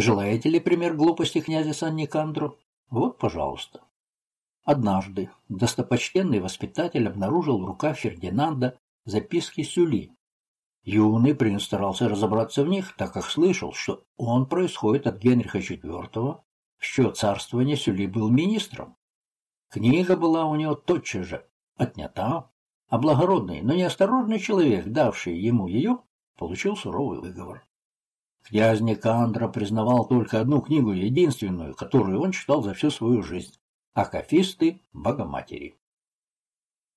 Желаете ли пример глупости князя Сан-Никандро? Вот, пожалуйста. Однажды достопочтенный воспитатель обнаружил в руках Фердинанда записки Сюли. Юный принц старался разобраться в них, так как слышал, что он происходит от Генриха IV, в чье царствование Сюли был министром. Книга была у него тотчас же отнята, а благородный, но неосторожный человек, давший ему ее, получил суровый выговор. Князь Никандра признавал только одну книгу, единственную, которую он читал за всю свою жизнь – «Акафисты Богоматери».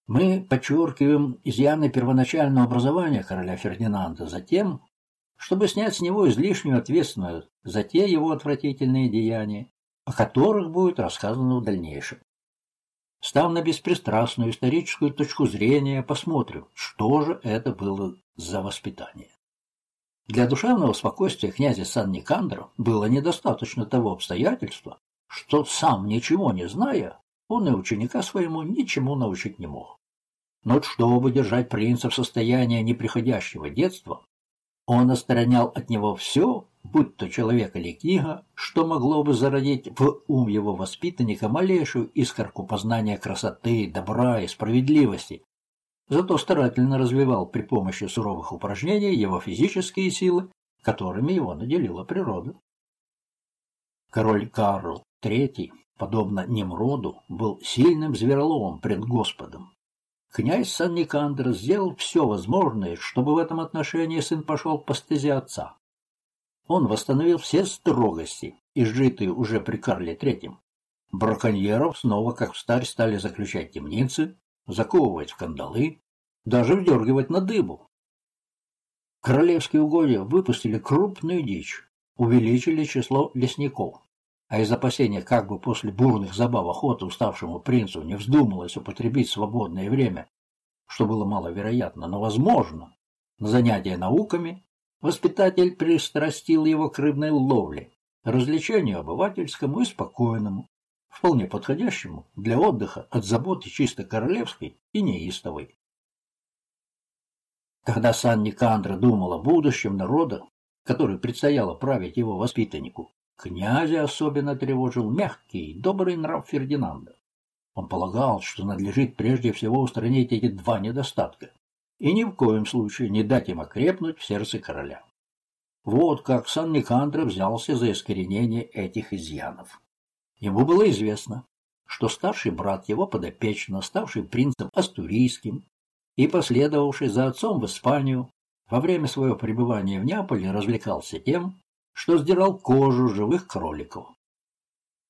Мы подчеркиваем изъяны первоначального образования короля Фердинанда за тем, чтобы снять с него излишнюю ответственность за те его отвратительные деяния, о которых будет рассказано в дальнейшем. Став на беспристрастную историческую точку зрения, посмотрим, что же это было за воспитание. Для душевного спокойствия князя Сан-Никандра было недостаточно того обстоятельства, что сам ничего не зная, он и ученика своему ничему научить не мог. Но чтобы держать принца в состоянии неприходящего детства, он остранял от него все, будь то человек или книга, что могло бы зародить в ум его воспитанника малейшую искорку познания красоты, добра и справедливости, зато старательно развивал при помощи суровых упражнений его физические силы, которыми его наделила природа. Король Карл III, подобно Немроду, был сильным звероловом пред Господом. Князь Сан-Никандр сделал все возможное, чтобы в этом отношении сын пошел по стезе отца. Он восстановил все строгости, изжитые уже при Карле III. Браконьеров снова, как в старь, стали заключать темницы, заковывать в кандалы, даже вдергивать на дыбу. Королевские угодья выпустили крупную дичь, увеличили число лесников, а из опасения, как бы после бурных забав охоты уставшему принцу не вздумалось употребить свободное время, что было маловероятно, но возможно, на занятия науками, воспитатель пристрастил его к рыбной ловле, развлечению обывательскому и спокойному, вполне подходящему для отдыха от заботы чисто королевской и неистовой. Когда сан Никандра думал о будущем народа, который предстояло править его воспитаннику, князя особенно тревожил мягкий, добрый нрав Фердинанда. Он полагал, что надлежит прежде всего устранить эти два недостатка и ни в коем случае не дать им окрепнуть в сердце короля. Вот как сан Никандра взялся за искоренение этих изъянов. Ему было известно, что старший брат его подопечно, ставший принцем астурийским и последовавший за отцом в Испанию, во время своего пребывания в Неаполе развлекался тем, что сдирал кожу живых кроликов.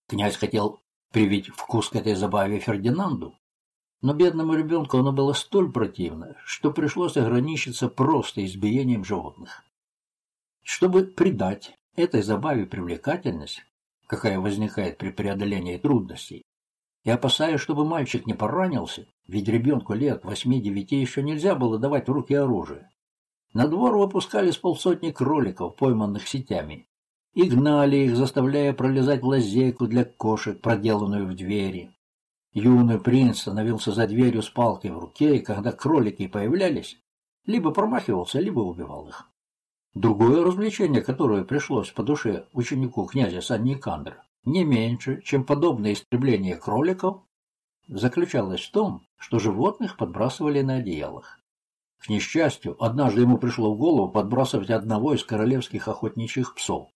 Князь хотел привить вкус к этой забаве Фердинанду, но бедному ребенку оно было столь противно, что пришлось ограничиться просто избиением животных. Чтобы придать этой забаве привлекательность, какая возникает при преодолении трудностей, и опасаясь, чтобы мальчик не поранился, ведь ребенку лет восьми-девяти еще нельзя было давать в руки оружие. На двор выпускали с полсотни кроликов, пойманных сетями, и гнали их, заставляя пролезать в лазейку для кошек, проделанную в двери. Юный принц становился за дверью с палкой в руке, и когда кролики появлялись, либо промахивался, либо убивал их. Другое развлечение, которое пришлось по душе ученику князя Санникандра, не меньше, чем подобное истребление кроликов, заключалось в том, что животных подбрасывали на одеялах. К несчастью, однажды ему пришло в голову подбрасывать одного из королевских охотничьих псов,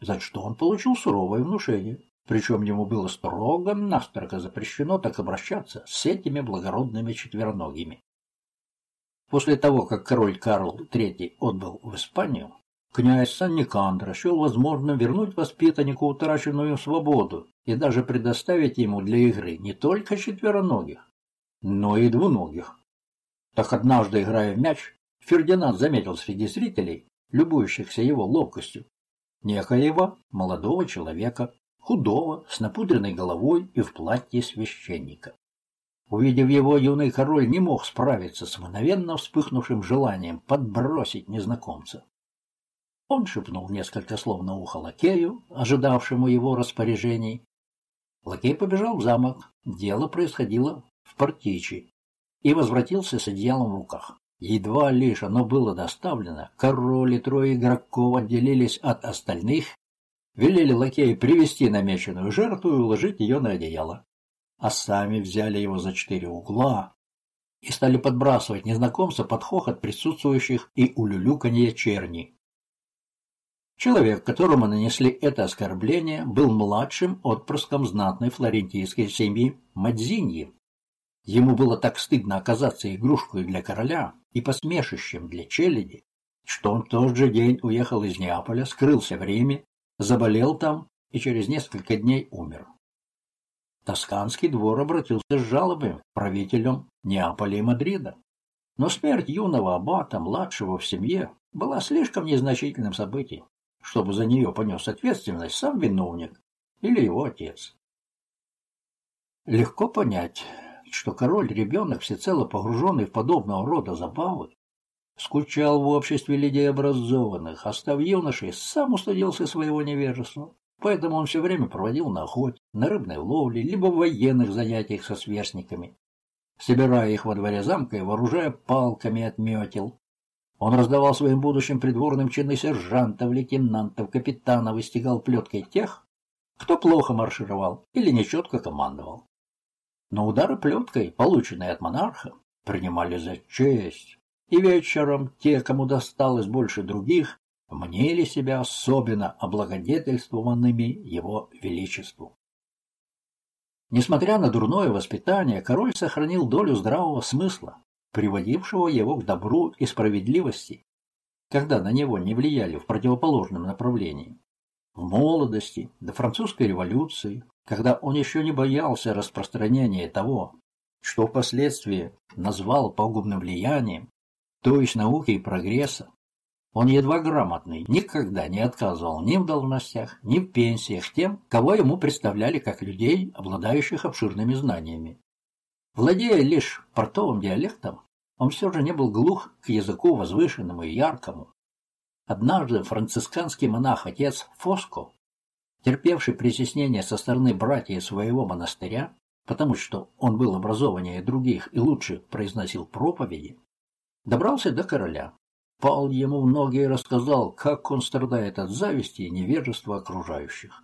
за что он получил суровое внушение. Причем ему было строго-настрого запрещено так обращаться с этими благородными четвероногими. После того, как король Карл III отбыл в Испанию, князь Сан-Никандр счел возможным вернуть воспитаннику утраченную свободу и даже предоставить ему для игры не только четвероногих, но и двуногих. Так однажды, играя в мяч, Фердинанд заметил среди зрителей, любующихся его ловкостью, некоего молодого человека, худого, с напудренной головой и в платье священника. Увидев его, юный король не мог справиться с мгновенно вспыхнувшим желанием подбросить незнакомца. Он шепнул несколько слов на ухо лакею, ожидавшему его распоряжений. Лакей побежал в замок. Дело происходило в Партичи и возвратился с одеялом в руках. Едва лишь оно было доставлено, король и трое игроков отделились от остальных велели лакею привести намеченную жертву и уложить ее на одеяло. А сами взяли его за четыре угла и стали подбрасывать незнакомца под хохот присутствующих и улюлюканье черни. Человек, которому нанесли это оскорбление, был младшим отпрыском знатной флорентийской семьи Мадзиньи. Ему было так стыдно оказаться игрушкой для короля и посмешищем для челяди, что он тот же день уехал из Неаполя, скрылся в Риме, заболел там и через несколько дней умер. Тосканский двор обратился с жалобой к правителям Неаполя и Мадрида. Но смерть юного аббата, младшего в семье, была слишком незначительным событием чтобы за нее понес ответственность сам виновник или его отец. Легко понять, что король-ребенок, всецело погруженный в подобного рода забавы, скучал в обществе людей образованных, а став юношей, сам устыдился своего невежества. Поэтому он все время проводил на охоте, на рыбной ловле, либо в военных занятиях со сверстниками, собирая их во дворе замка и вооружая палками от метел, он раздавал своим будущим придворным чины сержантов, лейтенантов, капитанов и стегал плеткой тех, кто плохо маршировал или нечетко командовал. Но удары плеткой, полученные от монарха, принимали за честь, и вечером те, кому досталось больше других, мнили себя особенно облагодетельствованными его величеству. Несмотря на дурное воспитание, король сохранил долю здравого смысла, приводившего его к добру и справедливости, когда на него не влияли в противоположном направлении. В молодости, до французской революции, когда он еще не боялся распространения того, что впоследствии назвал пагубным влиянием, то есть науки и прогресса, он едва грамотный, никогда не отказывал ни в должностях, ни в пенсиях тем, кого ему представляли как людей, обладающих обширными знаниями. Владея лишь портовым диалектом, он все же не был глух к языку возвышенному и яркому. Однажды францисканский монах-отец Фоско, терпевший притеснение со стороны братьев своего монастыря, потому что он был образованнее других и лучше произносил проповеди, добрался до короля, пал ему и рассказал, как он страдает от зависти и невежества окружающих.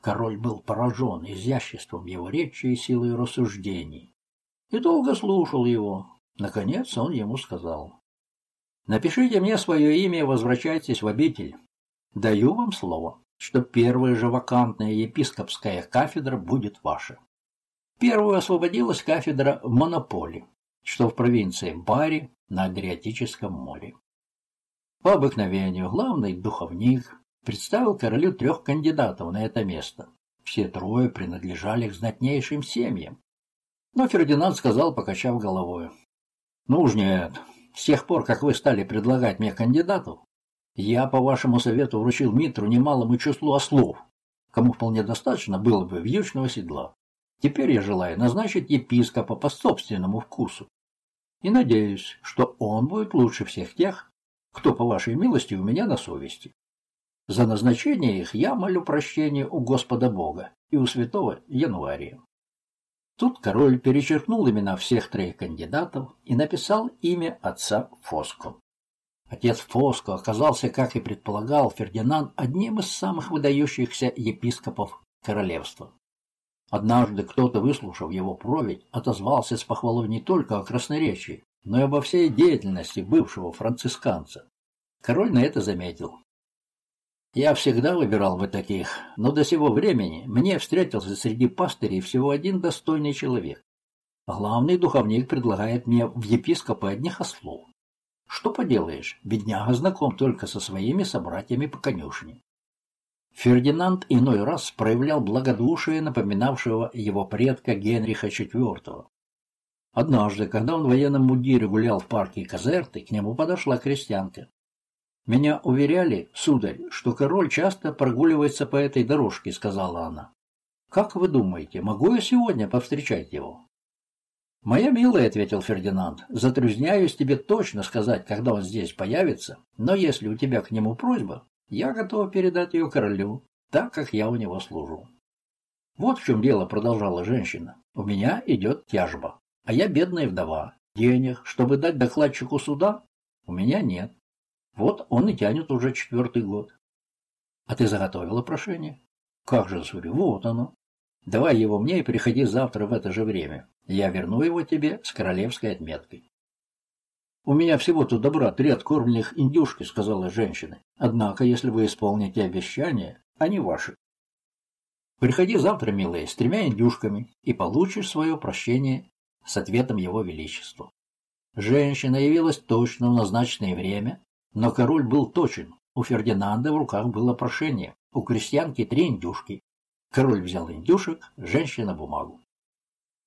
Король был поражен изяществом его речи и силой рассуждений и долго слушал его, Наконец он ему сказал. «Напишите мне свое имя и возвращайтесь в обитель. Даю вам слово, что первая же вакантная епископская кафедра будет ваша. Первую освободилась кафедра в Монополе, что в провинции Бари на Адриатическом море. По обыкновению главный духовник представил королю трех кандидатов на это место. Все трое принадлежали к знатнейшим семьям. Но Фердинанд сказал, покачав головой, ну уж нет. С тех пор, как вы стали предлагать мне кандидатов, я по вашему совету вручил Митру немалому числу ослов, кому вполне достаточно было бы вьючного седла. Теперь я желаю назначить епископа по собственному вкусу. И надеюсь, что он будет лучше всех тех, кто, по вашей милости, у меня на совести. За назначение их я молю прощения у Господа Бога и у святого Януария. Тут король перечеркнул имена всех троих кандидатов и написал имя отца Фоско. Отец Фоско оказался, как и предполагал Фердинанд, одним из самых выдающихся епископов королевства. Однажды кто-то, выслушав его проповедь, отозвался с похвалой не только о красноречии, но и обо всей деятельности бывшего францисканца. Король на это заметил. Я всегда выбирал бы таких, но до сего времени мне встретился среди пастырей всего один достойный человек. Главный духовник предлагает мне в епископы одних ослов. Что поделаешь, бедняга знаком только со своими собратьями по конюшне. Фердинанд иной раз проявлял благодушие напоминавшего его предка Генриха IV. Однажды, когда он в военном мундире гулял в парке Казерты, к нему подошла крестьянка. «Меня уверяли, сударь, что король часто прогуливается по этой дорожке», — сказала она. «Как вы думаете, могу я сегодня повстречать его?» «Моя милая», — ответил Фердинанд, — «затрудняюсь тебе точно сказать, когда он здесь появится, но если у тебя к нему просьба, я готова передать ее королю, так как я у него служу». «Вот в чем дело», — продолжала женщина. «У меня идет тяжба, а я бедная вдова. Денег, чтобы дать докладчику суда, у меня нет. Вот он и тянет уже четвертый год. А ты заготовила прошение? Как же, Сури, вот оно. Давай его мне и приходи завтра в это же время. Я верну его тебе с королевской отметкой. «У меня всего-то добра три откормленных индюшки», — сказала женщина. «Однако, если вы исполните обещание, они ваши. Приходи завтра, милая, с тремя индюшками, и получишь свое прощение с ответом его величества». Женщина явилась точно в назначенное время, но король был точен. У Фердинанда в руках было прошение, у крестьянки три индюшки. Король взял индюшек, женщина бумагу.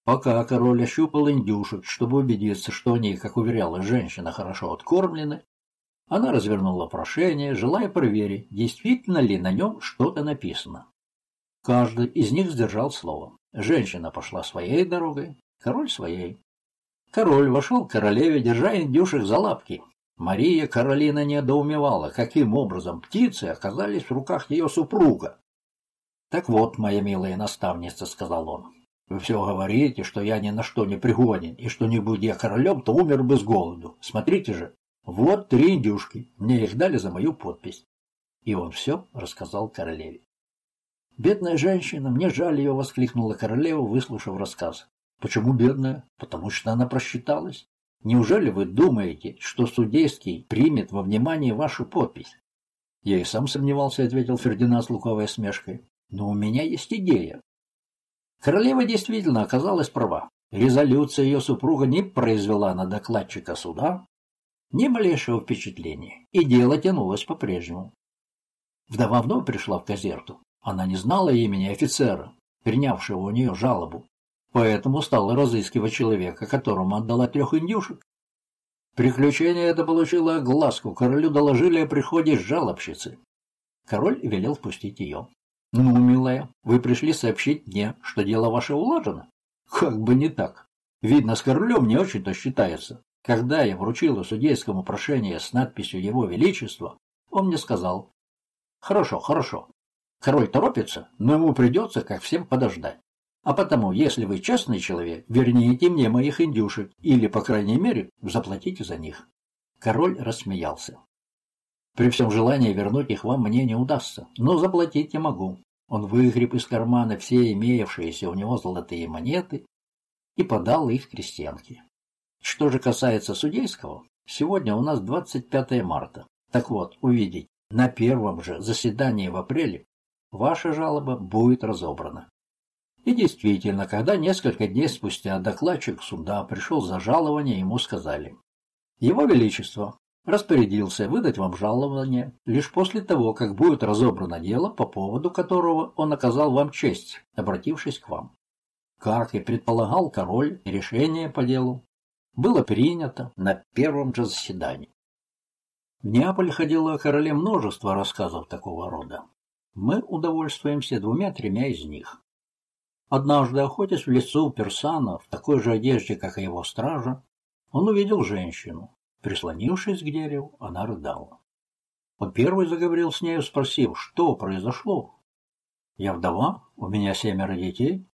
Пока король ощупал индюшек, чтобы убедиться, что они, как уверяла женщина, хорошо откормлены, она развернула прошение, желая проверить, действительно ли на нем что-то написано. Каждый из них сдержал слово. Женщина пошла своей дорогой, король своей. Король вошел к королеве, держа индюшек за лапки. Мария Каролина недоумевала, каким образом птицы оказались в руках ее супруга. «Так вот, моя милая наставница», — сказал он, вы все говорите, что я ни на что не пригоден, и что не будь я королем, то умер бы с голоду. Смотрите же, вот три индюшки, мне их дали за мою подпись. И он все рассказал королеве. «Бедная женщина, мне жаль ее!» — воскликнула королева, выслушав рассказ. «Почему бедная? Потому что она просчиталась. Неужели вы думаете, что судейский примет во внимание вашу подпись?» «Я и сам сомневался», — ответил Фердинанд с луковой смешкой. «Но у меня есть идея. Королева действительно оказалась права. Резолюция ее супруга не произвела на докладчика суда ни малейшего впечатления, и дело тянулось по-прежнему. Вдова вновь пришла в казерту. Она не знала имени офицера, принявшего у нее жалобу, поэтому стала разыскивать человека, которому отдала трех индюшек. Приключение это получило огласку, королю доложили о приходе жалобщицы. Король велел впустить ее. «Ну, милая, вы пришли сообщить мне, что дело ваше улажено?» «Как бы не так. Видно, с королем не очень-то считается. Когда я вручила судейскому прошение с надписью «Его Величество», он мне сказал, «Хорошо, хорошо. Король торопится, но ему придется, как всем, подождать. А потому, если вы честный человек, верните мне моих индюшек или, по крайней мере, заплатите за них». Король рассмеялся. При всем желании вернуть их вам мне не удастся, но заплатить я могу. Он выгреб из кармана все имеющиеся у него золотые монеты и подал их крестьянке. Что же касается судейского, сегодня у нас 25 марта. Так вот, увидеть, на первом же заседании в апреле ваша жалоба будет разобрана. И действительно, когда несколько дней спустя докладчик суда пришел за жалование, ему сказали, «Его Величество, распорядился выдать вам жалование лишь после того, как будет разобрано дело, по поводу которого он оказал вам честь, обратившись к вам. Как и предполагал король, решение по делу было принято на первом же заседании. В Неаполь ходило о короле множество рассказов такого рода. Мы удовольствуемся двумя-тремя из них. Однажды, охотясь в лесу Персана в такой же одежде, как и его стража, он увидел женщину, Прислонившись к дереву, она рыдала. Он первый заговорил с нею, спросив, что произошло. «Я вдова, у меня семеро детей.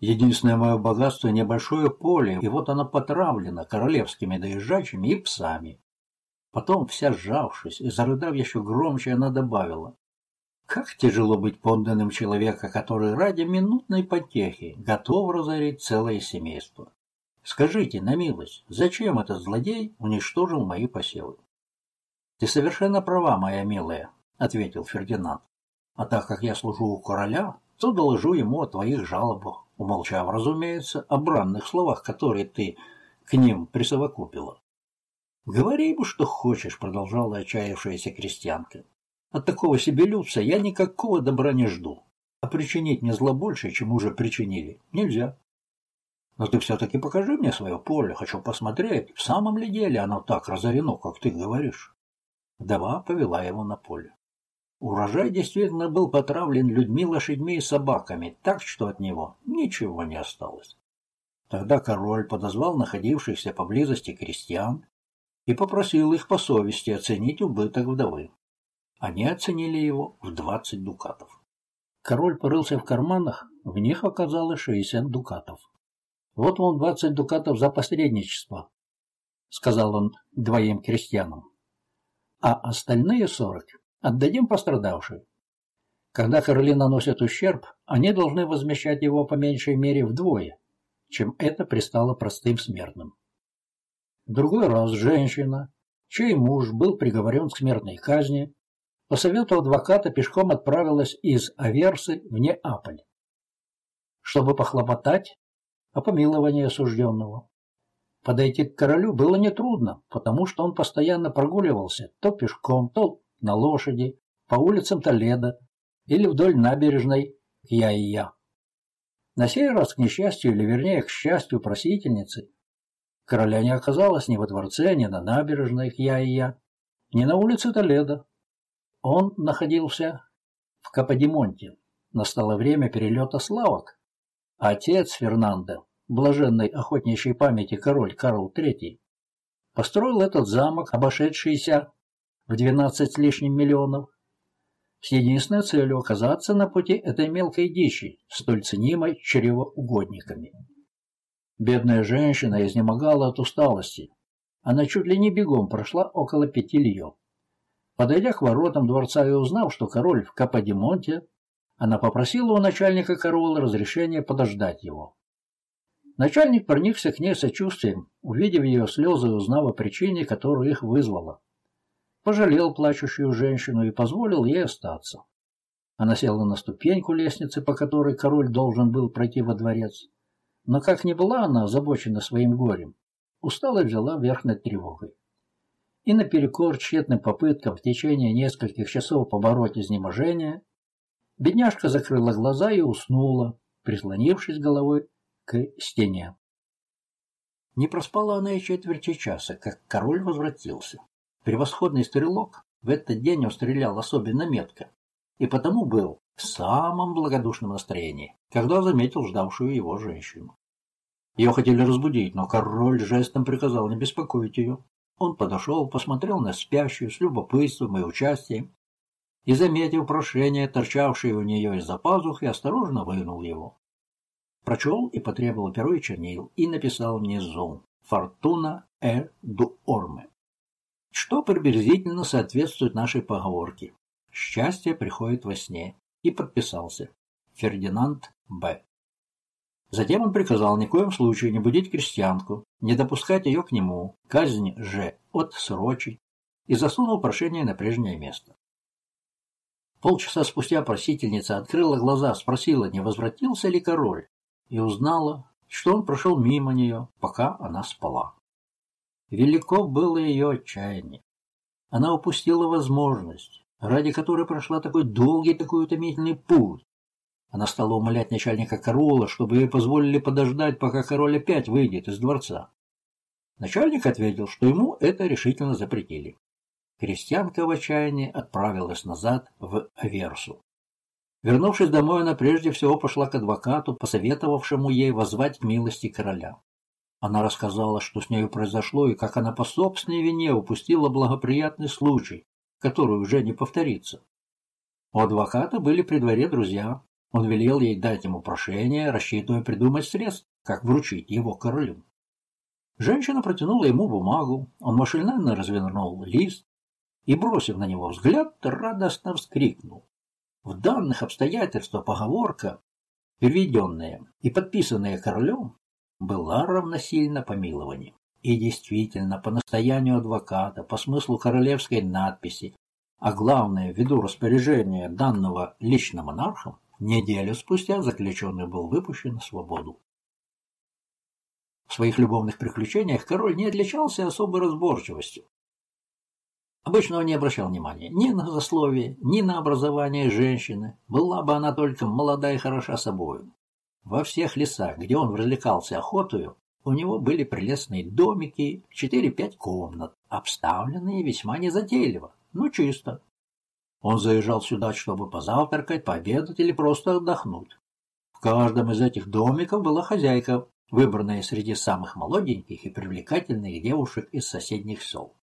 Единственное мое богатство — небольшое поле, и вот оно потравлено королевскими доезжачими и псами». Потом, вся сжавшись и зарыдав еще громче, она добавила, «Как тяжело быть подданным человека, который ради минутной потехи готов разорить целое семейство. Скажите, на милость, зачем этот злодей уничтожил мои посевы? Ты совершенно права, моя милая, ответил Фердинанд. А так как я служу у короля, то доложу ему о твоих жалобах, умолчав, разумеется, о бранных словах, которые ты к ним присовокупила. Говори ему, что хочешь, продолжала отчаявшаяся крестьянка. От такого себелюбца я никакого добра не жду. А причинить мне зло больше, чем уже причинили, нельзя. Но ты все-таки покажи мне свое поле, хочу посмотреть, в самом ли деле оно так разорено, как ты говоришь. Вдова повела его на поле. Урожай действительно был потравлен людьми, лошадьми и собаками, так что от него ничего не осталось. Тогда король подозвал находившихся поблизости крестьян и попросил их по совести оценить убыток вдовы. Они оценили его в двадцать дукатов. Король порылся в карманах, в них оказалось шестьдесят дукатов. Вот вам двадцать дукатов за посредничество, сказал он двоим крестьянам. А остальные сорок отдадим пострадавшим. Когда короли наносят ущерб, они должны возмещать его по меньшей мере вдвое, чем это пристало простым смертным. В другой раз женщина, чей муж был приговорен к смертной казни, по совету адвоката пешком отправилась из Аверсы в Неаполь, чтобы похлопотать о помиловании осужденного. Подойти к королю было нетрудно, потому что он постоянно прогуливался то пешком, то на лошади, по улицам Толедо, или вдоль набережной Я-и-Я. На сей раз, к несчастью, или вернее, к счастью просительницы, короля не оказалось ни во дворце, ни на набережной Я-и-Я, ни на улице Толедо. Он находился в Каподимонте. Настало время перелета славок. Отец Фернандо, блаженной охотничьей памяти король Карл III, построил этот замок, обошедшийся в 12 с лишним миллионов, с единственной целью оказаться на пути этой мелкой дичи, столь ценимой чревоугодниками. Бедная женщина изнемогала от усталости. Она чуть ли не бегом прошла около пяти лье. Подойдя к воротам дворца и узнав, что король в Каподимонте, она попросила у начальника короля разрешения подождать его. Начальник проникся к ней сочувствием, увидев ее слезы и узнав о причине, которая их вызвала пожалел плачущую женщину и позволил ей остаться. Она села на ступеньку лестницы, по которой король должен был пройти во дворец. Но как ни была она озабочена своим горем, устала взяла верх над тревогой. И наперекор тщетным попыткам в течение нескольких часов побороть изнеможение, бедняжка закрыла глаза и уснула, прислонившись головой к стене. Не проспала она и четверти часа, как король возвратился. Превосходный стрелок в этот день он стрелял особенно метко, и потому был в самом благодушном настроении, когда заметил ждавшую его женщину. Ее хотели разбудить, но король жестом приказал не беспокоить ее. Он подошел, посмотрел на спящую с любопытством и участием и, заметив прошение, торчавшее у нее из-за пазухи, осторожно вынул его. Прочел и потребовал перо и чернил и написал внизу «Фортуна э. Ду орме» что приблизительно соответствует нашей поговорке? «Счастье приходит во сне» и подписался. Фердинанд Б. Затем он приказал ни в коем случае не будить крестьянку, не допускать ее к нему, казнь же отсрочить, и засунул прошение на прежнее место. Полчаса спустя просительница открыла глаза, спросила, не возвратился ли король, и узнала, что он прошел мимо нее, пока она спала. Велико было ее отчаяние. Она упустила возможность, ради которой прошла такой долгий, такой утомительный путь. Она стала умолять начальника Корола, чтобы ей позволили подождать, пока король опять выйдет из дворца. Начальник ответил, что ему это решительно запретили. Крестьянка в отчаянии отправилась назад в Аверсу. Вернувшись домой, она прежде всего пошла к адвокату, посоветовавшему ей возвать к милости короля. Она рассказала, что с нею произошло, и как она по собственной вине упустила благоприятный случай, который уже не повторится. У адвоката были при дворе друзья. Он велел ей дать ему прошение, рассчитывая придумать средств, как вручить его королю. Женщина протянула ему бумагу, он машинально развернул лист и, бросив на него взгляд, радостно вскрикнул. В данных обстоятельствах поговорка, переведенная и подписанная королем, была равносильна помилованию. И действительно, по настоянию адвоката, по смыслу королевской надписи, а главное, ввиду распоряжения данного лично монархом, неделю спустя заключенный был выпущен на свободу. В своих любовных приключениях король не отличался особой разборчивостью. Обычно он не обращал внимания ни на засловие, ни на образование женщины, была бы она только молода и хороша собою. Во всех лесах, где он развлекался охотою, у него были прелестные домики, 4-5 комнат, обставленные весьма незатейливо, но чисто. Он заезжал сюда, чтобы позавтракать, пообедать или просто отдохнуть. В каждом из этих домиков была хозяйка, выбранная среди самых молоденьких и привлекательных девушек из соседних сел.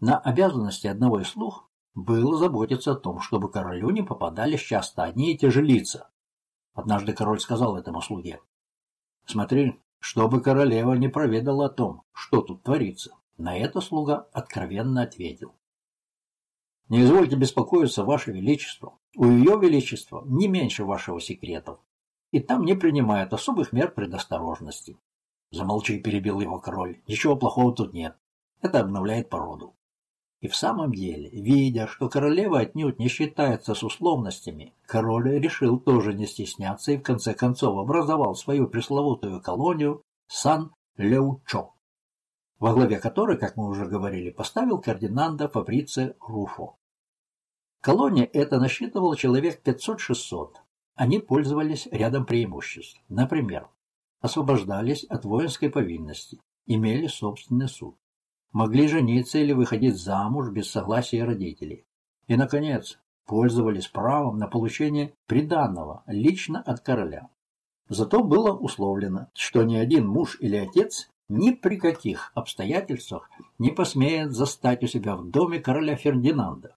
На обязанности одного из слуг было заботиться о том, чтобы королю не попадались часто одни и те же лица, Однажды король сказал этому слуге. «Смотри, чтобы королева не проведала о том, что тут творится». На это слуга откровенно ответил. Не извольте беспокоиться, Ваше Величество. У Ее Величества не меньше вашего секретов, и там не принимают особых мер предосторожности. Замолчи, перебил его король. Ничего плохого тут нет. Это обновляет породу. И в самом деле, видя, что королева отнюдь не считается с условностями, король решил тоже не стесняться и в конце концов образовал свою пресловутую колонию Сан-Леучо, во главе которой, как мы уже говорили, поставил кардинанда Фабрице Руфо. Колония эта насчитывала человек 500-600. Они пользовались рядом преимуществ. Например, освобождались от воинской повинности, имели собственный суд, могли жениться или выходить замуж без согласия родителей. И, наконец, пользовались правом на получение приданного лично от короля. Зато было условлено, что ни один муж или отец ни при каких обстоятельствах не посмеет застать у себя в доме короля Фердинанда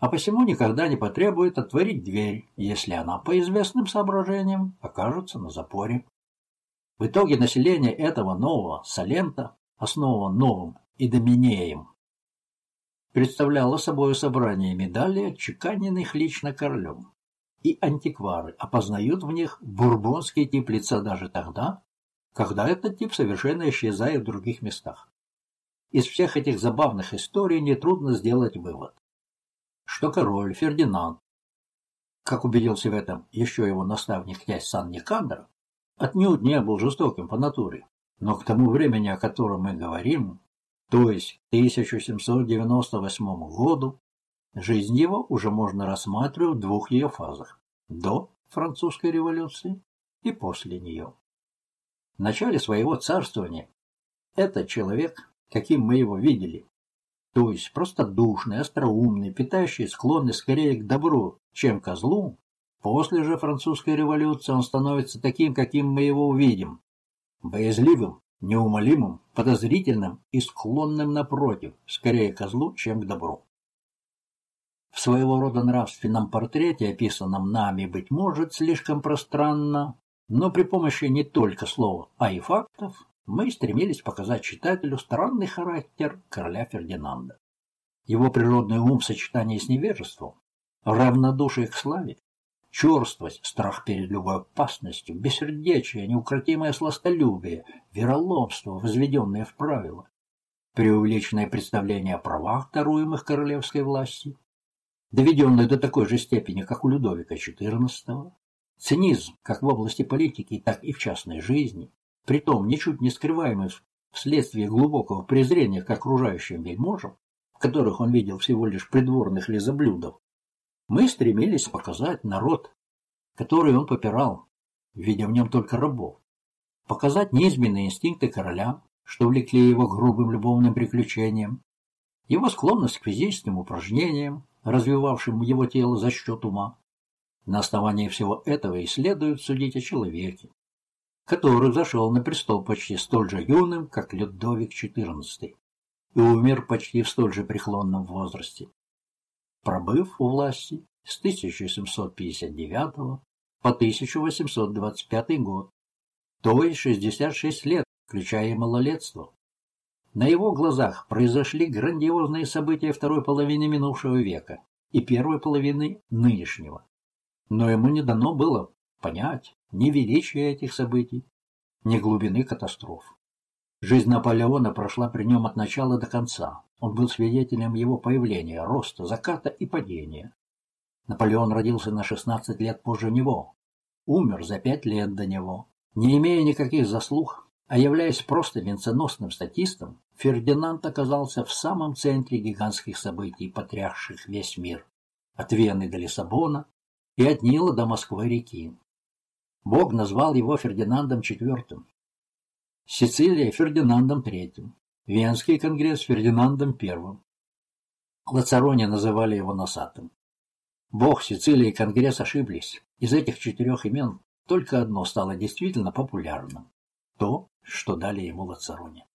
а посему никогда не потребует отворить дверь, если она по известным соображениям окажется на запоре. В итоге население этого нового Салента, основан новым Идоминеем, представляло собой собрание медалей, отчеканенных лично королем. И антиквары опознают в них бурбонский тип лица даже тогда, когда этот тип совершенно исчезает в других местах. Из всех этих забавных историй нетрудно сделать вывод что король Фердинанд, как убедился в этом еще его наставник князь Сан-Никандр, отнюдь не был жестоким по натуре, но к тому времени, о котором мы говорим, то есть к 1798 году, жизнь его уже можно рассматривать в двух ее фазах – до французской революции и после нее. В начале своего царствования этот человек, каким мы его видели, то есть простодушный, остроумный, питающий склонность скорее к добру, чем к злу, после же французской революции он становится таким, каким мы его увидим, боязливым, неумолимым, подозрительным и склонным напротив, скорее к злу, чем к добру. В своего рода нравственном портрете, описанном нами, быть может, слишком пространно, но при помощи не только слова, а и фактов, мы стремились показать читателю странный характер короля Фердинанда. Его природный ум в сочетании с невежеством, равнодушие к славе, черствость, страх перед любой опасностью, бессердечие, неукротимое сластолюбие, вероломство, возведенное в правила, преувеличенное представление о правах, даруемых королевской власти, доведенное до такой же степени, как у Людовика XIV, цинизм как в области политики, так и в частной жизни, притом ничуть не скрываемый вследствие глубокого презрения к окружающим вельможам, которых он видел всего лишь придворных лизоблюдов, мы стремились показать народ, который он попирал, видя в нем только рабов, показать неизменные инстинкты короля, что влекли его грубым любовным приключениям, его склонность к физическим упражнениям, развивавшим его тело за счет ума. На основании всего этого и следует судить о человеке, который зашел на престол почти столь же юным, как Людовик XIV, и умер почти в столь же преклонном возрасте. Пробыв у власти с 1759 по 1825 год, то есть 66 лет, включая и малолетство. На его глазах произошли грандиозные события второй половины минувшего века и первой половины нынешнего. Но ему не дано было понять ни величия этих событий, ни глубины катастроф. Жизнь Наполеона прошла при нем от начала до конца. Он был свидетелем его появления, роста, заката и падения. Наполеон родился на 16 лет позже него, умер за пять лет до него. Не имея никаких заслуг, а являясь просто венценосным статистом, Фердинанд оказался в самом центре гигантских событий, потрясших весь мир. От Вены до Лиссабона и от Нила до Москвы-реки. Бог назвал его Фердинандом IV, Сицилия – Фердинандом III, Венский конгресс – Фердинандом I. Лацароне называли его носатым. Бог, Сицилия и конгресс ошиблись. Из этих четырех имен только одно стало действительно популярным – то, что дали ему Лацароне.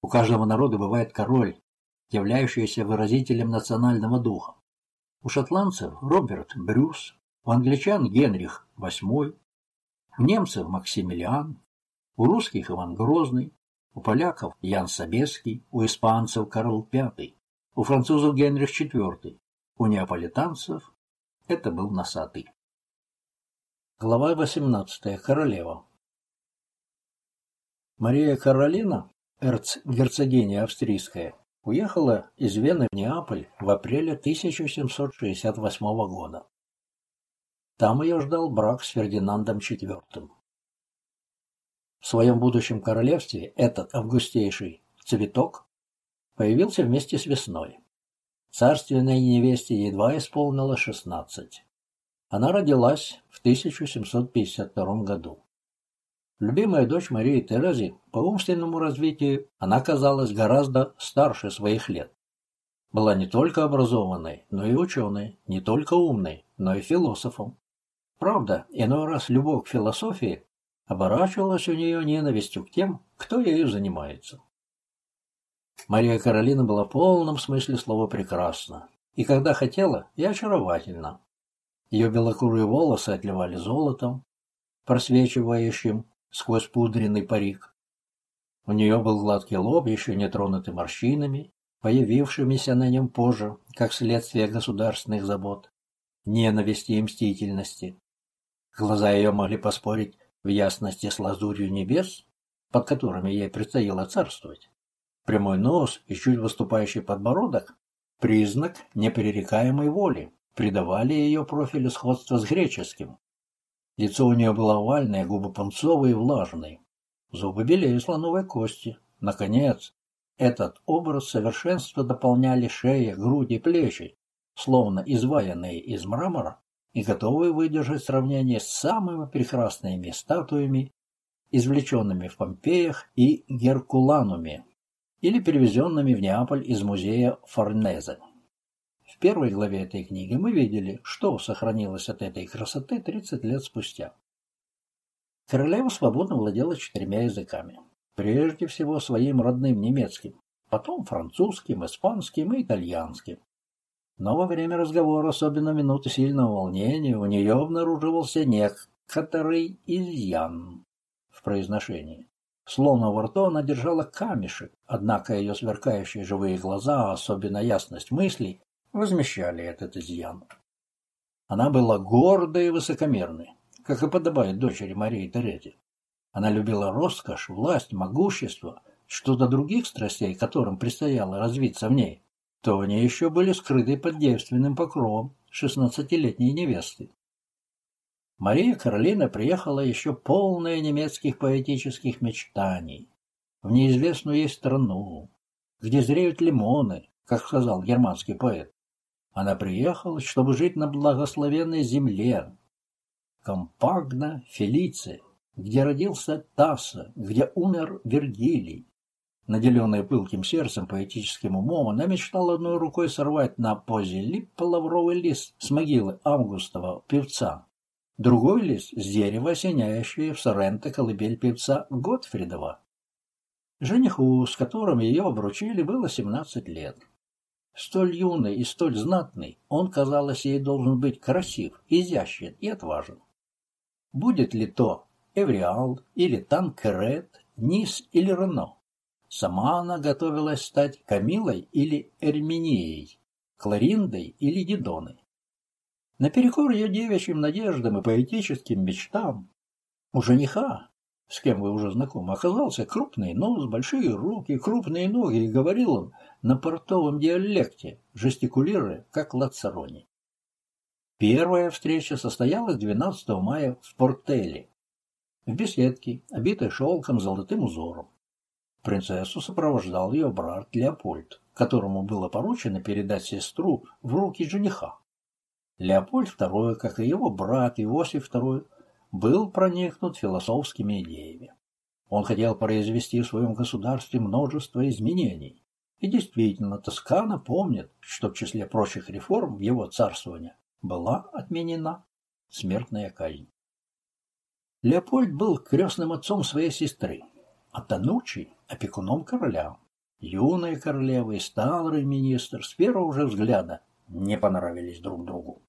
У каждого народа бывает король, являющийся выразителем национального духа. У шотландцев – Роберт Брюс, у англичан – Генрих VIII, у немцев Максимилиан, у русских Иван Грозный, у поляков Ян Собеский, у испанцев Карл V, у французов Генрих IV, У неаполитанцев это был носатый. Глава 18. Королева. Мария Каролина, эрцгерцогиня австрийская, уехала из Вены в Неаполь в апреле 1768 года. Там ее ждал брак с Фердинандом IV. В своем будущем королевстве этот августейший цветок появился вместе с весной. Царственной невесте едва исполнилось шестнадцать. Она родилась в 1752 году. Любимая дочь Марии Терези по умственному развитию она казалась гораздо старше своих лет. Была не только образованной, но и ученой, не только умной, но и философом. Правда, иной раз любовь к философии оборачивалась у нее ненавистью к тем, кто ею занимается. Мария Каролина была в полном смысле слова прекрасна, и когда хотела, и очаровательна. Ее белокурые волосы отливали золотом, просвечивающим сквозь пудренный парик. У нее был гладкий лоб, еще не тронутый морщинами, появившимися на нем позже, как следствие государственных забот, ненависти и мстительности. Глаза ее могли поспорить в ясности с лазурью небес, под которыми ей предстояло царствовать. Прямой нос и чуть выступающий подбородок – признак непререкаемой воли, придавали ее профилю сходство с греческим. Лицо у нее было овальное, губы пунцовые и влажные. Зубы белее слоновой кости. Наконец, этот образ совершенства дополняли шея, и плечи, словно изваянные из мрамора и готовые выдержать сравнение с самыми прекрасными статуями, извлеченными в Помпеях и Геркулануме или перевезенными в Неаполь из музея Форнезе. В первой главе этой книги мы видели, что сохранилось от этой красоты 30 лет спустя. Королева свободно владела четырьмя языками. Прежде всего своим родным немецким, потом французским, испанским и итальянским. Но во время разговора, особенно минуты сильного волнения, у нее обнаруживался некоторый изъян в произношении. Словно во рту она держала камешек, однако ее сверкающие живые глаза, особенно ясность мыслей, возмещали этот изъян. Она была гордой и высокомерной, как и подобает дочери Марии Терезе. Она любила роскошь, власть, могущество, что до других страстей, которым предстояло развиться в ней, то они еще были скрыты под девственным покровом шестнадцатилетней невесты. Мария Каролина приехала еще полная немецких поэтических мечтаний в неизвестную ей страну, где зреют лимоны, как сказал германский поэт. Она приехала, чтобы жить на благословенной земле. Компагна Фелиция, где родился Тасса, где умер Вергилий, Наделенная пылким сердцем, поэтическим умом, она мечтала одной рукой сорвать на позе липа лавровый лист с могилы Августова певца, другой лист с дерева, осеняющее в Соренто колыбель певца Готфридова. Жениху, с которым ее обручили, было 17 лет. Столь юный и столь знатный, он, казалось, ей должен быть красив, изящен и отважен. Будет ли то Эвриал или Танкерет, Низ или Рено? Сама она готовилась стать Камилой или Эрминией, Клариндой или Дидоной. Наперекор ее девичьим надеждам и поэтическим мечтам у жениха, с кем вы уже знакомы, оказался крупный нос, большие руки, крупные ноги, и говорил он на портовом диалекте, жестикулируя, как лацарони. Первая встреча состоялась 12 мая в Портеле, в беседке, обитой шелком золотым узором. Принцессу сопровождал ее брат Леопольд, которому было поручено передать сестру в руки жениха. Леопольд II, как и его брат Иосиф II, был проникнут философскими идеями. Он хотел произвести в своем государстве множество изменений. И действительно, Тоскана помнит, что в числе прочих реформ в его царствовании была отменена смертная казнь. Леопольд был крестным отцом своей сестры, а Танучи – опекуном короля. Юная королева и старый министр с первого же взгляда не понравились друг другу.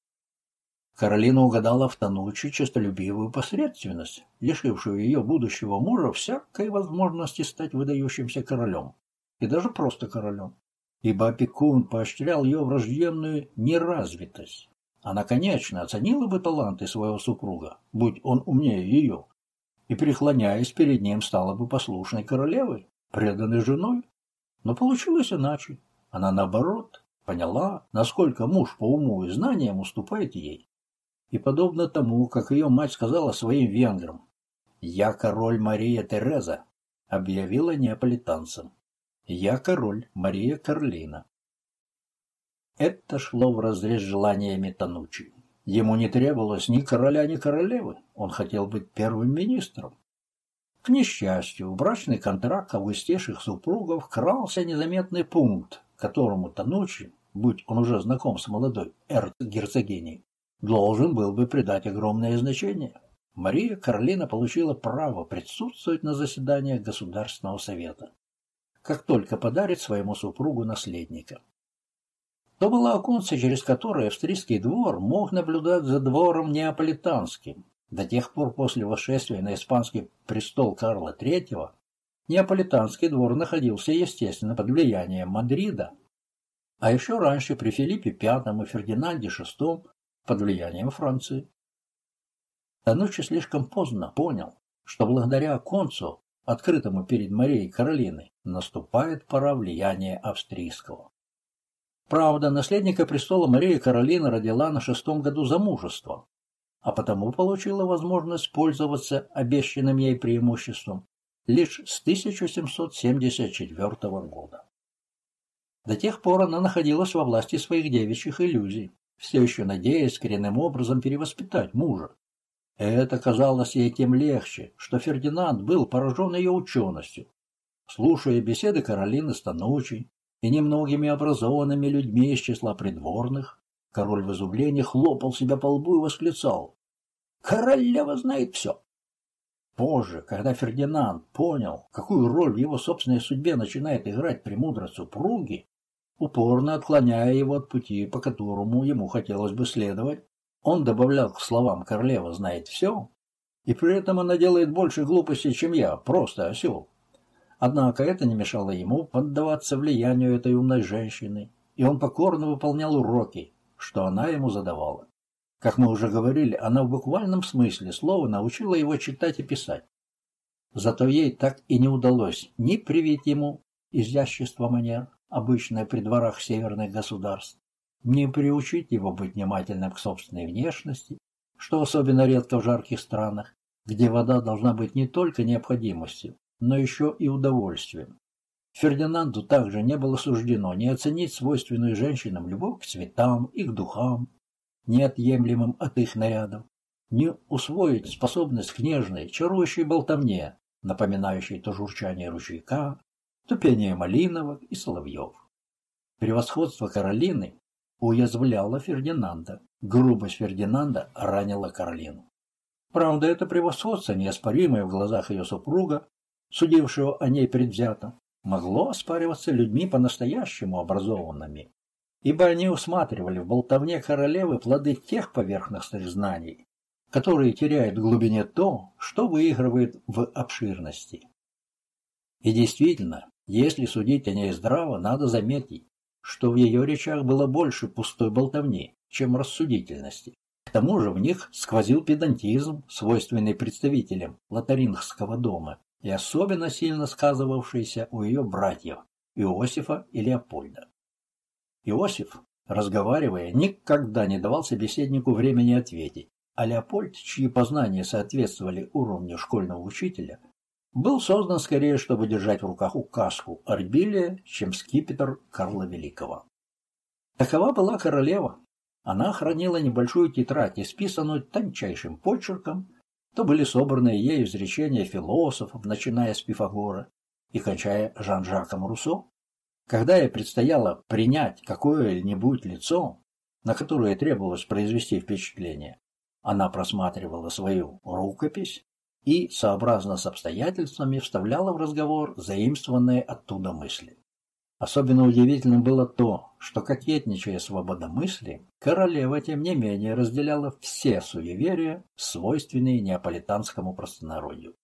Каролина угадала в Танучи честолюбивую посредственность, лишившую ее будущего мужа всякой возможности стать выдающимся королем, и даже просто королем. ибо опекун поощрял ее врожденную неразвитость. Она, конечно, оценила бы таланты своего супруга, будь он умнее ее, и, преклоняясь перед ним, стала бы послушной королевой, преданной женой. Но получилось иначе. Она, наоборот, поняла, насколько муж по уму и знаниям уступает ей. И подобно тому, как ее мать сказала своим венграм, «Я король Мария Тереза», объявила неаполитанцам, «Я король Мария Карлина». Это шло вразрез желаниями Танучи. Ему не требовалось ни короля, ни королевы. Он хотел быть первым министром. К несчастью, в брачный контракт августейших супругов крался незаметный пункт, которому Танучи, будь он уже знаком с молодой эрцгерцогиней, должен был бы придать огромное значение. Мария Карлина получила право присутствовать на заседаниях Государственного совета, как только подарит своему супругу наследника. То было оконце, через которое австрийский двор мог наблюдать за двором неаполитанским. До тех пор после восшествия на испанский престол Карла III неаполитанский двор находился, естественно, под влиянием Мадрида, а еще раньше при Филиппе V и Фердинанде VI под влиянием Франции. Танучи слишком поздно понял, что благодаря оконцу, открытому перед Марией Каролиной, наступает пора влияния австрийского. Правда, наследника престола Мария Каролина родила на шестом году замужества, а потому получила возможность пользоваться обещанным ей преимуществом лишь с 1774 года. До тех пор она находилась во власти своих девичьих иллюзий, все еще надеясь коренным образом перевоспитать мужа. Это казалось ей тем легче, что Фердинанд был поражен ее ученостью. Слушая беседы Каролины Станучей, и немногими образованными людьми из числа придворных, король в изумлении хлопал себя по лбу и восклицал «Королева знает все!» Позже, когда Фердинанд понял, какую роль в его собственной судьбе начинает играть премудрость супруги, упорно отклоняя его от пути, по которому ему хотелось бы следовать, он добавлял к словам «королева знает все», и при этом она делает больше глупостей, чем я, просто осел. Однако это не мешало ему поддаваться влиянию этой умной женщины, и он покорно выполнял уроки, что она ему задавала. Как мы уже говорили, она в буквальном смысле слова научила его читать и писать. Зато ей так и не удалось ни привить ему изящество манер, обычное при дворах северных государств, ни приучить его быть внимательным к собственной внешности, что особенно редко в жарких странах, где вода должна быть не только необходимостью, но еще и удовольствием. Фердинанду также не было суждено не оценить свойственную женщинам любовь к цветам и к духам, неотъемлемым от их нарядов, не усвоить способность к нежной, чарующей болтовне, напоминающей то журчание ручейка, то пение малиновок и соловьев. Превосходство Каролины уязвляло Фердинанда, грубость Фердинанда ранила Каролину. Правда, это превосходство, неоспоримое в глазах ее супруга, судившего о ней предвзято, могло оспариваться людьми по-настоящему образованными, ибо они усматривали в болтовне королевы плоды тех поверхностных знаний, которые теряют в глубине то, что выигрывает в обширности. И действительно, если судить о ней здраво, надо заметить, что в ее речах было больше пустой болтовни, чем рассудительности. К тому же в них сквозил педантизм, свойственный представителям лотарингского дома, и особенно сильно сказывавшийся у ее братьев Иосифа и Леопольда. Иосиф, разговаривая, никогда не давал собеседнику времени ответить, а Леопольд, чьи познания соответствовали уровню школьного учителя, был создан скорее, чтобы держать в руках указку Арбилия, чем скипетр Карла Великого. Такова была королева. Она хранила небольшую тетрадь, исписанную тончайшим почерком, то были собраны ею изречения философов, начиная с Пифагора и кончая Жан-Жаком Руссо. Когда ей предстояло принять какое-нибудь лицо, на которое требовалось произвести впечатление, она просматривала свою рукопись и, сообразно с обстоятельствами, вставляла в разговор заимствованные оттуда мысли. Особенно удивительным было то, что, кокетничая свободомыслием, королева, тем не менее, разделяла все суеверия, свойственные неаполитанскому простонародью.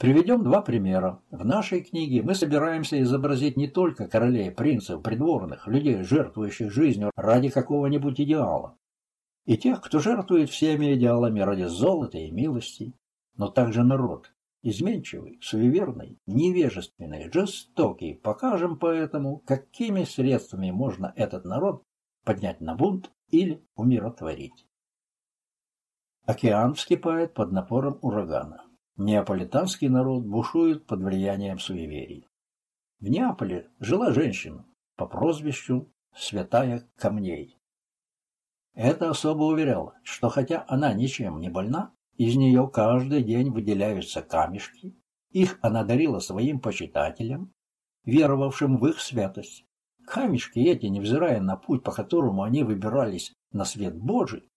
Приведем два примера. В нашей книге мы собираемся изобразить не только королей, принцев, придворных, людей, жертвующих жизнью ради какого-нибудь идеала, и тех, кто жертвует всеми идеалами ради золота и милости, но также народ, изменчивый, суеверный, невежественный, жестокий. Покажем поэтому, какими средствами можно этот народ поднять на бунт или умиротворить. Океан вскипает под напором урагана. Неаполитанский народ бушует под влиянием суеверий. В Неаполе жила женщина по прозвищу Святая Камней. Это особо уверяло, что хотя она ничем не больна, из нее каждый день выделяются камешки, их она дарила своим почитателям, веровавшим в их святость. Камешки эти, невзирая на путь, по которому они выбирались на свет Божий,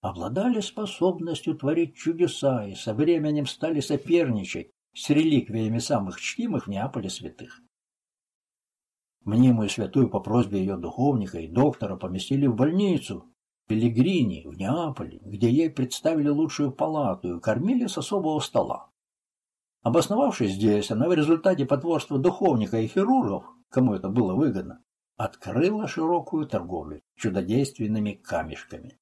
обладали способностью творить чудеса и со временем стали соперничать с реликвиями самых чтимых в Неаполе святых. Мнимую святую по просьбе ее духовника и доктора поместили в больницу, Пелигрини в Неаполе, где ей представили лучшую палату и кормили с особого стола. Обосновавшись здесь, она в результате потворства духовника и хирургов, кому это было выгодно, открыла широкую торговлю чудодейственными камешками.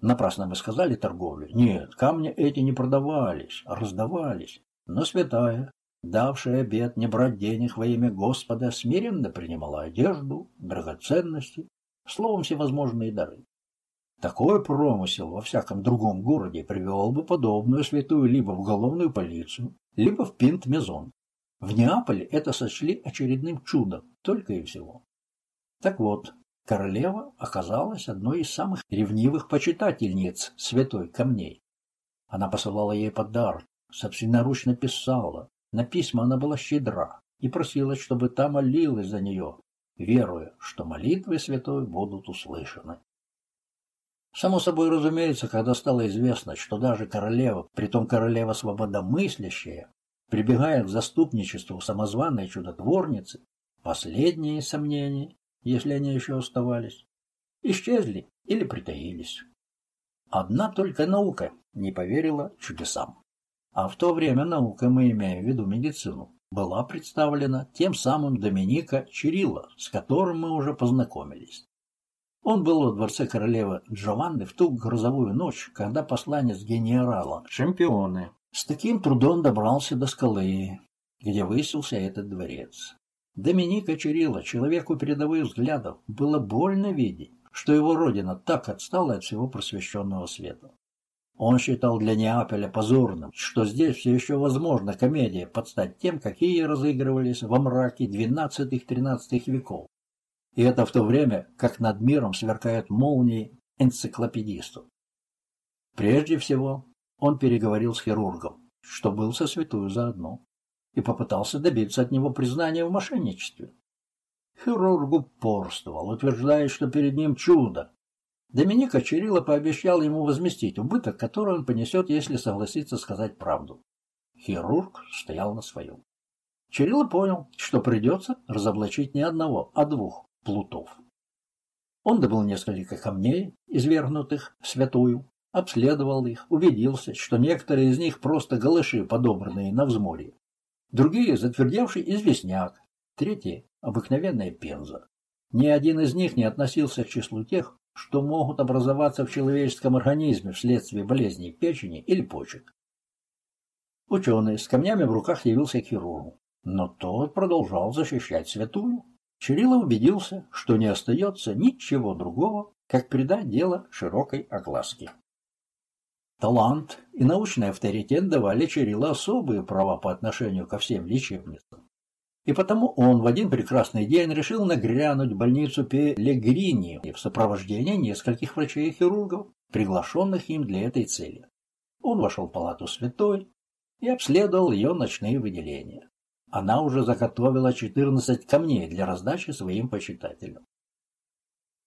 Напрасно мы сказали торговлю. Нет, камни эти не продавались, а раздавались. Но святая, давшая обет не брать денег во имя Господа, смиренно принимала одежду, драгоценности словом, всевозможные дары. Такой промысел во всяком другом городе привел бы подобную святую либо в уголовную полицию, либо в Пинт-Мезон. В Неаполе это сочли очередным чудом, только и всего. Так вот, королева оказалась одной из самых ревнивых почитательниц святой камней. Она посылала ей подарок, собственноручно писала, на письма она была щедра и просила, чтобы та молилась за нее, веруя, что молитвы святой будут услышаны. Само собой разумеется, когда стало известно, что даже королева, притом королева свободомыслящая, прибегает к заступничеству самозваной чудотворницы, последние сомнения, если они еще оставались, исчезли или притаились. Одна только наука не поверила чудесам. А в то время наука, мы имеем в виду медицину, была представлена тем самым Доминика Чирилла, с которым мы уже познакомились. Он был во дворце королевы Джованны в ту грозовую ночь, когда посланец генерала Чемпионы с таким трудом добрался до скалы, где высился этот дворец. Доминика Чирилла, человеку передовых взглядов, было больно видеть, что его родина так отстала от всего просвещенного света. Он считал для Неаполя позорным, что здесь все еще возможна комедия под стать тем, какие разыгрывались во мраке XII-XIII веков. И это в то время, как над миром сверкают молнии энциклопедисту. Прежде всего, он переговорил с хирургом, что был со святую заодно, и попытался добиться от него признания в мошенничестве. Хирург упорствовал, утверждая, что перед ним чудо, Доминика Чирилла пообещал ему возместить убыток, который он понесет, если согласится сказать правду. Хирург стоял на своем. Чирилла понял, что придется разоблачить не одного, а двух плутов. Он добыл несколько камней, извергнутых святую, обследовал их, убедился, что некоторые из них просто галыши, подобранные на взморье. Другие — затвердевший известняк, третьи — обыкновенная пенза. Ни один из них не относился к числу тех, что могут образоваться в человеческом организме вследствие болезней печени или почек. Ученый с камнями в руках явился к хирургу, но тот продолжал защищать святую. Чирилов убедился, что не остается ничего другого, как придать дело широкой огласке. Талант и научный авторитет давали Чирилу особые права по отношению ко всем лечебницам. И потому он в один прекрасный день решил нагрянуть в больницу Пелегрини в сопровождении нескольких врачей и хирургов, приглашенных им для этой цели. Он вошел в палату святой и обследовал ее ночные выделения. Она уже заготовила 14 камней для раздачи своим почитателям.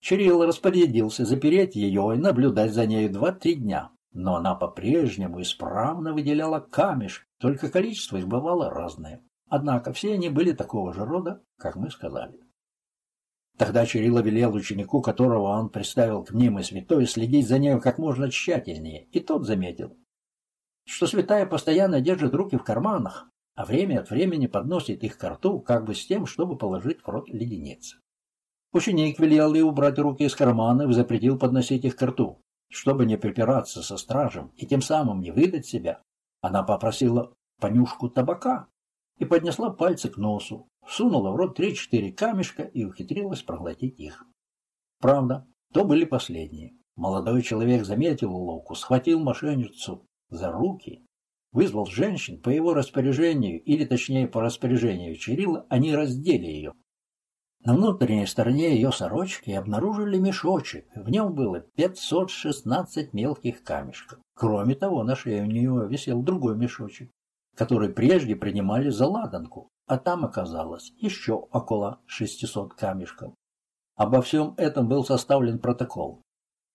Чирилл распорядился запереть ее и наблюдать за ней два-три дня, но она по-прежнему исправно выделяла камеш, только количество их бывало разное. Однако все они были такого же рода, как мы сказали. Тогда Чирилла велел ученику, которого он представил к мнимой святой, следить за нею как можно тщательнее, и тот заметил. что святая постоянно держит руки в карманах, а время от времени подносит их к рту, как бы с тем, чтобы положить в рот леденец. Ученик велел ей убрать руки из кармана и запретил подносить их к рту. Чтобы не припираться со стражем и тем самым не выдать себя, она попросила понюшку табака и поднесла пальцы к носу, сунула в рот три-четыре камешка и ухитрилась проглотить их. Правда, то были последние. Молодой человек заметил уловку, схватил мошенницу за руки, вызвал женщин по его распоряжению, или точнее по распоряжению Чирилла, они раздели ее. На внутренней стороне ее сорочки обнаружили мешочек, в нем было 516 мелких камешков. Кроме того, на шее у нее висел другой мешочек, который прежде принимали за ладанку, а там оказалось еще около 600 камешков. Обо всем этом был составлен протокол,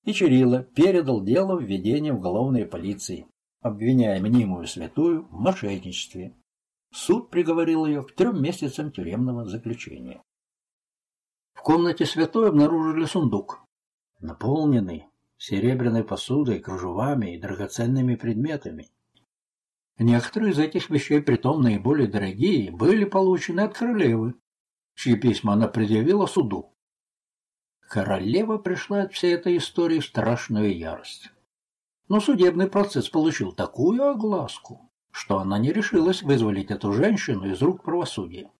и Чирилла передал дело в ведение уголовной полиции, обвиняя мнимую святую в мошенничестве. Суд приговорил ее к трем месяцам тюремного заключения. В комнате святой обнаружили сундук, наполненный серебряной посудой, кружевами и драгоценными предметами. Некоторые из этих вещей, притом наиболее дорогие, были получены от королевы, чьи письма она предъявила суду. Королева пришла от всей этой истории в страшную ярость. Но судебный процесс получил такую огласку, что она не решилась вызволить эту женщину из рук правосудия.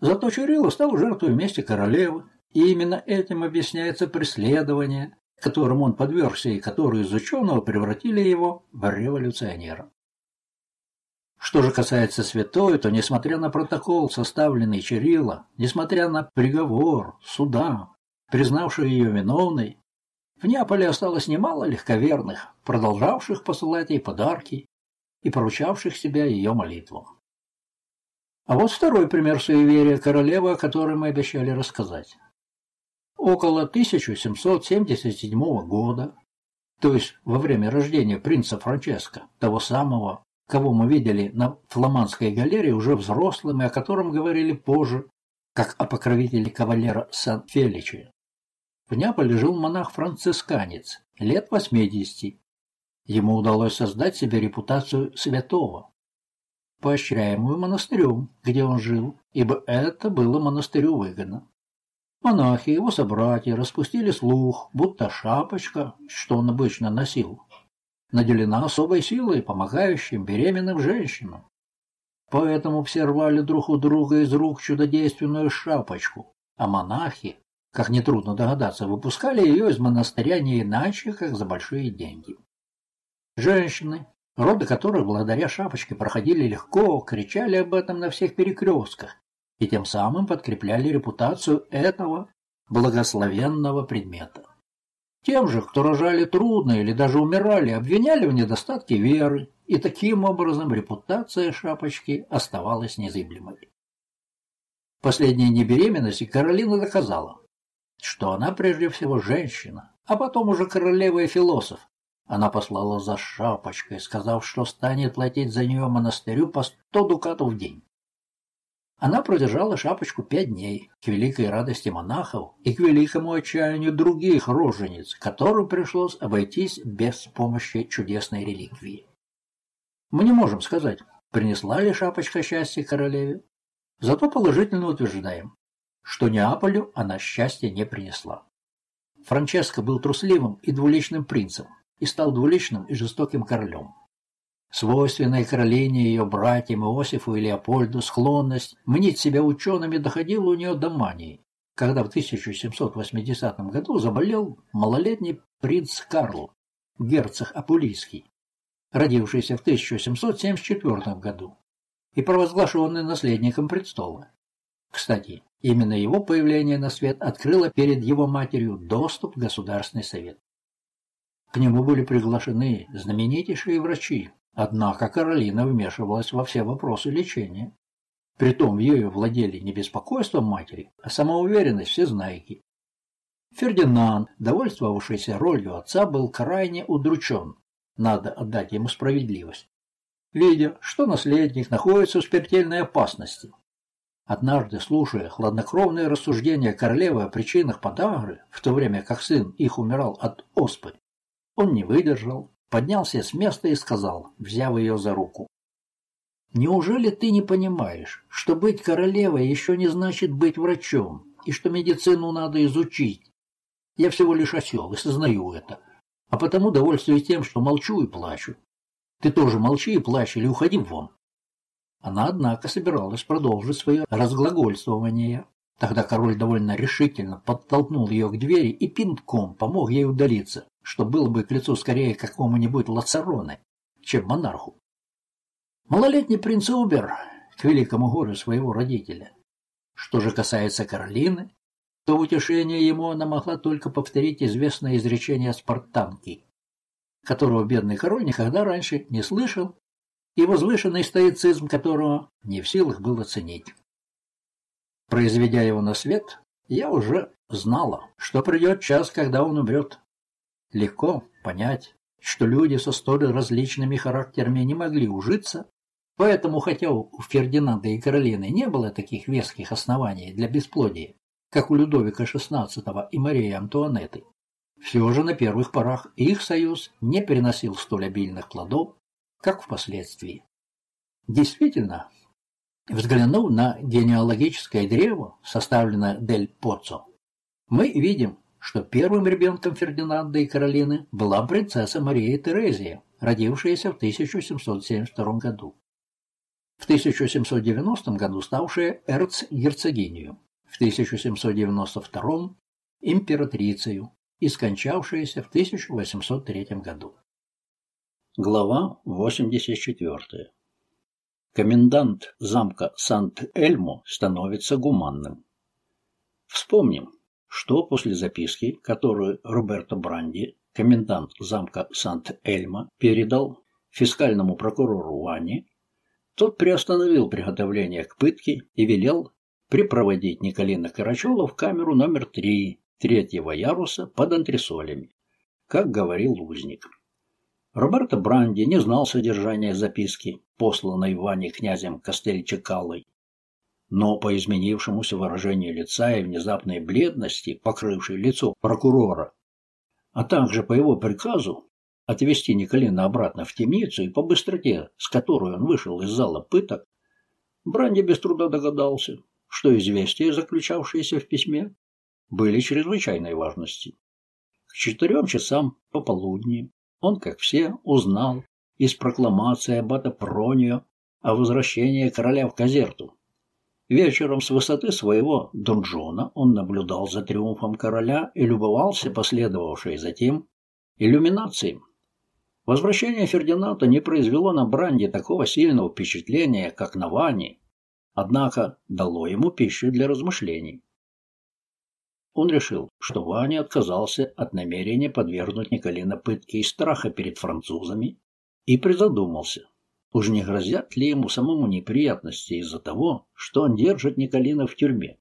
Зато Чурило стал жертвой мести королевы, и именно этим объясняется преследование, которым он подвергся и которые из ученого превратили его в революционера. Что же касается святой, то, несмотря на протокол, составленный Чирилла, несмотря на приговор суда, признавший ее виновной, в Неаполе осталось немало легковерных, продолжавших посылать ей подарки и поручавших себя ее молитвам. А вот второй пример суеверия королевы, о которой мы обещали рассказать. Около 1777 года, то есть во время рождения принца Франческо, того самого, кого мы видели на фламандской галерее уже взрослым и о котором говорили позже, как о покровителе кавалера Сан-Феличи, в Неаполе жил монах-францисканец, лет 80. Ему удалось создать себе репутацию святого, поощряемую монастырем, где он жил, ибо это было монастырю выгодно. Монахи, его собратья, распустили слух, будто шапочка, что он обычно носил, наделена особой силой, помогающей беременным женщинам. Поэтому все рвали друг у друга из рук чудодейственную шапочку, а монахи как нетрудно догадаться, выпускали ее из монастыря не иначе, как за большие деньги. Женщины, роды которых благодаря шапочке проходили легко, кричали об этом на всех перекрестках и тем самым подкрепляли репутацию этого благословенного предмета. Тем же, кто рожали трудно или даже умирали, обвиняли в недостатке веры, и таким образом репутация шапочки оставалась незыблемой. Последней небеременности Каролина доказала, что она прежде всего женщина, а потом уже королева и философ. Она послала за шапочкой, сказав, что станет платить за нее монастырю по сто дукатов в день. Она продержала шапочку пять дней, к великой радости монахов и к великому отчаянию других рожениц, которым пришлось обойтись без помощи чудесной реликвии. Мы не можем сказать, принесла ли шапочка счастье королеве, зато положительно утверждаем, что Неаполю она счастья не принесла. Франческо был трусливым и двуличным принцем и стал двуличным и жестоким королем. Свойственная Каролине и ее братьям Иосифу и Леопольду склонность мнить себя учеными доходила у нее до мании, когда в 1780 году заболел малолетний принц Карл, герцог Апулийский, родившийся в 1774 году и провозглашенный наследником престола. Кстати, именно его появление на свет открыло перед его матерью доступ в Государственный совет. К нему были приглашены знаменитейшие врачи, однако Каролина вмешивалась во все вопросы лечения. Притом ею владели не беспокойство матери, а самоуверенность всезнайки. Фердинанд, довольствовавшийся ролью отца, был крайне удручен. Надо отдать ему справедливость. Видя, что наследник находится в смертельной опасности, Однажды, слушая хладнокровные рассуждения королевы о причинах подагры, в то время как сын их умирал от оспы, он не выдержал поднялся с места и сказал, взяв ее за руку. «Неужели ты не понимаешь, что быть королевой еще не значит быть врачом, и что медицину надо изучить? Я всего лишь осел и сознаю это, а потому довольствуюсь тем, что молчу и плачу. Ты тоже молчи и плачь или уходи вон». Она, однако, собиралась продолжить свое разглагольствование. Тогда король довольно решительно подтолкнул ее к двери и пинком помог ей удалиться, что было бы к лицу скорее какому-нибудь лацароне, чем монарху. Малолетний принц Убер к великому горю своего родителя. Что же касается Каролины, то утешение ему она могла только повторить известное изречение спартанки, которого бедный король никогда раньше не слышал и возвышенный стоицизм которого не в силах был оценить. Произведя его на свет, я уже знала, что придет час, когда он умрет. Легко понять, что люди со столь различными характерами не могли ужиться, поэтому, хотя у Фердинанда и Каролины не было таких веских оснований для бесплодия, как у Людовика XVI и Марии Антуанетты, все же на первых порах их союз не переносил столь обильных плодов, как впоследствии. Действительно, взглянув на генеалогическое древо, составленное Дель Поццо, мы видим, что первым ребенком Фердинанда и Каролины была принцесса Мария Терезия, родившаяся в 1772 году. В 1790 году ставшая эрцгерцогинью, в 1792 императрицей и скончавшаяся в 1803 году. Глава 84. Комендант замка Сант-Эльмо становится гуманным. Вспомним, что после записки, которую Роберто Бранди, комендант замка Сант-Эльмо, передал фискальному прокурору Ване, тот приостановил приготовление к пытке и велел припроводить Николина Карачева в камеру номер 3 третьего яруса под антресолями, как говорил узник. Роберто Бранди не знал содержания записки, посланной Ване князем Кастельчекалой. Но по изменившемуся выражению лица и внезапной бледности, покрывшей лицо прокурора, а также по его приказу отвезти Николина обратно в темницу и по быстроте, с которой он вышел из зала пыток, Бранди без труда догадался, что известия, заключавшиеся в письме, были чрезвычайной важности. К четырем часам пополудни он, как все, узнал из прокламации аббата Пронио о возвращении короля в Казерту. Вечером с высоты своего донжона он наблюдал за триумфом короля и любовался последовавшей затем иллюминацией. Возвращение Фердинанда не произвело на Бранди такого сильного впечатления, как на Ване, однако дало ему пищу для размышлений. Он решил, что Ваня отказался от намерения подвергнуть Николина пытке и страха перед французами и призадумался, уж не грозят ли ему самому неприятности из-за того, что он держит Николина в тюрьме.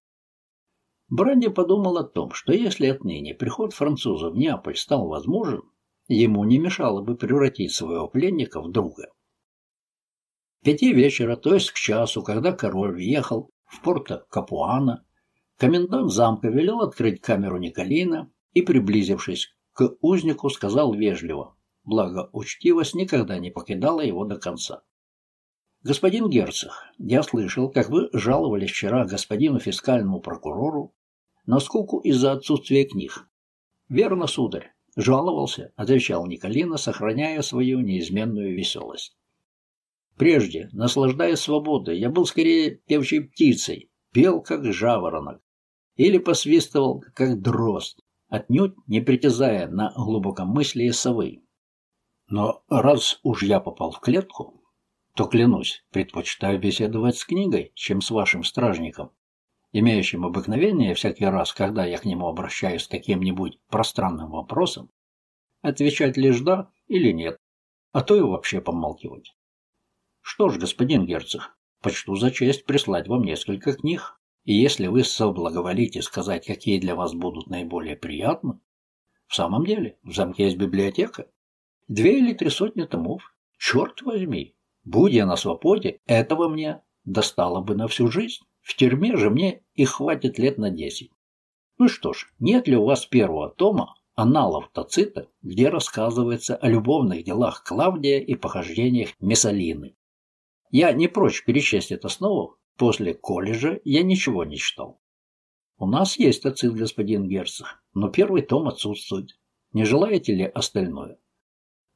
Бранди подумал о том, что если отныне приход француза в Неаполь стал возможен, ему не мешало бы превратить своего пленника в друга. Пяти вечера, то есть к часу, когда король въехал в порто Капуана, Комендант замка велел открыть камеру Николина и, приблизившись к узнику, сказал вежливо, благо учтивость никогда не покидала его до конца. «Господин герцог, я слышал, как вы жаловались вчера господину фискальному прокурору на скуку из-за отсутствия книг». «Верно, сударь, жаловался», — отвечал Николина, сохраняя свою неизменную веселость. «Прежде, наслаждаясь свободой, я был скорее певчей птицей, пел как жаворонок, или посвистывал, как дрозд, отнюдь не притязая на глубокомыслие совы. Но раз уж я попал в клетку, то, клянусь, предпочитаю беседовать с книгой, чем с вашим стражником, имеющим обыкновение всякий раз, когда я к нему обращаюсь с каким-нибудь пространным вопросом, отвечать лишь «да» или «нет», а то и вообще помалкивать. Что ж, господин герцог, почту за честь прислать вам несколько книг, и если вы соблаговолите сказать, какие для вас будут наиболее приятны, в самом деле, в замке есть библиотека. Две или три сотни томов. Черт возьми, будь я на свободе, этого мне достало бы на всю жизнь. В тюрьме же мне и хватит лет на десять. Ну что ж, нет ли у вас первого тома аналов Тацита, где рассказывается о любовных делах Клавдия и похождениях Мессалины. Я не прочь перечесть это снова, после колледжа я ничего не читал. У нас есть Тацит, господин Герцог, но первый том отсутствует. Не желаете ли остальное?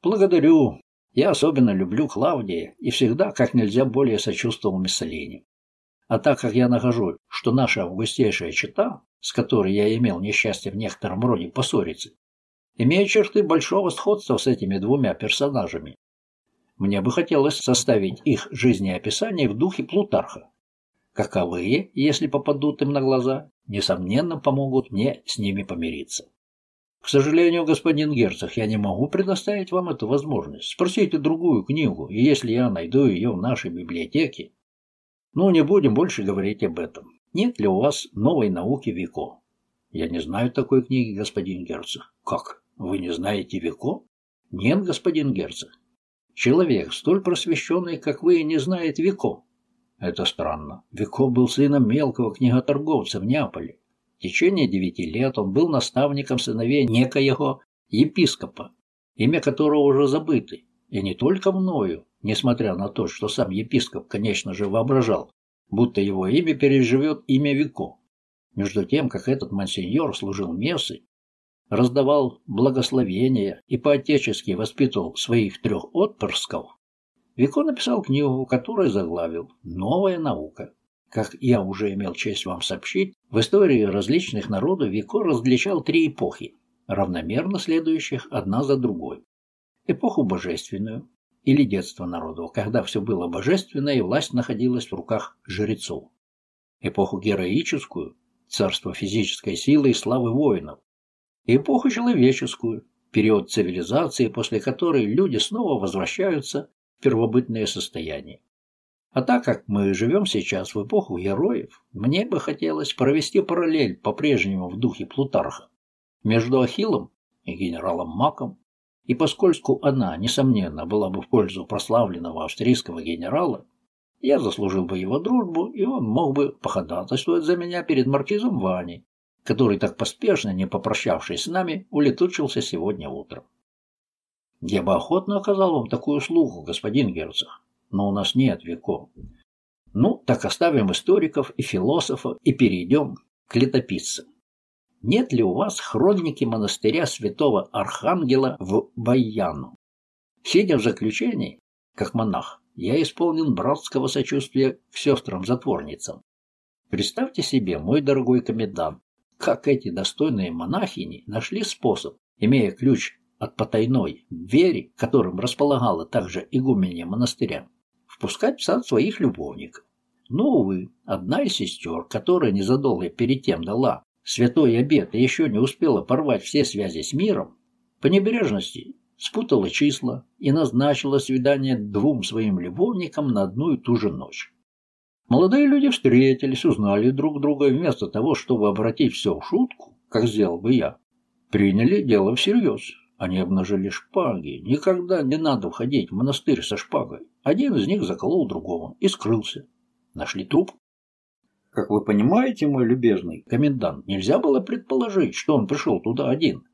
Благодарю. Я особенно люблю Клавдия и всегда как нельзя более сочувствовал Мессалине. А так как я нахожу, что наша августейшая чита, с которой я имел несчастье в некотором роде поссориться, имеет черты большого сходства с этими двумя персонажами, мне бы хотелось составить их жизнеописание в духе Плутарха. Каковые, если попадут им на глаза, несомненно помогут мне с ними помириться. К сожалению, господин герцог, я не могу предоставить вам эту возможность. Спросите другую книгу, и если я найду ее в нашей библиотеке... Ну, не будем больше говорить об этом. Нет ли у вас новой науки Вико? Я не знаю такой книги, господин герцог. Как? Вы не знаете Вико? Нет, господин герцог. Человек, столь просвещенный, как вы, не знает Вико. Это странно. Вико был сыном мелкого книготорговца в Неаполе. Течение девяти лет он был наставником сыновей некоего епископа, имя которого уже забыто, и не только мною, несмотря на то, что сам епископ, конечно же, воображал, будто его имя переживет имя Вико. Между тем, как этот мансиньор служил мессой, раздавал благословения и поотечески воспитывал своих трех отпрысков, Вико написал книгу, которую заглавил «Новая наука». Как я уже имел честь вам сообщить, в истории различных народов Вико различал три эпохи, равномерно следующих одна за другой. Эпоху божественную, или детство народов, когда все было божественное и власть находилась в руках жрецов. Эпоху героическую, царство физической силы и славы воинов, эпоху человеческую, период цивилизации, после которой люди снова возвращаются в первобытное состояние. А так как мы живем сейчас в эпоху героев, мне бы хотелось провести параллель по-прежнему в духе Плутарха между Ахиллом и генералом Маком, и поскольку она, несомненно, была бы в пользу прославленного австрийского генерала, я заслужил бы его дружбу, и он мог бы походатайствовать за меня перед маркизом Ваней, который так поспешно, не попрощавшись с нами, улетучился сегодня утром. Я бы охотно оказал вам такую услугу, господин герцог, но у нас нет веков. Ну, так оставим историков и философов и перейдем к летописцам. Нет ли у вас хроники монастыря святого Архангела в Баяну? Сидя в заключении, как монах, я исполнен братского сочувствия к сестрам-затворницам. Представьте себе, мой дорогой комендант, как эти достойные монахини нашли способ, имея ключ от потайной двери, которым располагала также игуменья монастыря, впускать в сад своих любовников. Но, увы, одна из сестер, которая незадолго перед тем дала святой обет и еще не успела порвать все связи с миром, по небрежности спутала числа и назначила свидание двум своим любовникам на одну и ту же ночь. Молодые люди встретились, узнали друг друга, и вместо того, чтобы обратить все в шутку, как сделал бы я, приняли дело всерьез. Они обнажили шпаги. Никогда не надо входить в монастырь со шпагой. Один из них заколол другого и скрылся. Нашли труп. Как вы понимаете, мой любезный комендант, нельзя было предположить, что он пришел туда один.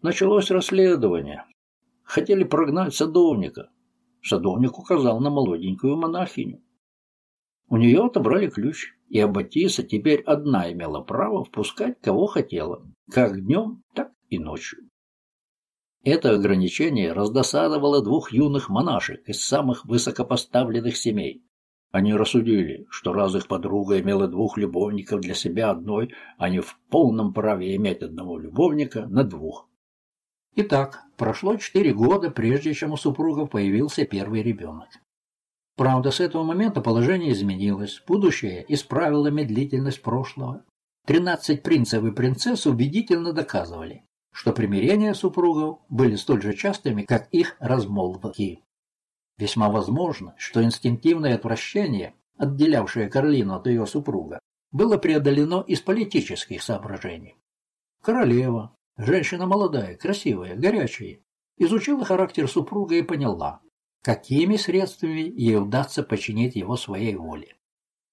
Началось расследование. Хотели прогнать садовника. Садовник указал на молоденькую монахиню. У нее отобрали ключ, и Аббатиса теперь одна имела право впускать кого хотела, как днем, так и ночью. Это ограничение раздосадовало двух юных монашек из самых высокопоставленных семей. Они рассудили, что раз их подруга имела двух любовников для себя одной, они в полном праве иметь одного любовника на двух. Итак, прошло четыре года, прежде чем у супругов появился первый ребенок. Правда, с этого момента положение изменилось. Будущее исправило медлительность прошлого. Тринадцать принцев и принцесс убедительно доказывали, что примирения супругов были столь же частыми, как их размолвки. Весьма возможно, что инстинктивное отвращение, отделявшее Каролину от ее супруга, было преодолено из политических соображений. Королева, женщина молодая, красивая, горячая, изучила характер супруга и поняла, какими средствами ей удастся подчинить его своей воле.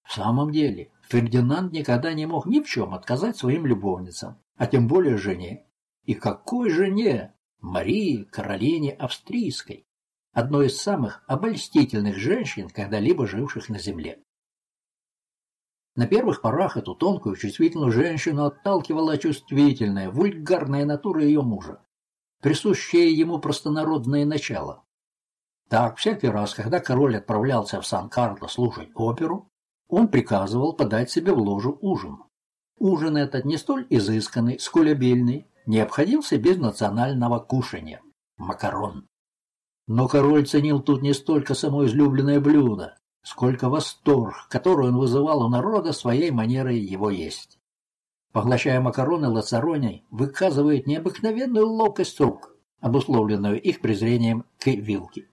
В самом деле, Фердинанд никогда не мог ни в чем отказать своим любовницам, а тем более жене. И какой жене? Марии Каролине Австрийской, одной из самых обольстительных женщин, когда-либо живших на земле. На первых порах эту тонкую, чувствительную женщину отталкивала чувствительная, вульгарная натура ее мужа, присущее ему простонародное начало. Так, всякий раз, когда король отправлялся в Сан-Карло слушать оперу, он приказывал подать себе в ложу ужин. Ужин этот не столь изысканный, сколь обильный, не обходился без национального кушания – макарон. Но король ценил тут не столько само излюбленное блюдо, сколько восторг, который он вызывал у народа своей манерой его есть. Поглощая макароны, Лацарони выказывает необыкновенную ловкость рук, обусловленную их презрением к вилке.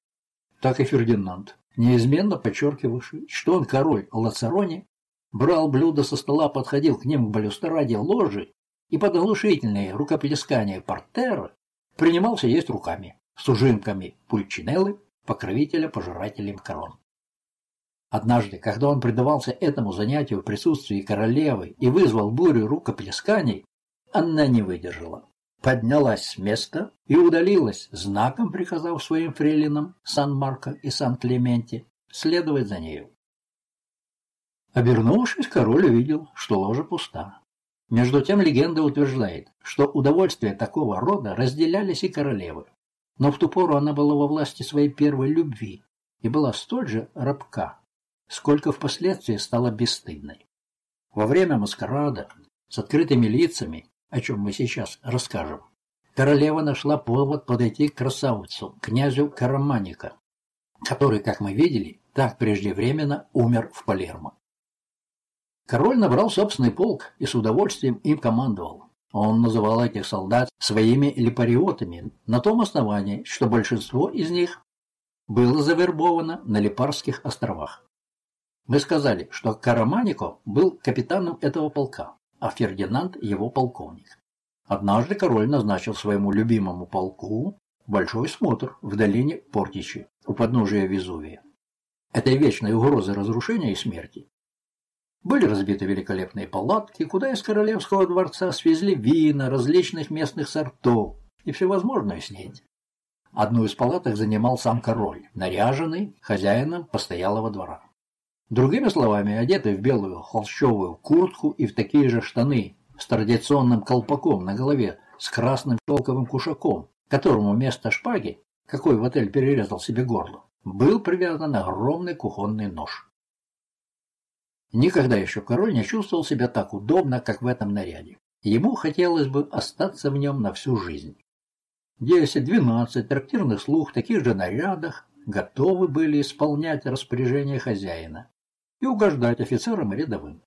Так и Фердинанд, неизменно подчеркивавший, что он король Лацарони, брал блюдо со стола, подходил к ним к балюстраде ложи и под оглушительные рукоплескания портера принимался есть руками, с ужимками пульчинеллы, покровителя пожирателей макарон. Однажды, когда он предавался этому занятию в присутствии королевы и вызвал бурю рукоплесканий, она не выдержала. Поднялась с места и удалилась, знаком приказав своим фрейлинам Сан-Марко и Сан-Клементе следовать за нею. Обернувшись, король увидел, что ложа пуста. Между тем легенда утверждает, что удовольствия такого рода разделялись и королевы. Но в ту пору она была во власти своей первой любви и была столь же рабка, сколько впоследствии стала бесстыдной. Во время маскарада с открытыми лицами, о чем мы сейчас расскажем, королева нашла повод подойти к красавцу, князю Караманика, который, как мы видели, так преждевременно умер в Палермо. Король набрал собственный полк и с удовольствием им командовал. Он называл этих солдат своими липариотами на том основании, что большинство из них было завербовано на Липарских островах. Мы сказали, что Караманико был капитаном этого полка, а Фердинанд – его полковник. Однажды король назначил своему любимому полку большой смотр в долине Портичи, у подножия Везувия. Этой вечной угрозы разрушения и смерти. Были разбиты великолепные палатки, куда из королевского дворца свезли вина различных местных сортов и всевозможную снедь. Одну из палаток занимал сам король, наряженный хозяином постоялого двора. Другими словами, одетый в белую холщовую куртку и в такие же штаны с традиционным колпаком на голове с красным шелковым кушаком, которому вместо шпаги, какой в отель перерезал себе горло, был привязан огромный кухонный нож. Никогда еще король не чувствовал себя так удобно, как в этом наряде. Ему хотелось бы остаться в нем на всю жизнь. Десять-двенадцать трактирных слуг в таких же нарядах готовы были исполнять распоряжение хозяина и угождать офицерам и рядовым.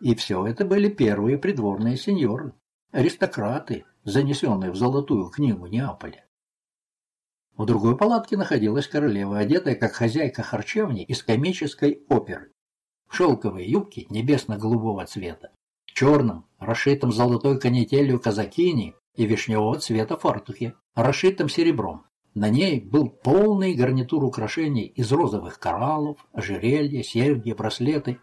И все это были первые придворные сеньоры, аристократы, занесенные в золотую книгу Неаполя. В другой палатке находилась королева, одетая как хозяйка харчевни из комической оперы. В шелковой юбке небесно-голубого цвета, черном, расшитом золотой канителью казакини и вишневого цвета фартухе, расшитом серебром. На ней был полный гарнитур украшений из розовых кораллов, ожерелья, серьги, браслеты.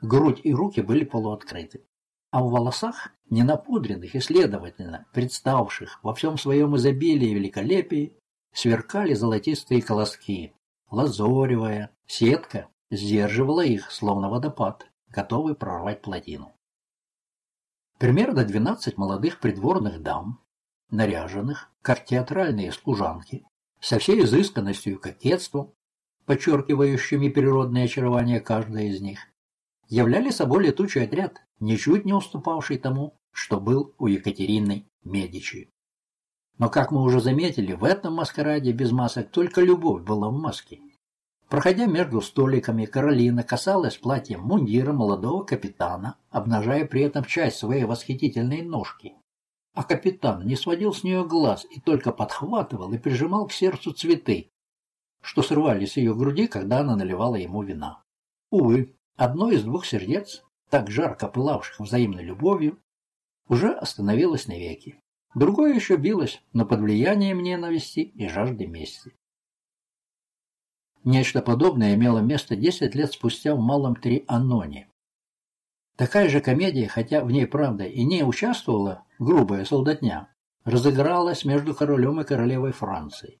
Грудь и руки были полуоткрыты. А в волосах, не напудренных и, следовательно, представших во всем своем изобилии и великолепии, сверкали золотистые колоски. Лазоревая сетка сдерживала их, словно водопад, готовый прорвать плотину. Примерно двенадцать молодых придворных дам, наряженных, как театральные служанки, со всей изысканностью и кокетством, подчеркивающими природное очарование каждой из них, являли собой летучий отряд, ничуть не уступавший тому, что был у Екатерины Медичи. Но, как мы уже заметили, в этом маскараде без масок только любовь была в маске. Проходя между столиками, Каролина касалась платьем мундира молодого капитана, обнажая при этом часть своей восхитительной ножки а капитан не сводил с нее глаз и только подхватывал и прижимал к сердцу цветы, что срывались с ее груди, когда она наливала ему вина. Увы, одно из двух сердец, так жарко пылавших взаимной любовью, уже остановилось навеки. Другое еще билось, но под влиянием ненависти и жажды мести. Нечто подобное имело место десять лет спустя в Малом Трианоне. Такая же комедия, хотя в ней, правда, и не участвовала грубая солдатня, разыгралась между королем и королевой Франции.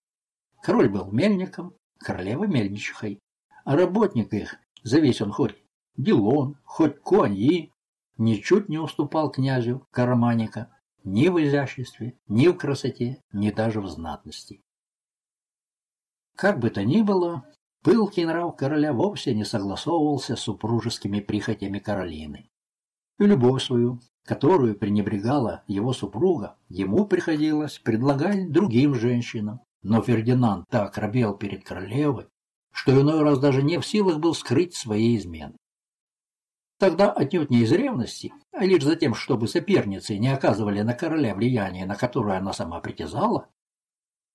Король был мельником, королева мельничихой, а работник их, за весь он хоть Дилон, хоть Куаньи, ничуть не уступал князю Караманика ни в изяществе, ни в красоте, ни даже в знатности. Как бы то ни было, пылкий нрав короля вовсе не согласовывался с супружескими прихотями Каролины. И любовь свою, которую пренебрегала его супруга, ему приходилось предлагать другим женщинам. Но Фердинанд так робел перед королевой, что иной раз даже не в силах был скрыть свои измены. Тогда отнюдь не из ревности, а лишь за тем, чтобы соперницы не оказывали на короля влияние, на которое она сама притязала,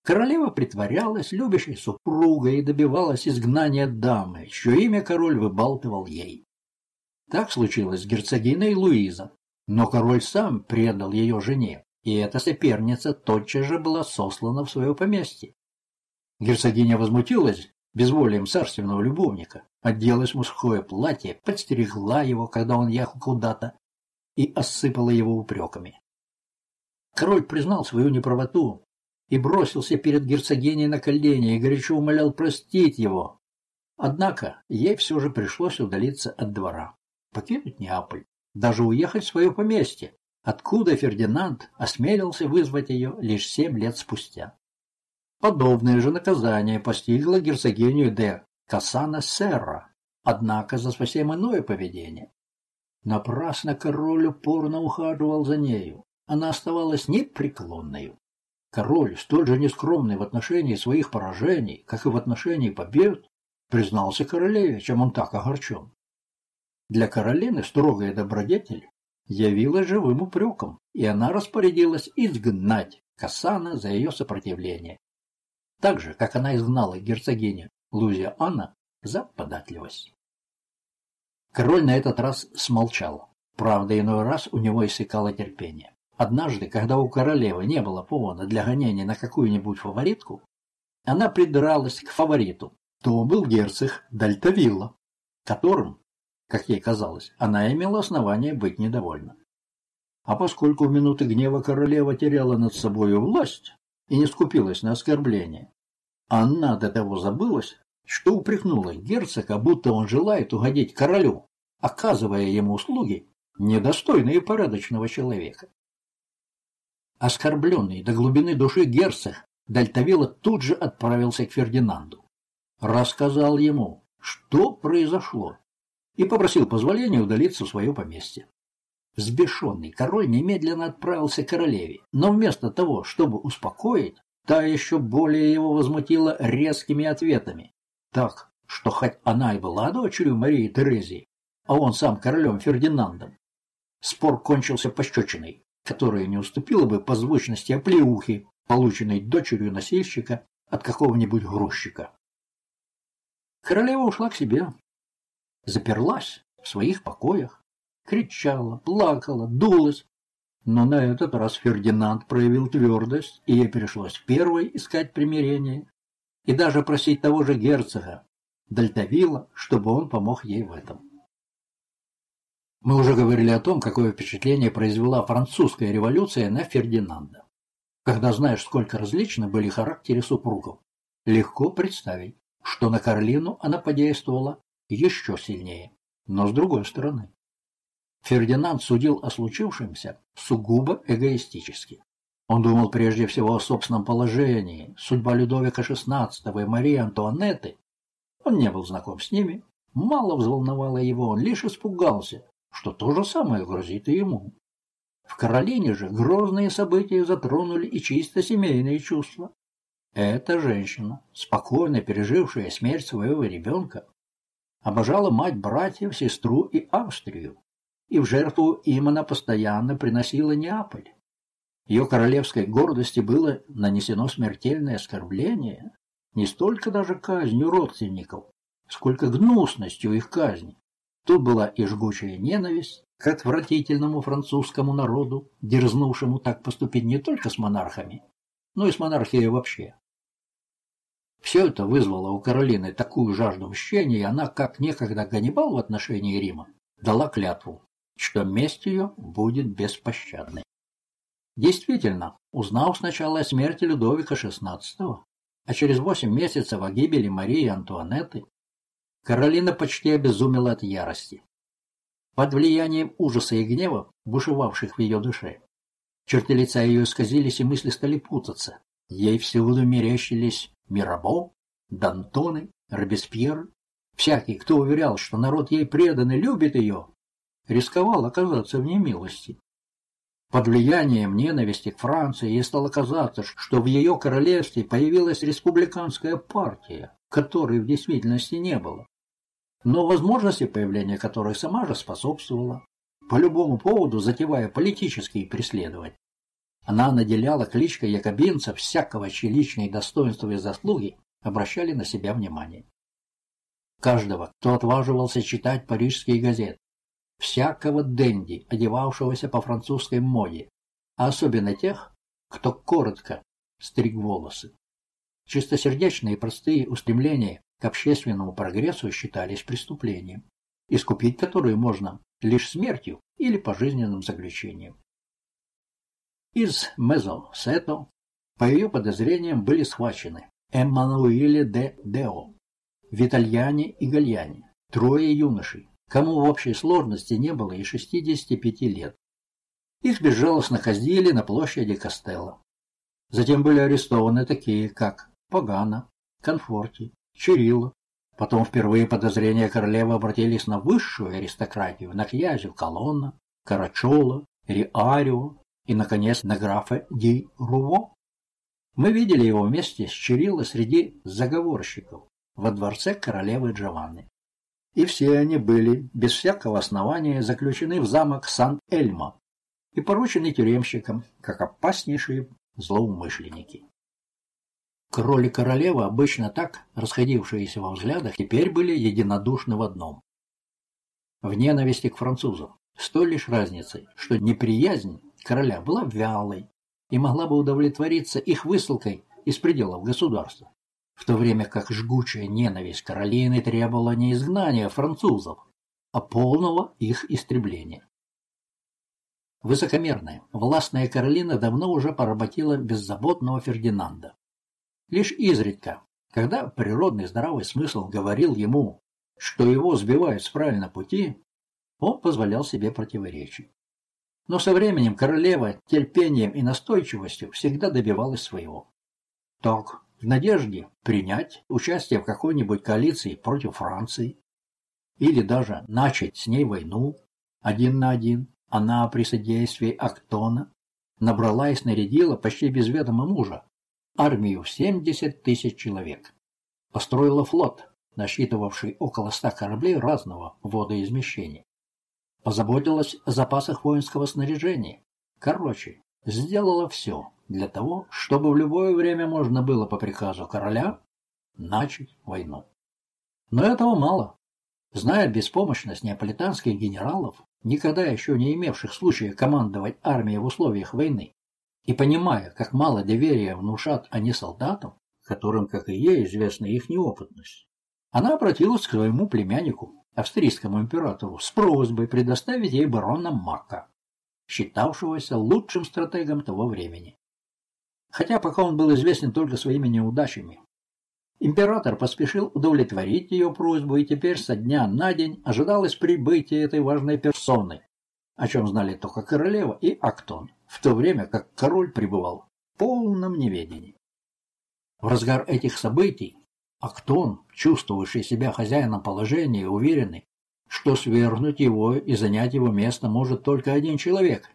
королева притворялась любящей супругой и добивалась изгнания дамы, чье имя король выбалтывал ей. Так случилось с герцогиней Луиза, но король сам предал ее жене, и эта соперница тотчас же была сослана в свое поместье. Герцогиня возмутилась безволием царственного любовника, оделась в мужское платье, подстерегла его, когда он ехал куда-то, и осыпала его упреками. Король признал свою неправоту и бросился перед герцогиней на колени и горячо умолял простить его. Однако ей все же пришлось удалиться от двора, покинуть Неаполь, даже уехать в свое поместье, откуда Фердинанд осмелился вызвать ее лишь семь лет спустя. Подобное же наказание постигло герцогиню де Касана Серра, однако за совсем иное поведение. Напрасно король упорно ухаживал за нею. Она оставалась непреклонной. Король, столь же нескромный в отношении своих поражений, как и в отношении побед, признался королеве, чем он так огорчен. Для Каролины строгая добродетель явилась живым упреком, и она распорядилась изгнать Касана за ее сопротивление. Так же, как она изгнала герцогиню Лузия Анна за податливость. Король на этот раз смолчал. Правда, иной раз у него иссякало терпение. Однажды, когда у королевы не было повода для гонения на какую-нибудь фаворитку, она придралась к фавориту. То был герцог Дальтавилла, которым, как ей казалось, она имела основание быть недовольна. А поскольку в минуты гнева королева теряла над собою власть и не скупилась на оскорбление, она до того забылась, что упрекнула герцога, будто он желает угодить королю, оказывая ему услуги, недостойные порядочного человека. Оскорбленный до глубины души герцог Дальтавила тут же отправился к Фердинанду. Рассказал ему, что произошло, и попросил позволения удалиться в свое поместье. Взбешенный король немедленно отправился к королеве, но вместо того, чтобы успокоить, та еще более его возмутила резкими ответами. Так, что хоть она и была дочерью Марии Терезии, а он сам королем Фердинандом. Спор кончился пощечиной, которая не уступила бы по звучности оплеухи, полученной дочерью носильщика от какого-нибудь грузчика. Королева ушла к себе, заперлась в своих покоях, кричала, плакала, дулась. Но на этот раз Фердинанд проявил твердость, и ей пришлось первой искать примирение и даже просить того же герцога, Дальтавила, чтобы он помог ей в этом. Мы уже говорили о том, какое впечатление произвела французская революция на Фердинанда. Когда знаешь, сколько различны были характеры супругов, легко представить, что на Карлину она подействовала еще сильнее. Но с другой стороны, Фердинанд судил о случившемся сугубо эгоистически. Он думал прежде всего о собственном положении. Судьба Людовика XVI и Марии Антуанетты он не был знаком с ними, мало взволновало его, он лишь испугался, что то же самое грозит и ему. В Каролине же грозные события затронули и чисто семейные чувства. Эта женщина, спокойно пережившая смерть своего ребенка, обожала мать, братьев, сестру и Австрию, и в жертву им она постоянно приносила Неаполь. Ее королевской гордости было нанесено смертельное оскорбление, не столько даже казнью родственников, сколько гнусностью их казни. Тут была и жгучая ненависть к отвратительному французскому народу, дерзнувшему так поступить не только с монархами, но и с монархией вообще. Все это вызвало у Каролины такую жажду мщения, и она, как некогда Ганнибал в отношении Рима, дала клятву, что месть ее будет беспощадной. Действительно, узнав сначала о смерти Людовика XVI, а через восемь месяцев о гибели Марии Антуанетты, Каролина почти обезумела от ярости. Под влиянием ужаса и гнева, бушевавших в ее душе, черты лица ее исказились и мысли стали путаться. Ей всюду мерещились Мирабо, Д'Антоны, Робеспьер. Всякий, кто уверял, что народ ей предан и любит ее, рисковал оказаться в немилости. Под влиянием ненависти к Франции ей стало казаться, что в ее королевстве появилась республиканская партия, которой в действительности не было, но возможности появления которой сама же способствовала, по любому поводу затевая политические преследования. Она наделяла кличкой якобинцев всякого, чьи личные достоинства и заслуги обращали на себя внимание. Каждого, кто отваживался читать парижские газеты, всякого денди, одевавшегося по французской моде, а особенно тех, кто коротко стриг волосы. Чистосердечные простые устремления к общественному прогрессу считались преступлением, искупить которые можно лишь смертью или пожизненным заключением. Из Мезо Сето по ее подозрениям были схвачены Эммануиле де Део, Витальяне и Гальяне, трое юношей, кому в общей сложности не было и 65 лет. Их безжалостно казнили на площади Костелло. Затем были арестованы такие, как Пагана, Конфорти, Чирилла. Потом впервые подозрения королевы обратились на высшую аристократию, на князю Колонна, Карачола, Риарио и, наконец, на графа Ди Руво. Мы видели его вместе с Чирилло среди заговорщиков во дворце королевы Джованны. И все они были, без всякого основания, заключены в замок Сан-Эльмо и поручены тюремщикам, как опаснейшие злоумышленники. Король и королева, обычно так расходившиеся во взглядах, теперь были единодушны в одном. В ненависти к французам, с той лишь разницей, что неприязнь короля была вялой, и могла бы удовлетвориться их высылкой из пределов государства, в то время как жгучая ненависть Каролины требовала не изгнания французов, а полного их истребления. Высокомерная, властная Каролина давно уже поработила беззаботного Фердинанда. Лишь изредка, когда природный здравый смысл говорил ему, что его сбивают с правильного пути, он позволял себе противоречить. Но со временем королева терпением и настойчивостью всегда добивалась своего. Так, в надежде принять участие в какой-нибудь коалиции против Франции или даже начать с ней войну один на один, она при содействии Актона набрала и снарядила почти без ведома мужа армию в 70 тысяч человек. Построила флот, насчитывавший около ста кораблей разного водоизмещения позаботилась о запасах воинского снаряжения. Короче, сделала все для того, чтобы в любое время можно было по приказу короля начать войну. Но этого мало. Зная беспомощность неаполитанских генералов, никогда еще не имевших случая командовать армией в условиях войны, и понимая, как мало доверия внушат они солдатам, которым, как и ей, известна их неопытность, она обратилась к своему племяннику, австрийскому императору с просьбой предоставить ей барона Мака, считавшегося лучшим стратегом того времени. Хотя пока он был известен только своими неудачами. Император поспешил удовлетворить ее просьбу, и теперь со дня на день ожидалось прибытие этой важной персоны, о чем знали только королева и Актон, в то время как король пребывал в полном неведении. В разгар этих событий Актон, чувствовавший себя хозяином положения и уверенный, что свергнуть его и занять его место может только один человек,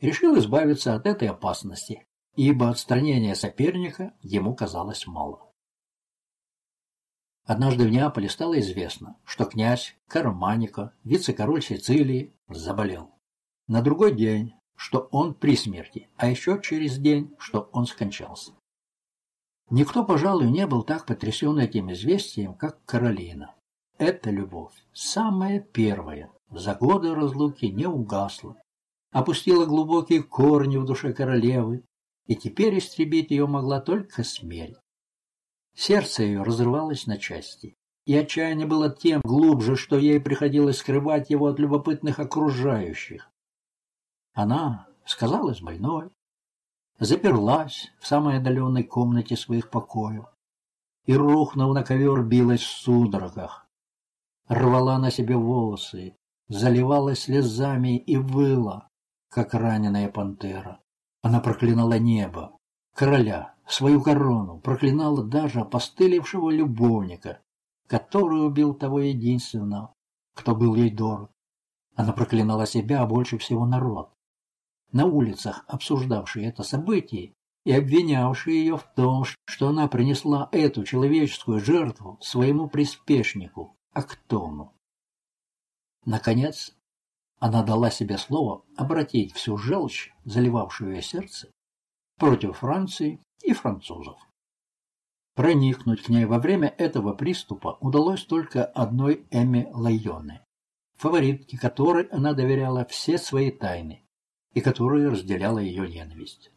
решил избавиться от этой опасности, ибо отстранение соперника ему казалось мало. Однажды в Неаполе стало известно, что князь Карманика, вице-король Сицилии, заболел. На другой день, что он при смерти, а еще через день, что он скончался. Никто, пожалуй, не был так потрясен этим известием, как Каролина. Эта любовь, самая первая, за годы разлуки не угасла, опустила глубокие корни в душе королевы, и теперь истребить ее могла только смерть. Сердце ее разрывалось на части, и отчаяние было тем глубже, что ей приходилось скрывать его от любопытных окружающих. Она сказалась больной, заперлась в самой отдаленной комнате своих покоев и, рухнув на ковер, билась в судорогах. Рвала на себе волосы, заливалась слезами и выла, как раненая пантера. Она проклинала небо, короля, свою корону, проклинала даже опостылевшего любовника, который убил того единственного, кто был ей дорог. Она проклинала себя, а больше всего народ. На улицах, обсуждавший это событие и обвинявший ее в том, что она принесла эту человеческую жертву своему приспешнику, Актону. Наконец, она дала себе слово обратить всю желчь, заливавшую ее сердце, против Франции и французов. Проникнуть к ней во время этого приступа удалось только одной Эми Лайоне, фаворитке которой она доверяла все свои тайны и которая разделяла ее ненависть.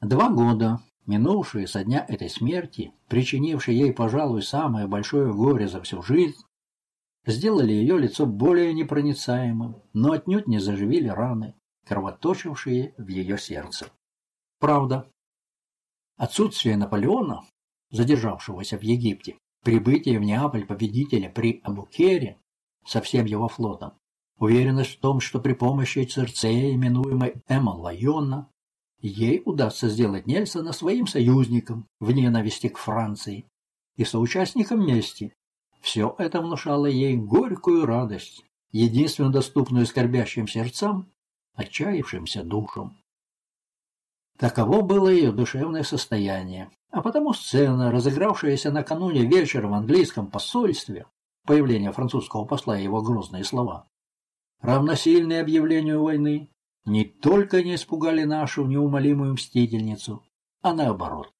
Два года, минувшие со дня этой смерти, причинившие ей, пожалуй, самое большое горе за всю жизнь, сделали ее лицо более непроницаемым, но отнюдь не заживили раны, кровоточившие в ее сердце. Правда, отсутствие Наполеона, задержавшегося в Египте, прибытие в Неаполь победителя при Абукере со всем его флотом, уверенность в том, что при помощи Церцея, именуемой Эмма Лайона, ей удастся сделать Нельсона своим союзником в ненависти к Франции и соучастником мести, все это внушало ей горькую радость, единственно доступную скорбящим сердцам, отчаявшимся душам. Таково было ее душевное состояние, а потому сцена, разыгравшаяся накануне вечера в английском посольстве, появление французского посла и его грозные слова, равносильные объявлению войны, не только не испугали нашу неумолимую мстительницу, а наоборот,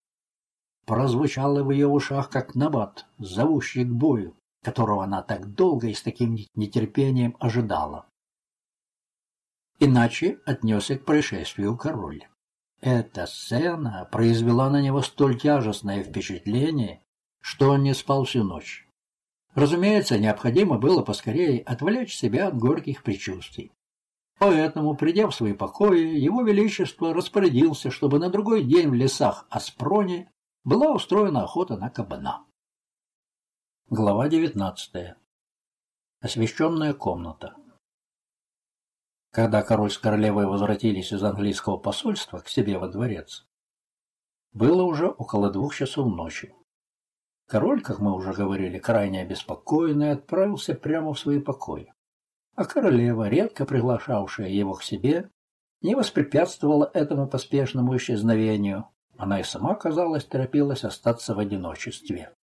прозвучало в ее ушах, как набат, зовущий к бою, которого она так долго и с таким нетерпением ожидала. Иначе отнесся к происшествию король. Эта сцена произвела на него столь тяжестное впечатление, что он не спал всю ночь. Разумеется, необходимо было поскорее отвлечь себя от горьких предчувствий. Поэтому, придя в свои покои, его величество распорядился, чтобы на другой день в лесах Аспрони была устроена охота на кабана. Глава 19. Освещенная комната. Когда король с королевой возвратились из английского посольства к себе во дворец, было уже около двух часов ночи. Король, как мы уже говорили, крайне обеспокоенный, отправился прямо в свои покои. А королева, редко приглашавшая его к себе, не воспрепятствовала этому поспешному исчезновению, она и сама, казалось, торопилась остаться в одиночестве.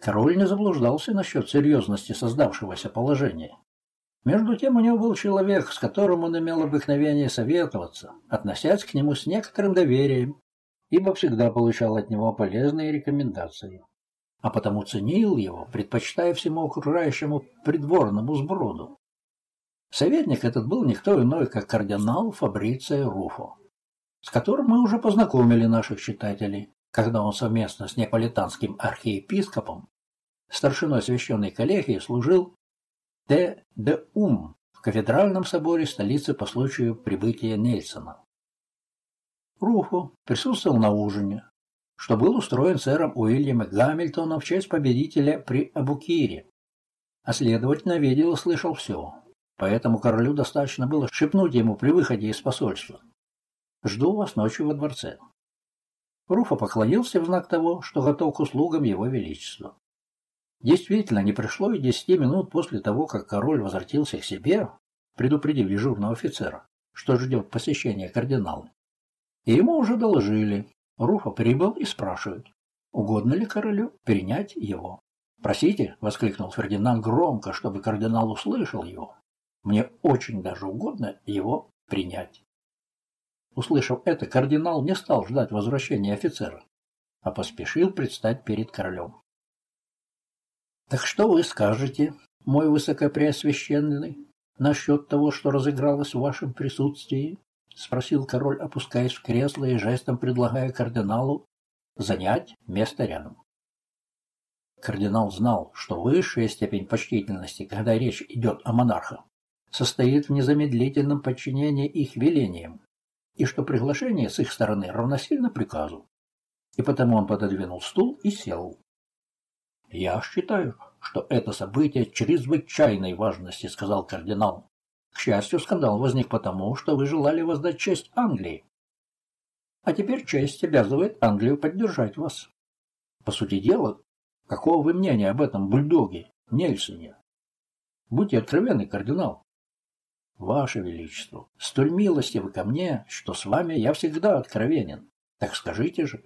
Король не заблуждался насчет серьезности создавшегося положения. Между тем у него был человек, с которым он имел обыкновение советоваться, относясь к нему с некоторым доверием, ибо всегда получал от него полезные рекомендации, а потому ценил его, предпочитая всему окружающему придворному сброду. Советник этот был никто иной, как кардинал Фабриция Руфо с которым мы уже познакомили наших читателей, когда он совместно с неаполитанским архиепископом, старшиной священной коллегии, служил Т. де Ум в кафедральном соборе столицы по случаю прибытия Нельсона. Руфо присутствовал на ужине, что был устроен сэром Уильямом Гамильтоном в честь победителя при Абукире, а следовательно видел и слышал все, поэтому королю достаточно было шепнуть ему при выходе из посольства – Жду вас ночью во дворце. Руфа поклонился в знак того, что готов к услугам его величества. Действительно, не прошло и десяти минут после того, как король возвратился к себе, предупредив дежурного офицера, что ждет посещения кардинала. Ему уже доложили. Руфа прибыл и спрашивает, угодно ли королю принять его. «Просите», — воскликнул Фердинанд громко, чтобы кардинал услышал его. «Мне очень даже угодно его принять». Услышав это, кардинал не стал ждать возвращения офицера, а поспешил предстать перед королем. «Так что вы скажете, мой высокопреосвященный, насчет того, что разыгралось в вашем присутствии?» — спросил король, опускаясь в кресло и жестом предлагая кардиналу занять место рядом. Кардинал знал, что высшая степень почтительности, когда речь идет о монархах, состоит в незамедлительном подчинении их велениям, и что приглашение с их стороны равносильно приказу. И потому он пододвинул стул и сел. «Я считаю, что это событие чрезвычайной важности», — сказал кардинал. «К счастью, скандал возник потому, что вы желали воздать честь Англии. А теперь честь обязывает Англию поддержать вас. По сути дела, какого вы мнения об этом бульдоге Нельсоне? Будьте откровенны, кардинал. Ваше Величество, столь милостивы ко мне, что с вами я всегда откровенен. Так скажите же.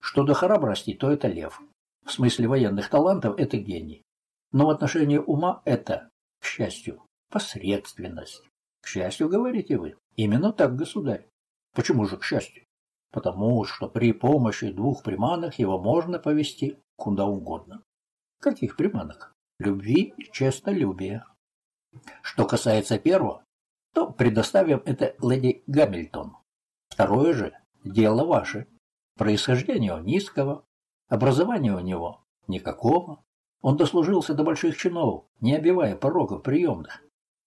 Что до храбрости, то это лев. В смысле военных талантов это гений. Но в отношении ума это, к счастью, посредственность. К счастью, говорите вы. Именно так, государь. Почему же к счастью? Потому что при помощи двух приманок его можно повести куда угодно. Каких приманок? Любви и честолюбия. Что касается первого, то предоставим это леди Гамильтон. Второе же – дело ваше. Происхождение низкого, образования у него никакого. Он дослужился до больших чинов, не обивая порогов приемных.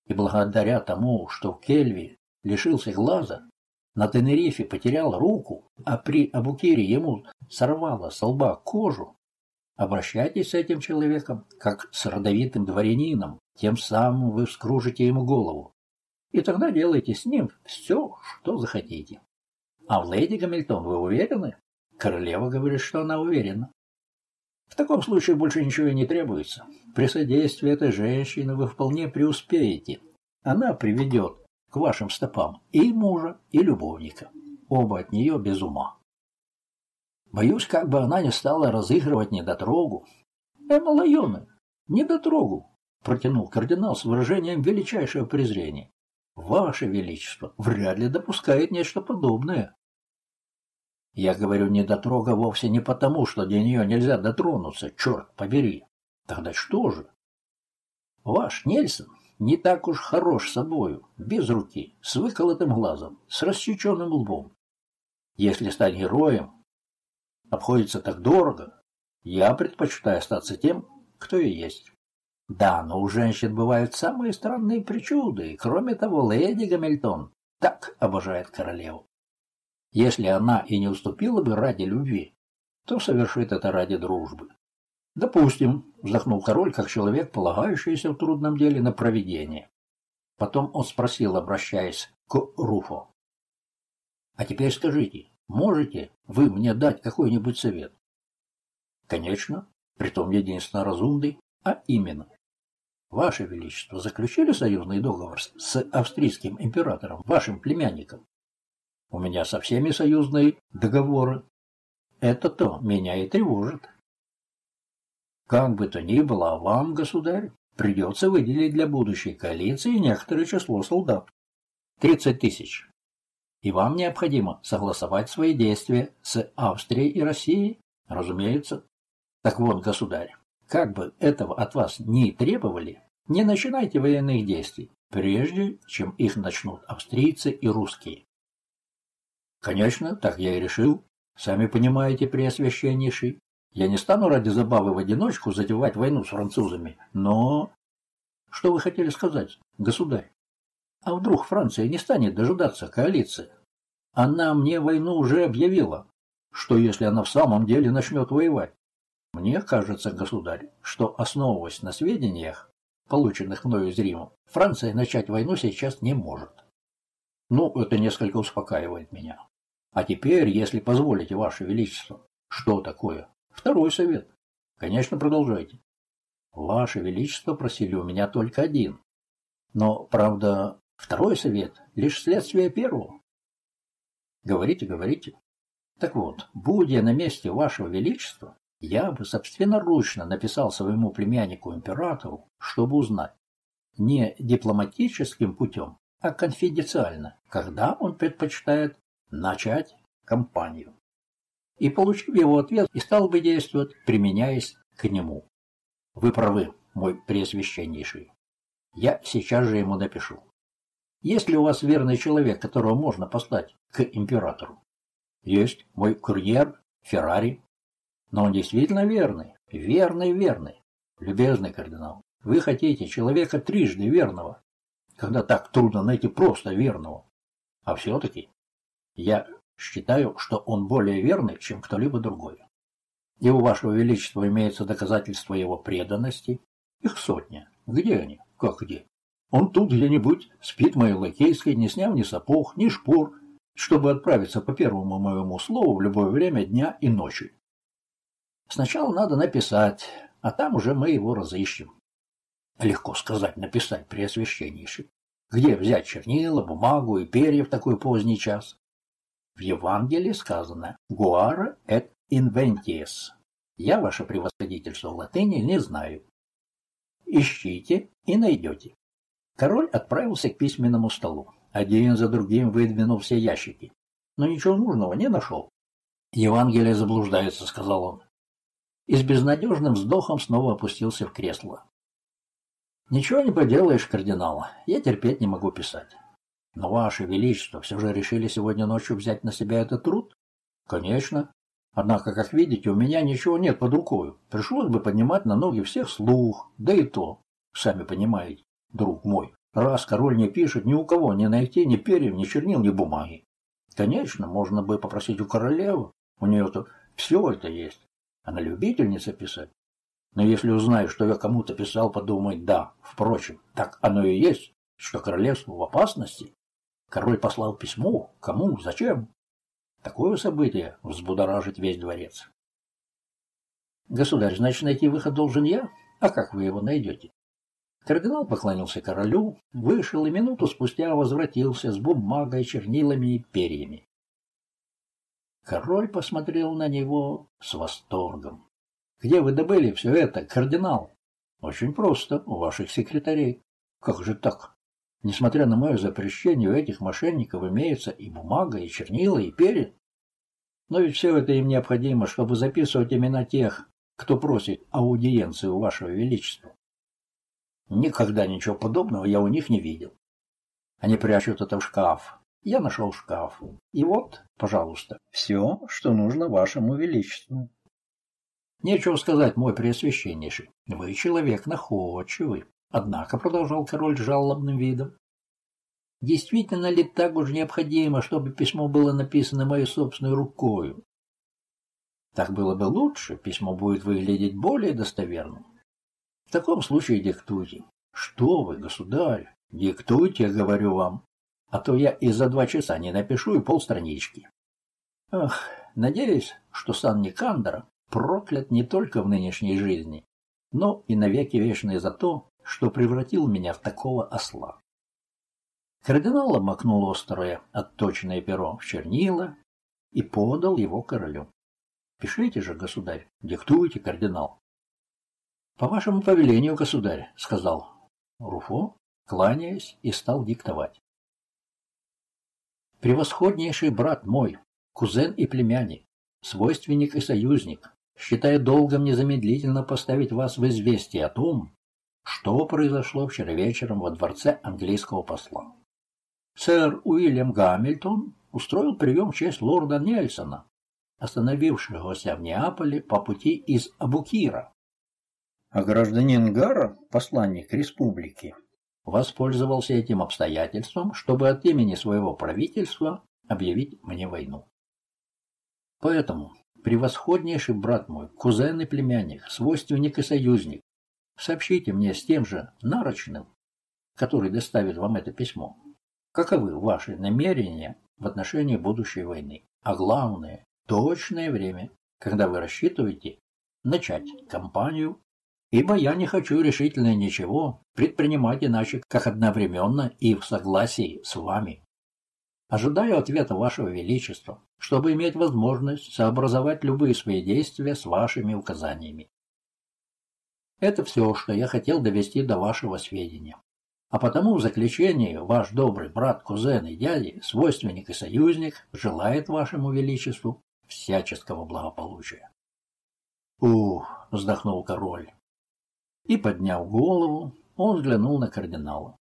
И благодаря тому, что Кельви лишился глаза, на Тенерифе потерял руку, а при Абукире ему сорвало с лба кожу, обращайтесь с этим человеком, как с родовитым дворянином, тем самым вы вскружите ему голову. И тогда делайте с ним все, что захотите. А в леди Гамильтон вы уверены? Королева говорит, что она уверена. В таком случае больше ничего и не требуется. При содействии этой женщины вы вполне преуспеете. Она приведет к вашим стопам и мужа, и любовника. Оба от нее без ума. Боюсь, как бы она не стала разыгрывать недотрогу. Эмма Лайоне, недотрогу, протянул кардинал с выражением величайшего презрения. Ваше Величество вряд ли допускает нечто подобное. Я говорю недотрога вовсе не потому, что до нее нельзя дотронуться, черт побери. Тогда что же? Ваш Нельсон не так уж хорош собою, без руки, с выколотым глазом, с рассеченным лбом. Если стать героем обходится так дорого, я предпочитаю остаться тем, кто и есть. Да, но у женщин бывают самые странные причуды, и кроме того, леди Гамильтон так обожает королеву. Если она и не уступила бы ради любви, то совершит это ради дружбы. Допустим, вздохнул король, как человек, полагающийся в трудном деле на провидение. Потом он спросил, обращаясь к Руфо. А теперь скажите, можете вы мне дать какой-нибудь совет? Конечно, притом единственно разумный, а именно, Ваше Величество, заключили союзный договор с австрийским императором, вашим племянником? У меня со всеми союзные договоры. Это-то меня и тревожит. Как бы то ни было, вам, государь, придется выделить для будущей коалиции некоторое число солдат. Тридцать тысяч. И вам необходимо согласовать свои действия с Австрией и Россией, разумеется. Так вот, государь, как бы этого от вас ни требовали, не начинайте военных действий, прежде чем их начнут австрийцы и русские. Конечно, так я и решил. Сами понимаете, преосвященнейший. Я не стану ради забавы в одиночку затевать войну с французами, но... Что вы хотели сказать, государь? А вдруг Франция не станет дожидаться коалиции? Она мне войну уже объявила. Что если она в самом деле начнет воевать? Мне кажется, государь, что, основываясь на сведениях, полученных мною из Рима, Франция начать войну сейчас не может. Ну, это несколько успокаивает меня. А теперь, если позволите, Ваше Величество, что такое? Второй совет. Конечно, продолжайте. Ваше Величество просили у меня только один. Но, правда, второй совет – лишь следствие первого. Говорите, говорите. Так вот, будь я на месте Вашего Величества, я бы собственноручно написал своему племяннику-императору, чтобы узнать, не дипломатическим путем, а конфиденциально, когда он предпочитает начать кампанию. И, получив его ответ, и стал бы действовать, применяясь к нему. Вы правы, мой преосвященнейший. Я сейчас же ему напишу. Есть ли у вас верный человек, которого можно послать к императору? Есть мой курьер Феррари, но он действительно верный, верный, верный. Любезный кардинал, вы хотите человека трижды верного, когда так трудно найти просто верного. А все-таки Я считаю, что он более верный, чем кто-либо другой. И у вашего величества имеется доказательство его преданности. Их сотня. Где они? Как где? Он тут где-нибудь спит моей лакейской, не сняв ни сапог, ни шпор, чтобы отправиться по первому моему слову в любое время дня и ночи. Сначала надо написать, а там уже мы его разыщем. Легко сказать, написать, преосвященнейший. Где взять чернила, бумагу и перья в такой поздний час? В Евангелии сказано «Гуара et inventiес». Я ваше превосходительство в латыни не знаю. Ищите и найдете. Король отправился к письменному столу. Один за другим выдвинул все ящики. Но ничего нужного не нашел. «Евангелие заблуждается», — сказал он. И с безнадежным вздохом снова опустился в кресло. «Ничего не поделаешь, кардинал. Я терпеть не могу писать. Но, Ваше Величество, все же решили сегодня ночью взять на себя этот труд?» «Конечно. Однако, как видите, у меня ничего нет под рукой. Пришлось бы поднимать на ноги всех слух, да и то, сами понимаете друг мой, раз король не пишет, ни у кого не найти ни перьев, ни чернил, ни бумаги. Конечно, можно бы попросить у королевы, у нее-то все это есть. Она любительница писать. Но если узнаю, что я кому-то писал, подумает, да, впрочем, так оно и есть, что королевство в опасности. Король послал письмо, кому, зачем? Такое событие взбудоражит весь дворец. Государь, значит, найти выход должен я? А как вы его найдете? Кардинал поклонился королю, вышел и минуту спустя возвратился с бумагой, чернилами и перьями. Король посмотрел на него с восторгом. «Где вы добыли все это, кардинал?» «Очень просто, у ваших секретарей». «Как же так?» «Несмотря на мое запрещение, у этих мошенников имеется и бумага, и чернила, и перья. Но ведь все это им необходимо, чтобы записывать имена тех, кто просит аудиенции у вашего величества. Никогда ничего подобного я у них не видел. Они прячут это в шкаф. Я нашел шкаф. И вот, пожалуйста, все, что нужно вашему величеству. Нечего сказать, мой преосвященнейший. Вы человек находчивый. Однако, продолжал король жалобным видом, действительно ли так уж необходимо, чтобы письмо было написано моей собственной рукою? Так было бы лучше, письмо будет выглядеть более достоверным. В таком случае диктуйте. Что вы, государь, диктуйте, говорю вам, а то я и за два часа не напишу и полстранички. Ах, надеюсь, что сан Никандра проклят не только в нынешней жизни, но и навеки вечные за то, что превратил меня в такого осла. Кардинал обмакнул острое, отточенное перо в чернила и подал его королю. «Пишите же, государь, диктуйте, кардинал». «По вашему повелению, государь», — сказал Руфо, кланяясь, и стал диктовать. «Превосходнейший брат мой, кузен и племянник, свойственник и союзник, считая долгом незамедлительно поставить вас в известие о том, что произошло вчера вечером во дворце английского посла. Сэр Уильям Гамильтон устроил прием в честь лорда Нельсона, остановившегося в Неаполе по пути из Абукира, а гражданин Гара, посланник республики, воспользовался этим обстоятельством, чтобы от имени своего правительства объявить мне войну. Поэтому, превосходнейший брат мой, кузен и племянник, свойственник и союзник, сообщите мне с тем же нарочным, который доставит вам это письмо, каковы ваши намерения в отношении будущей войны, а главное, точное время, когда вы рассчитываете начать кампанию. Ибо я не хочу решительно ничего предпринимать иначе, как одновременно и в согласии с вами. Ожидаю ответа Вашего Величества, чтобы иметь возможность сообразовать любые свои действия с вашими указаниями. Это все, что я хотел довести до вашего сведения. А потому в заключении ваш добрый брат, кузен и дядя, свойственник и союзник, желает вашему величеству всяческого благополучия. Ух, вздохнул король, и, подняв голову, он взглянул на кардинала.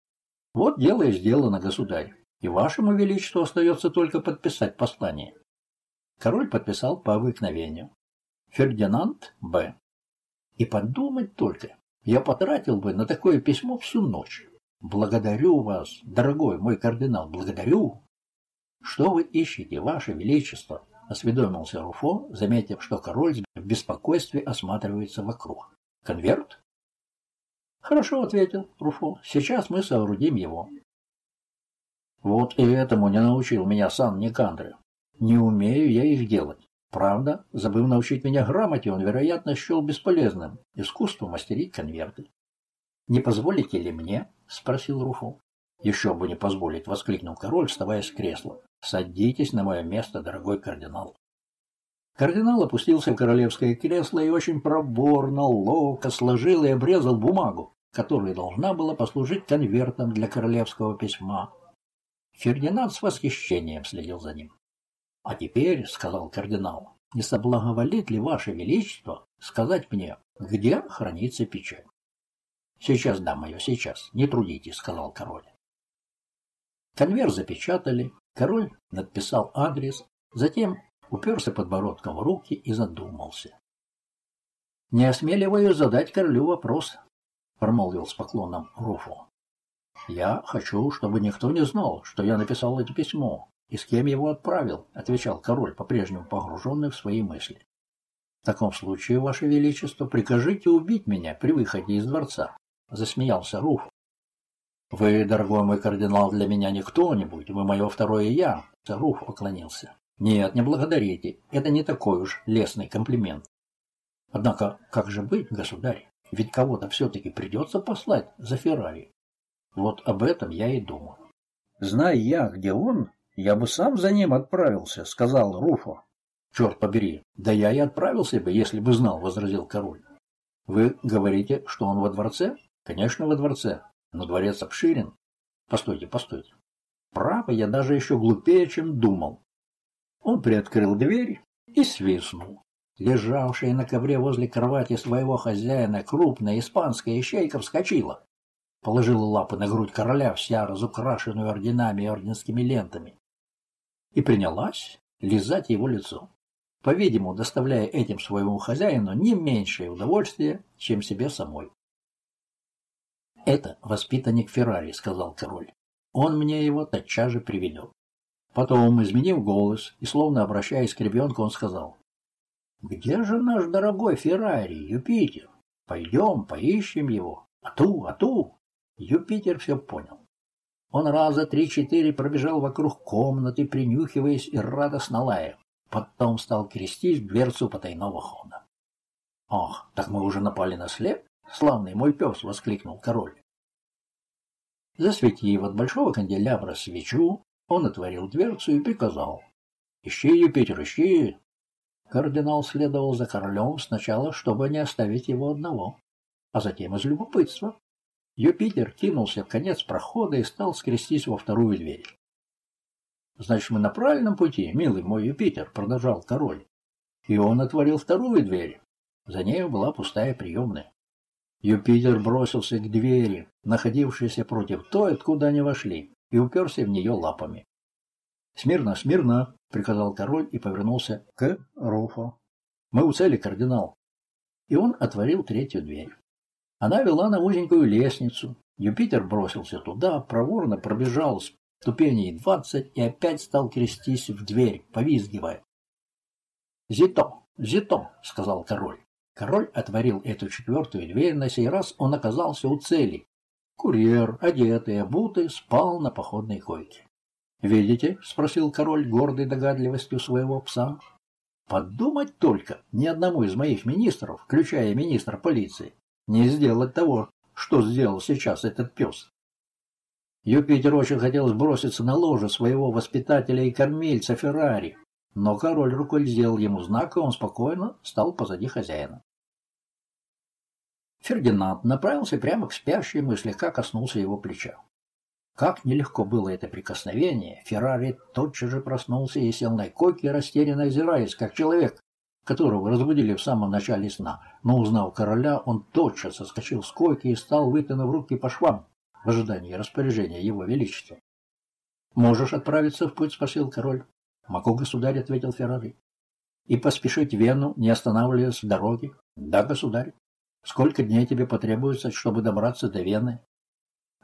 «Вот дело и сделано, государь, и вашему величеству остается только подписать послание». Король подписал по обыкновению. Фердинанд Б. И подумать только, я потратил бы на такое письмо всю ночь. Благодарю вас, дорогой мой кардинал, благодарю. Что вы ищете, ваше величество? Осведомился Руфо, заметив, что король в беспокойстве осматривается вокруг. Конверт? Хорошо, ответил Руфо. Сейчас мы соорудим его. Вот и этому не научил меня сан Никандры. Не умею я их делать. Правда, забыл научить меня грамоте, он, вероятно, счел бесполезным искусство мастерить конверты. «Не позволите ли мне?» — спросил Руфу. «Еще бы не позволить!» — воскликнул король, вставая с кресла. «Садитесь на мое место, дорогой кардинал!» Кардинал опустился в королевское кресло и очень проборно, ловко сложил и обрезал бумагу, которая должна была послужить конвертом для королевского письма. Фердинанд с восхищением следил за ним. «А теперь, — сказал кардинал, — не соблаговолит ли ваше величество сказать мне, где хранится печать?» «Сейчас дам ее, сейчас. Не трудитесь», — сказал король. Конверт запечатали, король надписал адрес, затем уперся подбородком в руки и задумался. «Не осмеливаюсь задать королю вопрос», — промолвил с поклоном Руфу. «Я хочу, чтобы никто не знал, что я написал это письмо и с кем его отправил», — отвечал король, по-прежнему погруженный в свои мысли. «В таком случае, Ваше Величество, прикажите убить меня при выходе из дворца», — засмеялся Руф. «Вы, дорогой мой кардинал, для меня не кто-нибудь, вы мое второе «я», — Руф поклонился. «Нет, не благодарите, это не такой уж лестный комплимент. Однако, как же быть, государь? Ведь кого-то все-таки придется послать за Феррари. Вот об этом я и думаю. Зная я, где он, я бы сам за ним отправился, сказал Руфо. Черт побери, да я и отправился бы, если бы знал, возразил король. Вы говорите, что он во дворце? Конечно, во дворце, но дворец обширен. Постойте, постойте. Право, я даже еще глупее, чем думал. Он приоткрыл дверь и свистнул. Лежавшая на ковре возле кровати своего хозяина крупная испанская ищейка вскочила положила лапы на грудь короля, вся разукрашенную орденами и орденскими лентами, и принялась лизать его лицо, по-видимому, доставляя этим своему хозяину не меньшее удовольствие, чем себе самой. «Это воспитанник Феррари», — сказал король. «Он мне его тотчас же приведет». Потом, изменив голос и словно обращаясь к ребенку, он сказал, «Где же наш дорогой Феррари, Юпитер? Пойдем, поищем его. А ту, а ту!» Юпитер все понял. Он раза три-четыре пробежал вокруг комнаты, принюхиваясь и радостно лая. Потом стал крестить в дверцу потайного хода. «Ах, так мы уже напали на след? Славный мой пес!» — воскликнул король. Засветив от большого канделябра свечу, он отворил дверцу и приказал. «Ищи, Юпитер, ищи!» Кардинал следовал за королем сначала, чтобы не оставить его одного, а затем из любопытства. Юпитер кинулся в конец прохода и стал скрестись во вторую дверь. «Значит, мы на правильном пути, милый мой Юпитер», — продолжал король. И он отворил вторую дверь. За нею была пустая приемная. Юпитер бросился к двери, находившейся против той, откуда они вошли, и уперся в нее лапами. «Смирно, смирно!» — приказал король и повернулся к Руфу. «Мы у цели, кардинал!» И он отворил третью дверь. Она вела на узенькую лестницу. Юпитер бросился туда, проворно пробежал ступеней двадцать и опять стал крестись в дверь, повизгивая. «Зито! Зито!» — сказал король. Король отворил эту четвертую дверь, на сей раз он оказался у цели. Курьер, одетый, обутый, спал на походной койке. «Видите?» — спросил король, гордой догадливостью своего пса. «Подумать только, ни одному из моих министров, включая министра полиции, не сделать того, что сделал сейчас этот пес. Юпитер очень хотел сброситься на ложе своего воспитателя и кормильца Феррари, но король рукой сделал ему знак, и он спокойно стал позади хозяина. Фердинанд направился прямо к спящему и слегка коснулся его плеча. Как нелегко было это прикосновение, Феррари тотчас же проснулся и сел на койке, растерянно озираясь, как человек, которого разбудили в самом начале сна, но, узнав короля, он тотчас соскочил с койки и стал, вытянув руки по швам, в ожидании распоряжения его величества. «Можешь отправиться в путь?» — спросил король. «Могу, государь», — ответил Феррари. «И поспешить в Вену, не останавливаясь в дороге?» «Да, государь. Сколько дней тебе потребуется, чтобы добраться до Вены?»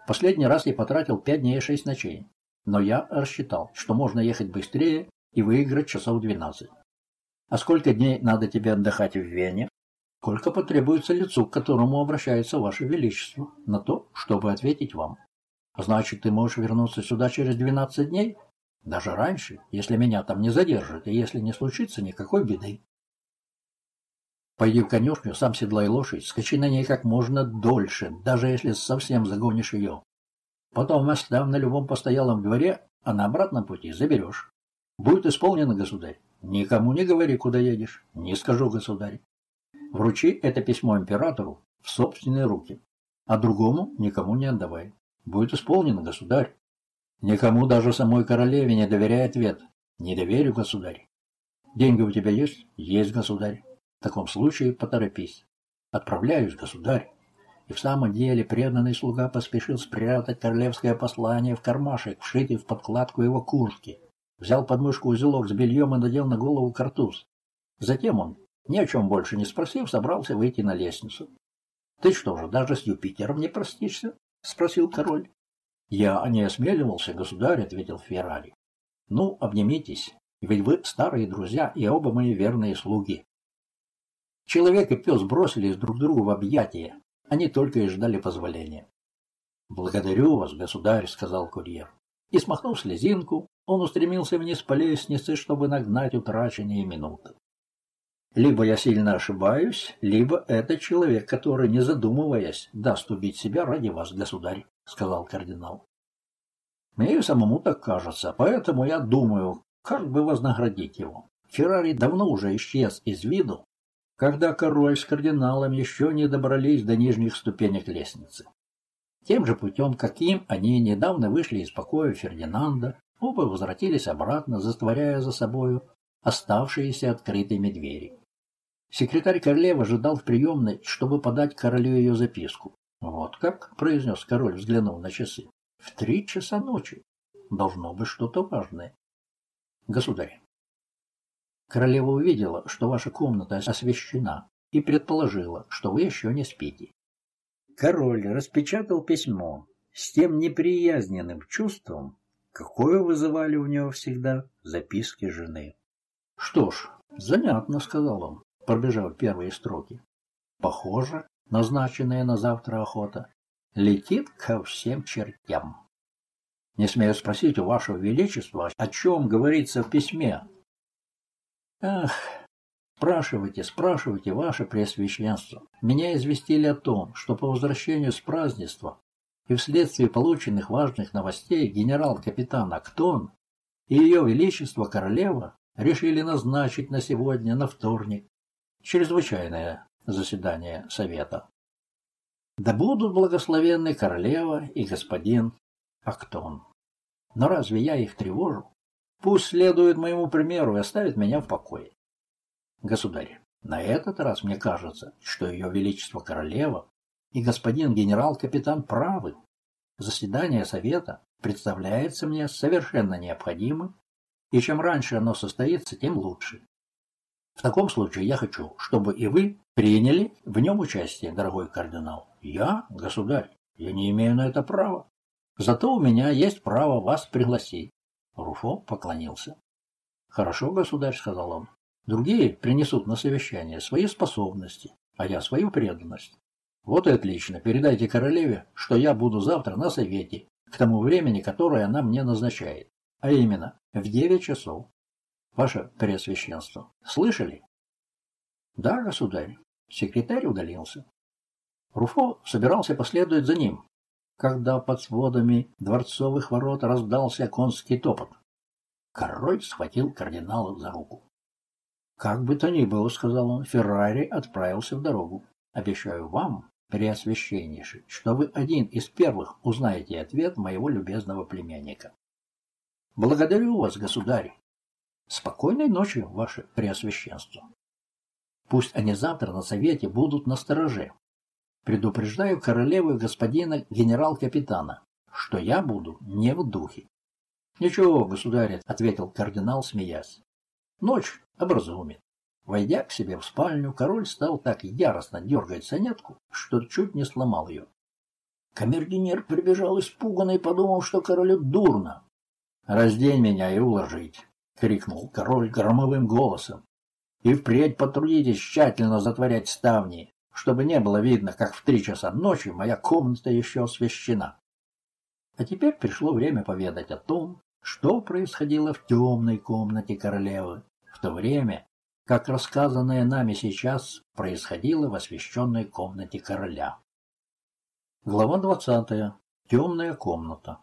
«Последний раз я потратил пять дней и шесть ночей. Но я рассчитал, что можно ехать быстрее и выиграть часов двенадцать. А сколько дней надо тебе отдыхать в Вене? Сколько потребуется лицу, к которому обращается Ваше Величество, на то, чтобы ответить вам? Значит, ты можешь вернуться сюда через двенадцать дней? Даже раньше, если меня там не задержат и если не случится никакой беды. Пойди в конюшню, сам седлай лошадь, скачи на ней как можно дольше, даже если совсем загонишь ее. Потом оставь на любом постоялом дворе, а на обратном пути заберешь. Будет исполнено, государь. Никому не говори, куда едешь. Не скажу, государь. Вручи это письмо императору в собственные руки, а другому никому не отдавай. Будет исполнено, государь. Никому, даже самой королеве, не доверяй ответ. Не доверю, государь. Деньги у тебя есть? Есть, государь. В таком случае поторопись. Отправляюсь, государь. И в самом деле преданный слуга поспешил спрятать королевское послание в кармашек, вшитый в подкладку его куртки. Взял под мышку узелок с бельем и надел на голову картуз. Затем он, ни о чем больше не спросив, собрался выйти на лестницу. — Ты что же, даже с Юпитером не простишься? — спросил король. — Я не осмеливался, государь, — ответил Феррари. — Ну, обнимитесь, ведь вы старые друзья и оба мои верные слуги. Человек и пес бросились друг другу в объятия. Они только и ждали позволения. «Благодарю вас, государь», — сказал курьер. И, смахнув слезинку, он устремился вниз по лестнице, чтобы нагнать утраченные минуты. Либо я сильно ошибаюсь, либо это человек, который, не задумываясь, даст убить себя ради вас, государь, — сказал кардинал. Мне и самому так кажется, поэтому я думаю, как бы вознаградить его. Феррари давно уже исчез из виду, когда король с кардиналом еще не добрались до нижних ступенек лестницы. Тем же путем, каким они недавно вышли из покоя Фердинанда, оба возвратились обратно, затворяя за собою оставшиеся открытыми двери. Секретарь королевы ожидал в приемной, чтобы подать королю ее записку. «Вот как?» — произнес король, взглянув на часы. «В три часа ночи. Должно быть что-то важное». «Государь, Королева увидела, что ваша комната освещена, и предположила, что вы еще не спите. Король распечатал письмо с тем неприязненным чувством, какое вызывали у него всегда записки жены. — Что ж, занятно, — сказал он, пробежав первые строки. — Похоже, назначенная на завтра охота летит ко всем чертям. Не смею спросить у вашего величества, о чем говорится в письме, Ах, спрашивайте, спрашивайте, ваше Преосвященство. Меня известили о том, что по возвращению с празднества и вследствие полученных важных новостей генерал-капитан Актон и ее величество королева решили назначить на сегодня, на вторник, чрезвычайное заседание совета. Да будут благословенны королева и господин Актон. Но разве я их тревожу? Пусть следует моему примеру и оставит меня в покое. Государь, на этот раз мне кажется, что ее величество королева и господин генерал-капитан правы. Заседание совета представляется мне совершенно необходимым, и чем раньше оно состоится, тем лучше. В таком случае я хочу, чтобы и вы приняли в нем участие, дорогой кардинал. Я, государь, я не имею на это права. Зато у меня есть право вас пригласить. Руфо поклонился. «Хорошо, государь», — сказал он. «Другие принесут на совещание свои способности, а я свою преданность. Вот и отлично. Передайте королеве, что я буду завтра на совете, к тому времени, которое она мне назначает. А именно, в девять часов. Ваше Преосвященство, слышали? Да, государь. Секретарь удалился. Руфо собирался последовать за ним, когда под сводами дворцовых ворот раздался конский топот. Король схватил кардинала за руку. «Как бы то ни было, — сказал он, — Феррари отправился в дорогу. Обещаю вам, преосвященнейший, что вы один из первых узнаете ответ моего любезного племянника. Благодарю вас, государь. Спокойной ночи, ваше преосвященство. Пусть они завтра на совете будут на стороже, Предупреждаю королеву и господина генерал-капитана, что я буду не в духе. — Ничего, государь, — ответил кардинал, смеясь. Ночь образумит. Войдя к себе в спальню, король стал так яростно дергать сонетку, что чуть не сломал ее. Камердинер прибежал испуганный, подумав, что королю дурно. «Раздень меня и уложить!» — крикнул король громовым голосом. «И впредь потрудитесь тщательно затворять ставни, чтобы не было видно, как в три часа ночи моя комната еще освещена». А теперь пришло время поведать о том, что происходило в темной комнате королевы, в то время, как рассказанное нами сейчас происходило в освещенной комнате короля. Глава двадцатая. Темная комната.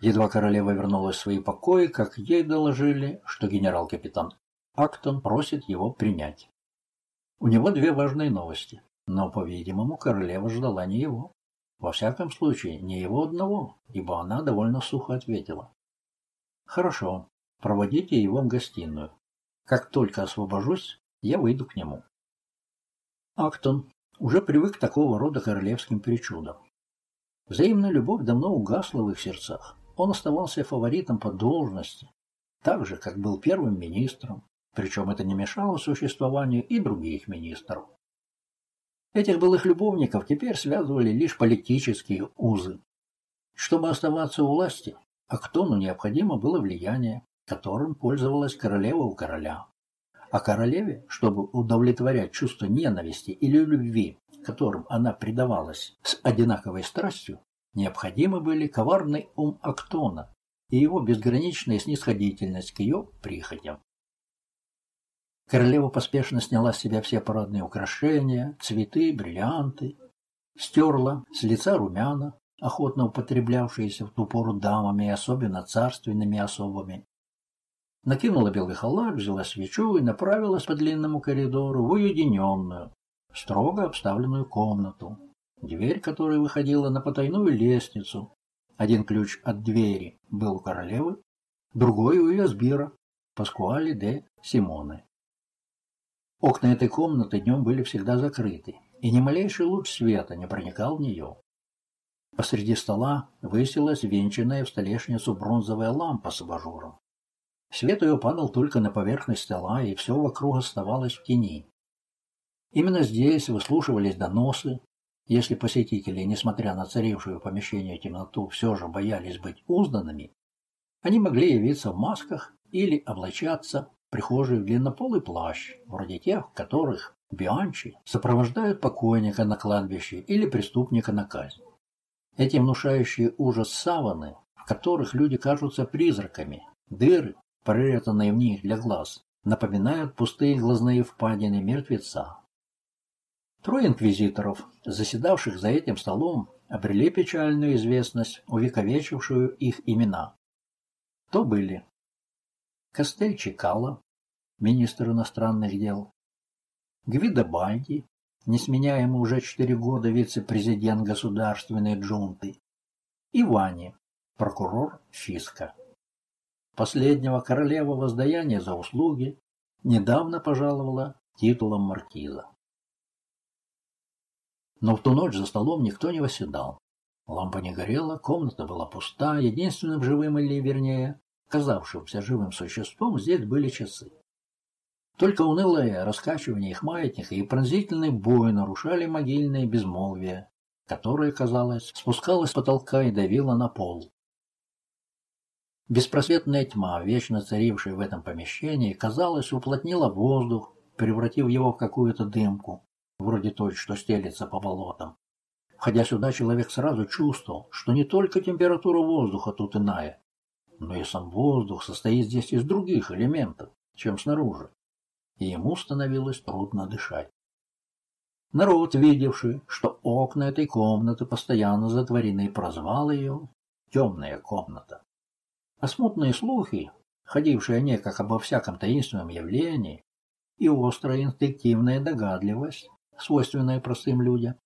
Едва королева вернулась в свои покои, как ей доложили, что генерал-капитан Актон просит его принять. У него две важные новости, но, по-видимому, королева ждала не его. Во всяком случае, не его одного, ибо она довольно сухо ответила. «Хорошо, проводите его в гостиную. Как только освобожусь, я выйду к нему». Актон уже привык к такого рода королевским причудам. Взаимная любовь давно угасла в их сердцах. Он оставался фаворитом по должности, так же, как был первым министром, причем это не мешало существованию и других министров. Этих былых любовников теперь связывали лишь политические узы. Чтобы оставаться у власти, Актону необходимо было влияние, которым пользовалась королева у короля. А королеве, чтобы удовлетворять чувство ненависти или любви, которым она предавалась с одинаковой страстью, необходимы были коварный ум Актона и его безграничная снисходительность к ее прихотям. Королева поспешно сняла с себя все парадные украшения, цветы, бриллианты, стерла с лица румяна, охотно употреблявшиеся в ту пору дамами и особенно царственными особами. Накинула белый халат, взяла свечу и направилась по длинному коридору в уединенную, строго обставленную комнату, дверь которой выходила на потайную лестницу. Один ключ от двери был у королевы, другой у ее сбира, Паскуали де Симоне. Окна этой комнаты днем были всегда закрыты, и ни малейший луч света не проникал в нее. Посреди стола высилась венчанная в столешницу бронзовая лампа с абажуром. Свет ее падал только на поверхность стола, и все вокруг оставалось в тени. Именно здесь выслушивались доносы. Если посетители, несмотря на царившую в помещении темноту, все же боялись быть узданными, они могли явиться в масках или облачаться прихожей в длиннополый плащ, вроде тех, в которых бианчи сопровождают покойника на кладбище или преступника на казнь. Эти внушающие ужас саваны, в которых люди кажутся призраками, дыры, прорезанные в них для глаз, напоминают пустые глазные впадины мертвеца. Трое инквизиторов, заседавших за этим столом, обрели печальную известность, увековечившую их имена. То были Костель Чекало, министр иностранных дел, Гвидо Бальди, несменяемый уже четыре года вице-президент государственной джунты, и Вани, прокурор Фиска. Последнего королева воздаяния за услуги недавно пожаловала титулом маркиза. Но в ту ночь за столом никто не восседал. Лампа не горела, комната была пуста, единственным живым или, вернее, казавшимся живым существом, здесь были часы. Только унылое раскачивание их маятника и пронзительный бой нарушали могильное безмолвие, которое, казалось, спускалось с потолка и давило на пол. Беспросветная тьма, вечно царившая в этом помещении, казалось, уплотнила воздух, превратив его в какую-то дымку, вроде той, что стелится по болотам. Входя сюда, человек сразу чувствовал, что не только температура воздуха тут иная, но и сам воздух состоит здесь из других элементов, чем снаружи, и ему становилось трудно дышать. Народ, видевший, что окна этой комнаты постоянно затворены, прозвал ее «темная комната». А смутные слухи, ходившие о ней как обо всяком таинственном явлении, и острая инстинктивная догадливость, свойственная простым людям,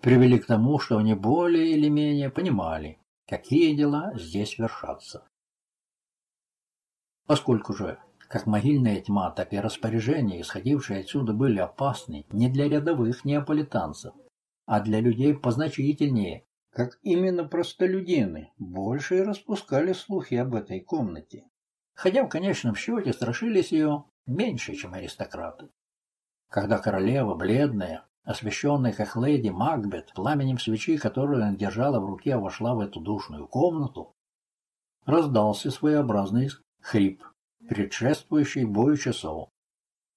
привели к тому, что они более или менее понимали, какие дела здесь вершатся. Поскольку же как могильная тьма, так и распоряжения, исходившие отсюда, были опасны не для рядовых неаполитанцев, а для людей позначительнее, как именно простолюдины, больше и распускали слухи об этой комнате. Хотя в конечном счете страшились ее меньше, чем аристократы. Когда королева, бледная, освещенная как леди Макбет, пламенем свечи, которую она держала в руке, вошла в эту душную комнату, раздался своеобразный хрип, предшествующий бою часов,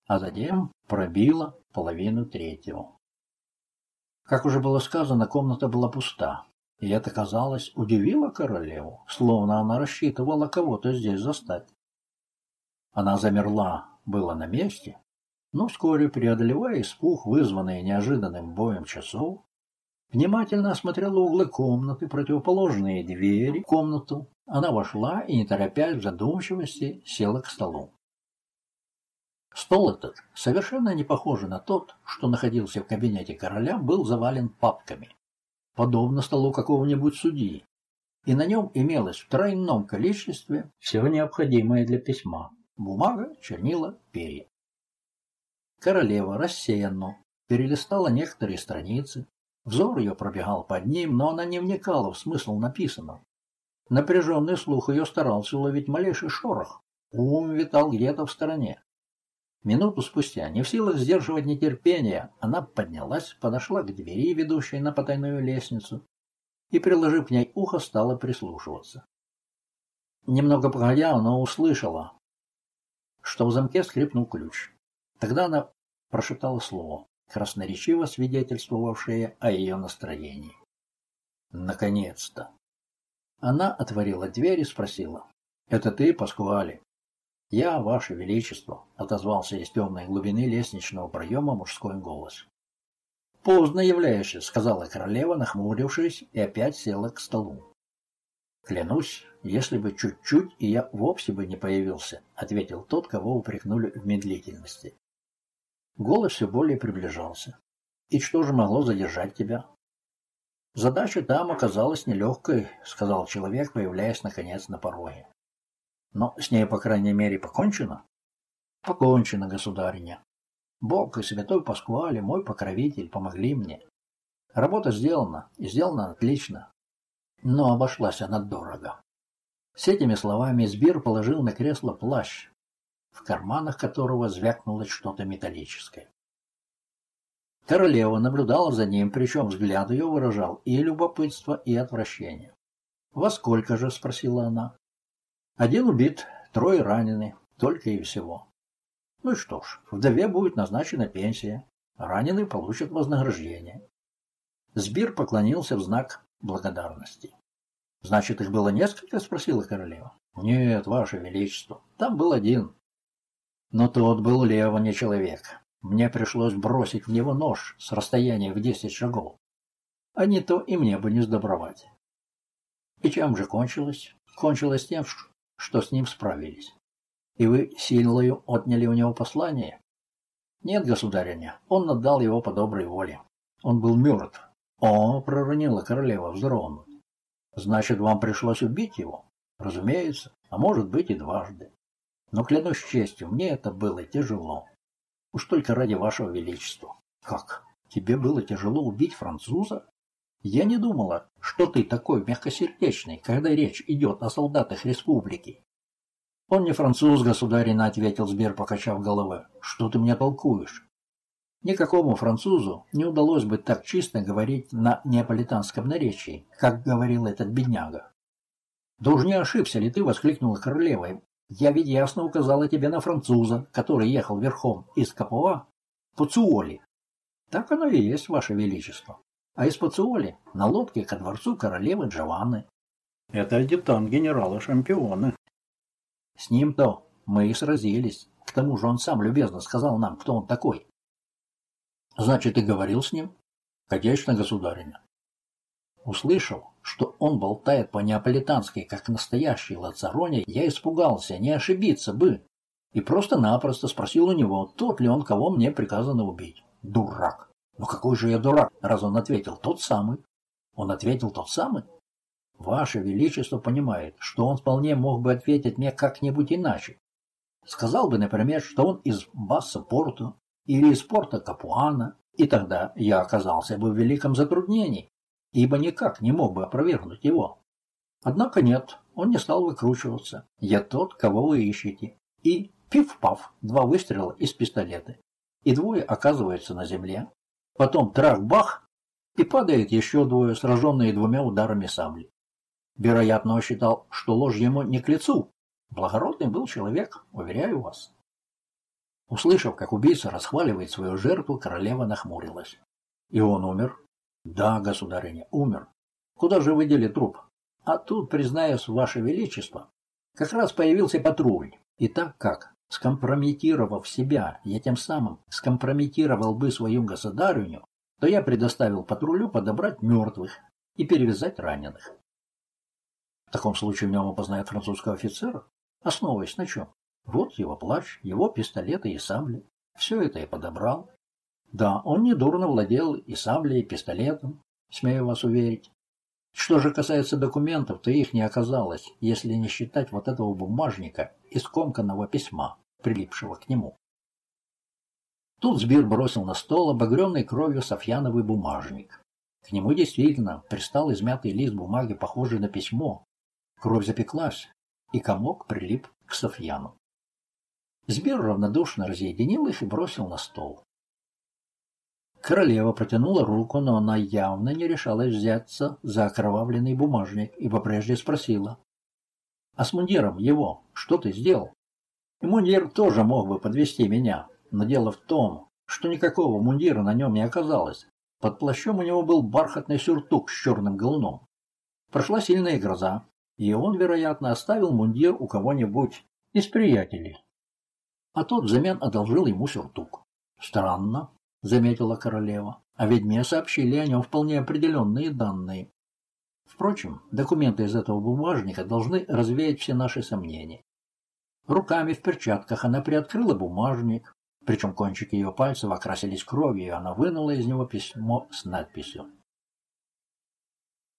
а затем пробило половину третьего. Как уже было сказано, комната была пуста, и это, казалось, удивило королеву, словно она рассчитывала кого-то здесь застать. Она замерла, было на месте, но вскоре, преодолевая испуг, вызванный неожиданным боем часов, внимательно осмотрела углы комнаты, противоположные двери комнату. Она вошла и, не торопясь в задумчивости, села к столу. Стол этот, совершенно не похожий на тот, что находился в кабинете короля, был завален папками, подобно столу какого-нибудь судьи, и на нем имелось в тройном количестве все необходимое для письма – бумага, чернила, перья. Королева рассеянно перелистала некоторые страницы, Взор ее пробегал под ним, но она не вникала в смысл написанного. Напряженный слух ее старался уловить малейший шорох. Ум витал где-то в стороне. Минуту спустя, не в силах сдерживать нетерпение, она поднялась, подошла к двери, ведущей на потайную лестницу, и, приложив к ней ухо, стала прислушиваться. Немного погодя, она услышала, что в замке скрипнул ключ. Тогда она прошептала слово красноречиво свидетельствовавшее о ее настроении. Наконец-то! Она отворила дверь и спросила. «Это ты, Паскуали?» «Я, Ваше Величество», — отозвался из темной глубины лестничного проема мужской голос. «Поздно являешься», — сказала королева, нахмурившись, и опять села к столу. «Клянусь, если бы чуть-чуть, и я вовсе бы не появился», — ответил тот, кого упрекнули в медлительности. Голос все более приближался. «И что же могло задержать тебя?» «Задача там оказалась нелегкой», — сказал человек, появляясь наконец на пороге. «Но с ней, по крайней мере, покончено?» «Покончено, государиня. Бог и святой Паскуале, мой покровитель, помогли мне. Работа сделана, и сделана отлично. Но обошлась она дорого». С этими словами Сбир положил на кресло плащ, в карманах которого звякнуло что-то металлическое. Королева наблюдала за ним, причем взгляд ее выражал и любопытство, и отвращение. «Во сколько же?» — спросила она. «Один убит, трое ранены, только и всего». «Ну и что ж, вдове будет назначена пенсия, раненый получит вознаграждение». Сбир поклонился в знак благодарности. «Значит, их было несколько?» — спросила королева. «Нет, ваше величество, там был один, но тот был лево не человек. Мне пришлось бросить в него нож с расстояния в десять шагов. А не то и мне бы не сдобровать. И чем же кончилось? Кончилось тем, что с ним справились. И вы силою отняли у него послание? Нет, государиня, он отдал его по доброй воле. Он был мертв. О, проронила королева вздрогнув. Значит, вам пришлось убить его? Разумеется, а может быть и дважды. Но, клянусь честью, мне это было тяжело. Уж только ради вашего величества. Как? Тебе было тяжело убить француза? Я не думала, что ты такой мягкосердечный, когда речь идет о солдатах республики. Он не француз, государина, ответил Сбер, покачав головой. Что ты мне толкуешь? Никакому французу не удалось бы так чисто говорить на неаполитанском наречии, как говорил этот бедняга. «Да уж не ошибся ли ты?» — воскликнула королева, я ведь ясно указала тебе на француза, который ехал верхом из Капуа по Цуоли. Так оно и есть, ваше величество. А из Пацуоли на лодке ко дворцу королевы Джованны. Это адъютант генерала Шампиона. С ним-то мы и сразились. К тому же он сам любезно сказал нам, кто он такой. Значит, ты говорил с ним? Конечно, государиня. Услышал, что он болтает по-неаполитански, как настоящий лацароне, я испугался, не ошибиться бы. И просто-напросто спросил у него, тот ли он, кого мне приказано убить. Дурак. Ну какой же я дурак, раз он ответил тот самый. Он ответил тот самый? Ваше Величество понимает, что он вполне мог бы ответить мне как-нибудь иначе. Сказал бы, например, что он из Басса Порту или из порта Капуана, и тогда я оказался бы в великом затруднении ибо никак не мог бы опровергнуть его. Однако нет, он не стал выкручиваться. Я тот, кого вы ищете. И пиф-паф, два выстрела из пистолета. И двое оказываются на земле. Потом трах-бах, и падает еще двое, сраженные двумя ударами сабли. Вероятно, он считал, что ложь ему не к лицу. Благородный был человек, уверяю вас. Услышав, как убийца расхваливает свою жертву, королева нахмурилась. И он умер? Да, государыня, умер. Куда же вы дели труп? А тут, признаюсь, ваше величество, как раз появился патруль. И так как, скомпрометировав себя, я тем самым скомпрометировал бы свою государыню, то я предоставил патрулю подобрать мертвых и перевязать раненых. В таком случае в нем опознают французского офицера, основываясь на чем? Вот его плащ, его пистолеты и сабли. Все это я подобрал. Да, он недурно владел и саблей, и пистолетом, смею вас уверить. Что же касается документов, то их не оказалось, если не считать вот этого бумажника и скомканного письма, прилипшего к нему. Тут Сбир бросил на стол обогренный кровью Софьяновый бумажник. К нему действительно пристал измятый лист бумаги, похожий на письмо. Кровь запеклась, и комок прилип к Софьяну. Сбир равнодушно разъединил их и бросил на стол. Королева протянула руку, но она явно не решалась взяться за окровавленный бумажник, ибо прежде спросила. — А с мундиром его что ты сделал? И мундир тоже мог бы подвести меня, но дело в том, что никакого мундира на нем не оказалось. Под плащом у него был бархатный сюртук с черным галуном. Прошла сильная гроза, и он, вероятно, оставил мундир у кого-нибудь из приятелей. А тот взамен одолжил ему сюртук. Странно, заметила королева. А ведь мне сообщили о нем вполне определенные данные. Впрочем, документы из этого бумажника должны развеять все наши сомнения. Руками в перчатках она приоткрыла бумажник, причем кончики ее пальцев окрасились кровью, и она вынула из него письмо с надписью.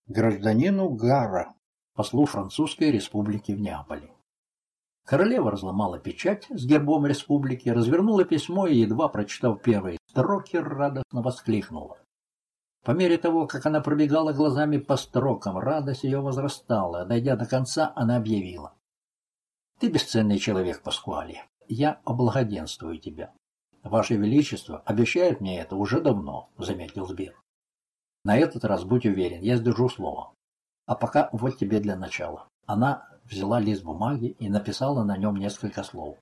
Гражданину Гара, послу Французской республики в Неаполе. Королева разломала печать с гербом республики, развернула письмо и, едва прочитав первые строки, радостно воскликнула. По мере того, как она пробегала глазами по строкам, радость ее возрастала. Дойдя до конца, она объявила. «Ты бесценный человек, Паскуали. Я облагоденствую тебя. Ваше Величество обещает мне это уже давно», — заметил Сбир. «На этот раз будь уверен, я сдержу слово. А пока вот тебе для начала». Она взяла лист бумаги и написала на нем несколько слов.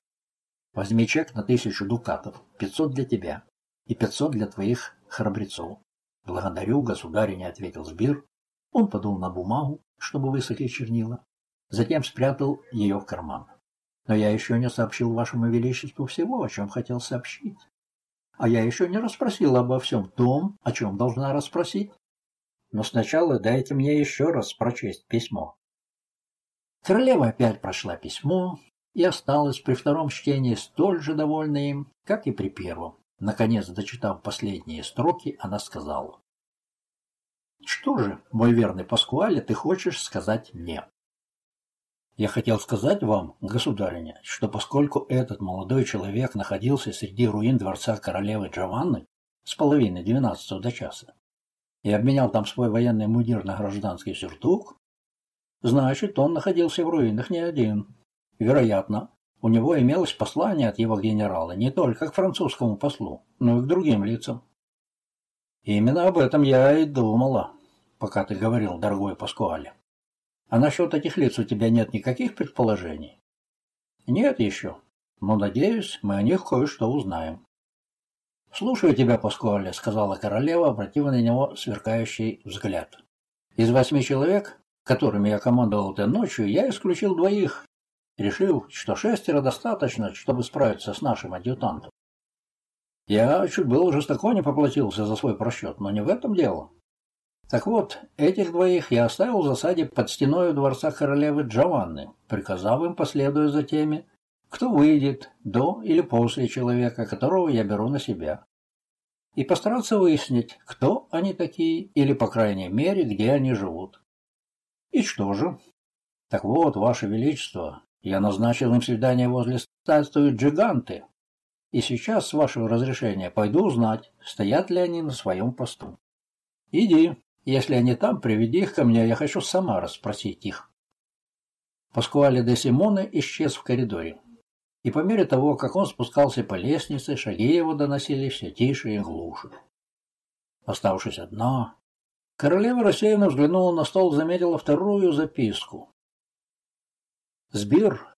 «Возьми чек на тысячу дукатов, пятьсот для тебя и пятьсот для твоих храбрецов». «Благодарю, государиня», — ответил Сбир. Он подул на бумагу, чтобы высохли чернила, затем спрятал ее в карман. «Но я еще не сообщил вашему величеству всего, о чем хотел сообщить. А я еще не расспросил обо всем том, о чем должна расспросить. Но сначала дайте мне еще раз прочесть письмо». Королева опять прошла письмо и осталась при втором чтении столь же довольна им, как и при первом. Наконец, дочитав последние строки, она сказала. «Что же, мой верный Паскуале, ты хочешь сказать мне?» «Я хотел сказать вам, государиня, что поскольку этот молодой человек находился среди руин дворца королевы Джованны с половины двенадцатого до часа и обменял там свой военный мундир на гражданский сюртук, Значит, он находился в руинах не один. Вероятно, у него имелось послание от его генерала не только к французскому послу, но и к другим лицам. Именно об этом я и думала, пока ты говорил, дорогой Паскуале. А насчет этих лиц у тебя нет никаких предположений? Нет еще, но, надеюсь, мы о них кое-что узнаем. «Слушаю тебя, Паскуале», — сказала королева, обратив на него сверкающий взгляд. «Из восьми человек которыми я командовал этой ночью, я исключил двоих, решил, что шестеро достаточно, чтобы справиться с нашим адъютантом. Я чуть было жестоко не поплатился за свой просчет, но не в этом дело. Так вот, этих двоих я оставил в засаде под стеной дворца королевы Джованны, приказав им, последуя за теми, кто выйдет до или после человека, которого я беру на себя, и постараться выяснить, кто они такие или, по крайней мере, где они живут. И что же? Так вот, Ваше Величество, я назначил им свидание возле статуи Джиганты. И сейчас, с вашего разрешения, пойду узнать, стоят ли они на своем посту. Иди. Если они там, приведи их ко мне, я хочу сама расспросить их. Паскуале де Симоне исчез в коридоре. И по мере того, как он спускался по лестнице, шаги его доносились все тише и глуше. Оставшись одна, Королева рассеянно взглянула на стол, заметила вторую записку. Сбир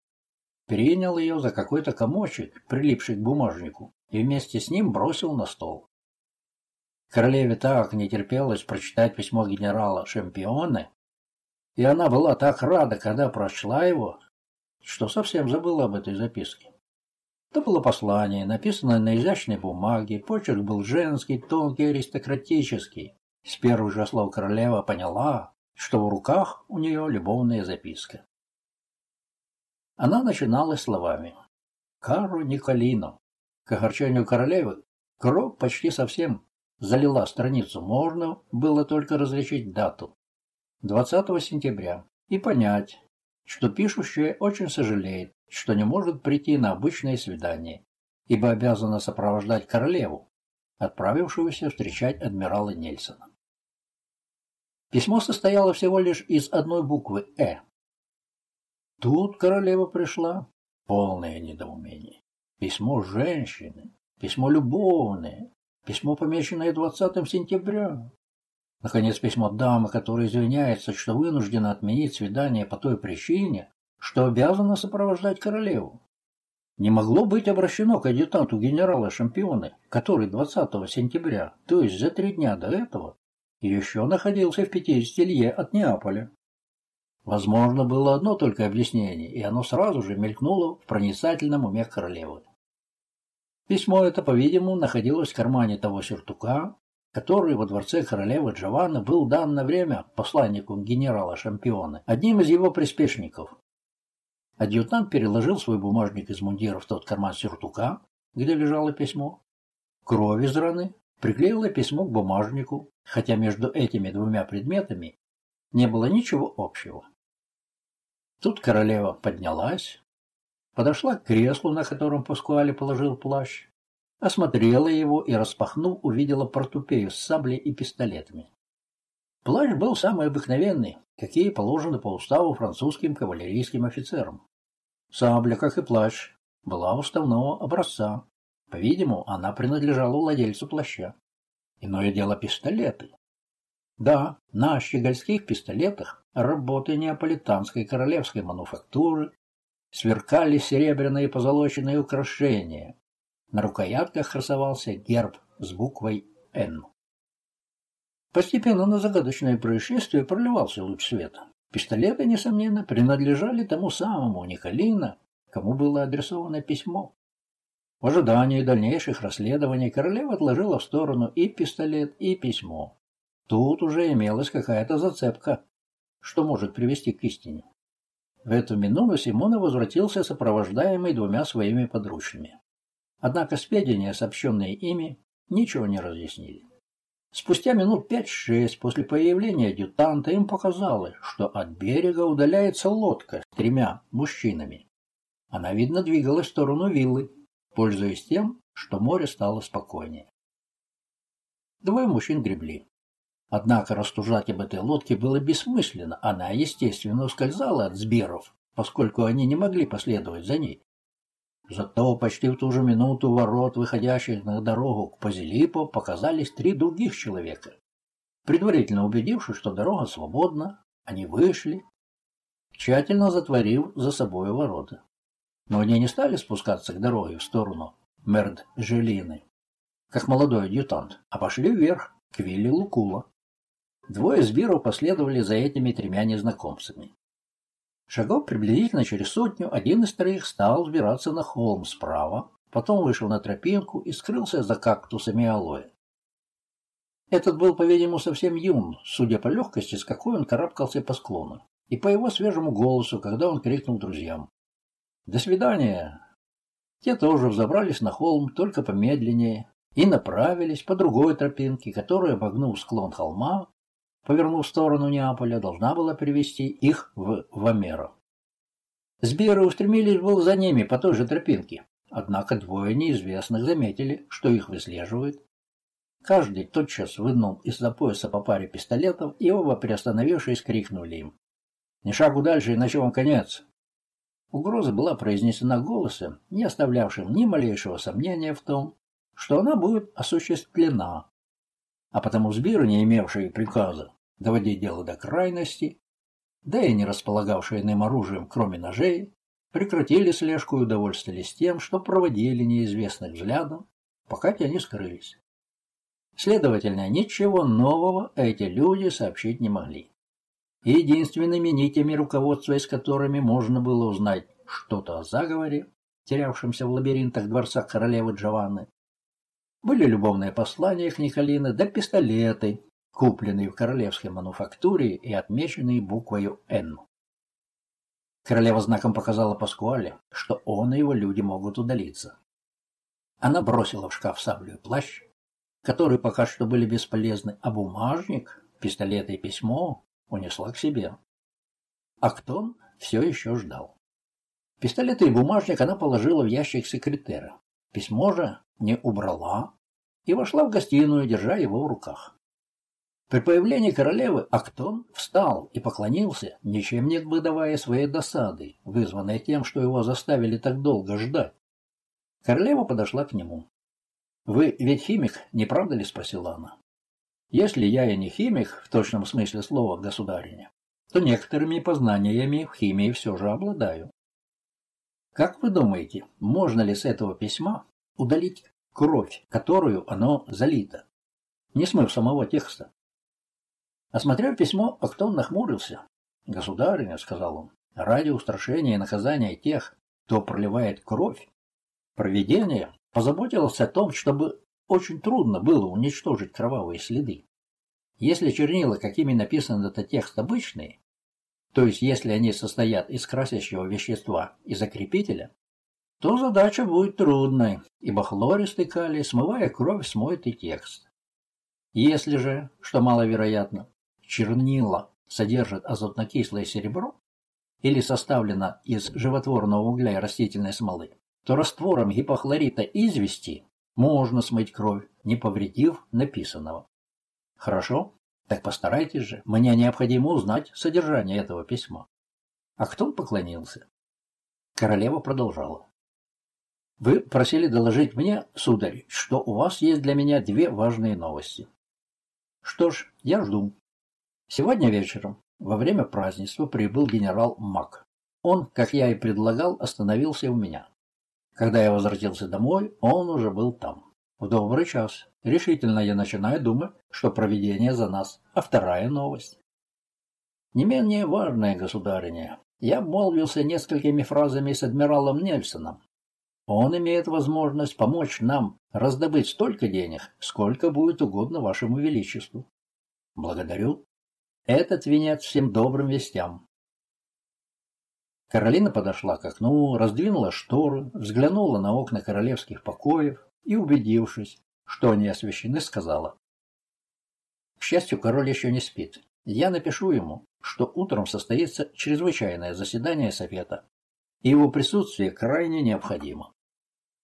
принял ее за какой-то комочек, прилипший к бумажнику, и вместе с ним бросил на стол. Королеве так не терпелось прочитать письмо генерала Шампионы, и она была так рада, когда прочла его, что совсем забыла об этой записке. Это было послание, написанное на изящной бумаге, почерк был женский, тонкий, аристократический. С первых же слов королева поняла, что в руках у нее любовная записка. Она начиналась словами «Кару Николино». К огорчению королевы кровь почти совсем залила страницу. Можно было только различить дату. 20 сентября. И понять, что пишущая очень сожалеет, что не может прийти на обычное свидание, ибо обязана сопровождать королеву, отправившуюся встречать адмирала Нельсона. Письмо состояло всего лишь из одной буквы «э», Тут королева пришла. Полное недоумение. Письмо женщины, письмо любовное, письмо, помеченное 20 сентября. Наконец, письмо дамы, которая извиняется, что вынуждена отменить свидание по той причине, что обязана сопровождать королеву. Не могло быть обращено к адъютанту генерала Шампионы, который 20 сентября, то есть за три дня до этого, еще находился в 50 лье от Неаполя. Возможно, было одно только объяснение, и оно сразу же мелькнуло в проницательном уме королевы. Письмо это, по-видимому, находилось в кармане того сюртука, который во дворце королевы Джованны был дан на время посланнику генерала Шампиона, одним из его приспешников. Адъютант переложил свой бумажник из мундира в тот карман сюртука, где лежало письмо. Кровь из раны приклеила письмо к бумажнику, хотя между этими двумя предметами не было ничего общего. Тут королева поднялась, подошла к креслу, на котором Паскуале положил плащ, осмотрела его и, распахнув, увидела портупею с саблей и пистолетами. Плащ был самый обыкновенный, какие положены по уставу французским кавалерийским офицерам. Сабля, как и плащ, была уставного образца. По-видимому, она принадлежала владельцу плаща. Иное дело пистолеты. Да, на щегольских пистолетах работы неаполитанской королевской мануфактуры сверкали серебряные и позолоченные украшения. На рукоятках красовался герб с буквой «Н». Постепенно на загадочное происшествие проливался луч света. Пистолеты, несомненно, принадлежали тому самому Николина, кому было адресовано письмо. В ожидании дальнейших расследований королева отложила в сторону и пистолет, и письмо. Тут уже имелась какая-то зацепка, что может привести к истине. В эту минуту Симона возвратился сопровождаемый двумя своими подручными. Однако сведения, сообщенные ими, ничего не разъяснили. Спустя минут пять-шесть после появления адъютанта им показалось, что от берега удаляется лодка с тремя мужчинами. Она, видно, двигалась в сторону виллы, пользуясь тем, что море стало спокойнее. Двое мужчин гребли. Однако растужать об этой лодке было бессмысленно. Она, естественно, ускользала от сберов, поскольку они не могли последовать за ней. Зато почти в ту же минуту ворот, выходящих на дорогу к Пазилипо, показались три других человека. Предварительно убедившись, что дорога свободна, они вышли, тщательно затворив за собой ворота. Но они не стали спускаться к дороге в сторону Мерд-Желины, как молодой адъютант, а пошли вверх, к вилле Лукула. Двое сбиров последовали за этими тремя незнакомцами. Шагов приблизительно через сотню один из троих стал взбираться на холм справа, потом вышел на тропинку и скрылся за кактусами алоэ. Этот был, по-видимому, совсем юн, судя по легкости, с какой он карабкался по склону, и по его свежему голосу, когда он крикнул друзьям. «До свидания!» Те тоже взобрались на холм, только помедленнее, и направились по другой тропинке, которая, обогнув склон холма, повернув в сторону Неаполя, должна была привести их в Вамеро. Сберы устремились был за ними по той же тропинке, однако двое неизвестных заметили, что их выслеживают. Каждый тотчас вынул из-за пояса по паре пистолетов, и оба, приостановившись, крикнули им. «Ни шагу дальше, иначе вам конец!» Угроза была произнесена голосом, не оставлявшим ни малейшего сомнения в том, что она будет осуществлена, а потому сбиры, не имевшие приказа доводить дело до крайности, да и не располагавшие иным оружием, кроме ножей, прекратили слежку и удовольствовались тем, что проводили неизвестных взглядом, пока те не скрылись. Следовательно, ничего нового эти люди сообщить не могли. Единственными нитями, руководствуясь которыми можно было узнать что-то о заговоре, терявшемся в лабиринтах дворца королевы Джованны, были любовные послания к Николины да пистолеты, купленные в королевской мануфактуре и отмеченные буквою «Н». Королева знаком показала Паскуале, что он и его люди могут удалиться. Она бросила в шкаф саблю и плащ, которые пока что были бесполезны, а бумажник, пистолет и письмо унесла к себе. Актон все еще ждал. Пистолет и бумажник она положила в ящик секретера. Письмо же не убрала и вошла в гостиную, держа его в руках. При появлении королевы Актон встал и поклонился, ничем не выдавая своей досады, вызванной тем, что его заставили так долго ждать. Королева подошла к нему. «Вы ведь химик, не правда ли?» — спросила она. «Если я и не химик, в точном смысле слова, государиня, то некоторыми познаниями в химии все же обладаю. Как вы думаете, можно ли с этого письма удалить кровь, которую оно залито, не смыв самого текста? Осмотрев письмо, Актон нахмурился. «Государыня», — сказал он, — «ради устрашения и наказания тех, кто проливает кровь, проведение позаботилось о том, чтобы очень трудно было уничтожить кровавые следы. Если чернила, какими написан этот текст, обычные, то есть если они состоят из красящего вещества и закрепителя, то задача будет трудной, ибо хлористый калий, смывая кровь, смоет и текст. Если же, что маловероятно, чернила содержат азотнокислое серебро или составлено из животворного угля и растительной смолы, то раствором гипохлорита извести можно смыть кровь, не повредив написанного. Хорошо? Так постарайтесь же, мне необходимо узнать содержание этого письма. А кто поклонился? Королева продолжала. Вы просили доложить мне, сударь, что у вас есть для меня две важные новости. Что ж, я жду. Сегодня вечером, во время празднества, прибыл генерал Мак. Он, как я и предлагал, остановился у меня. Когда я возвратился домой, он уже был там. В добрый час. Решительно я начинаю думать, что проведение за нас. А вторая новость. Не менее важная, государиня. Я молвился несколькими фразами с адмиралом Нельсоном. Он имеет возможность помочь нам раздобыть столько денег, сколько будет угодно вашему величеству. Благодарю. Этот венец всем добрым вестям. Каролина подошла к окну, раздвинула шторы, взглянула на окна королевских покоев и, убедившись, что они освещены, сказала. К счастью, король еще не спит. Я напишу ему, что утром состоится чрезвычайное заседание совета, и его присутствие крайне необходимо.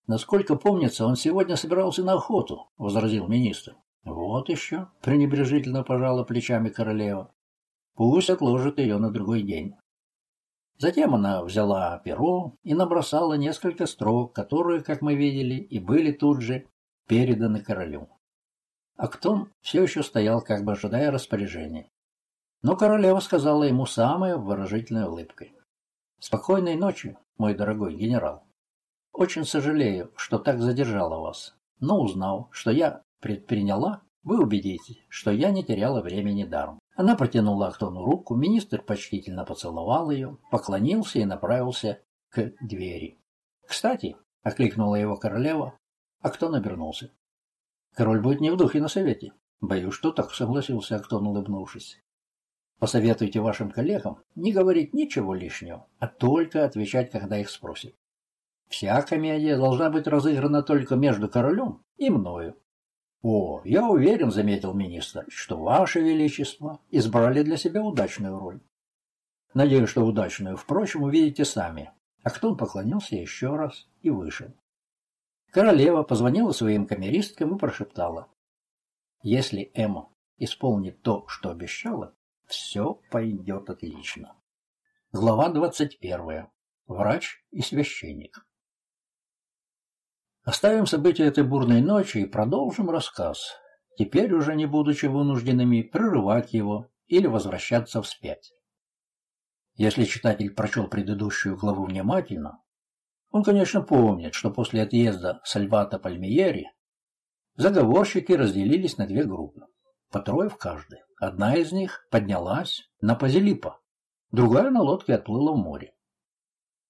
Насколько помнится, он сегодня собирался на охоту, возразил министр. Вот еще, пренебрежительно пожала плечами королева. Пусть отложит ее на другой день. Затем она взяла перо и набросала несколько строк, которые, как мы видели, и были тут же переданы королю. Актон все еще стоял, как бы ожидая распоряжения. Но королева сказала ему самой выражительной улыбкой. «Спокойной ночи, мой дорогой генерал. Очень сожалею, что так задержала вас, но узнав, что я предприняла, вы убедитесь, что я не теряла времени даром. Она протянула Актону руку, министр почтительно поцеловал ее, поклонился и направился к двери. «Кстати», — окликнула его королева, Актон обернулся. «Король будет не в духе на совете». «Боюсь, что так», — согласился Актон, улыбнувшись. «Посоветуйте вашим коллегам не говорить ничего лишнего, а только отвечать, когда их спросят. Вся комедия должна быть разыграна только между королем и мною. «О, я уверен, — заметил министр, — что Ваше Величество избрали для себя удачную роль. Надеюсь, что удачную, впрочем, увидите сами». А кто поклонился еще раз и вышел. Королева позвонила своим камеристкам и прошептала. «Если Эмма исполнит то, что обещала, все пойдет отлично». Глава двадцать первая. Врач и священник. Оставим события этой бурной ночи и продолжим рассказ. теперь уже не будучи вынужденными прерывать его или возвращаться вспять. Если читатель прочел предыдущую главу внимательно, он, конечно, помнит, что после отъезда Сальвата Пальмиери заговорщики разделились на две группы, по трое в каждой. Одна из них поднялась на Пазилипа, другая на лодке отплыла в море.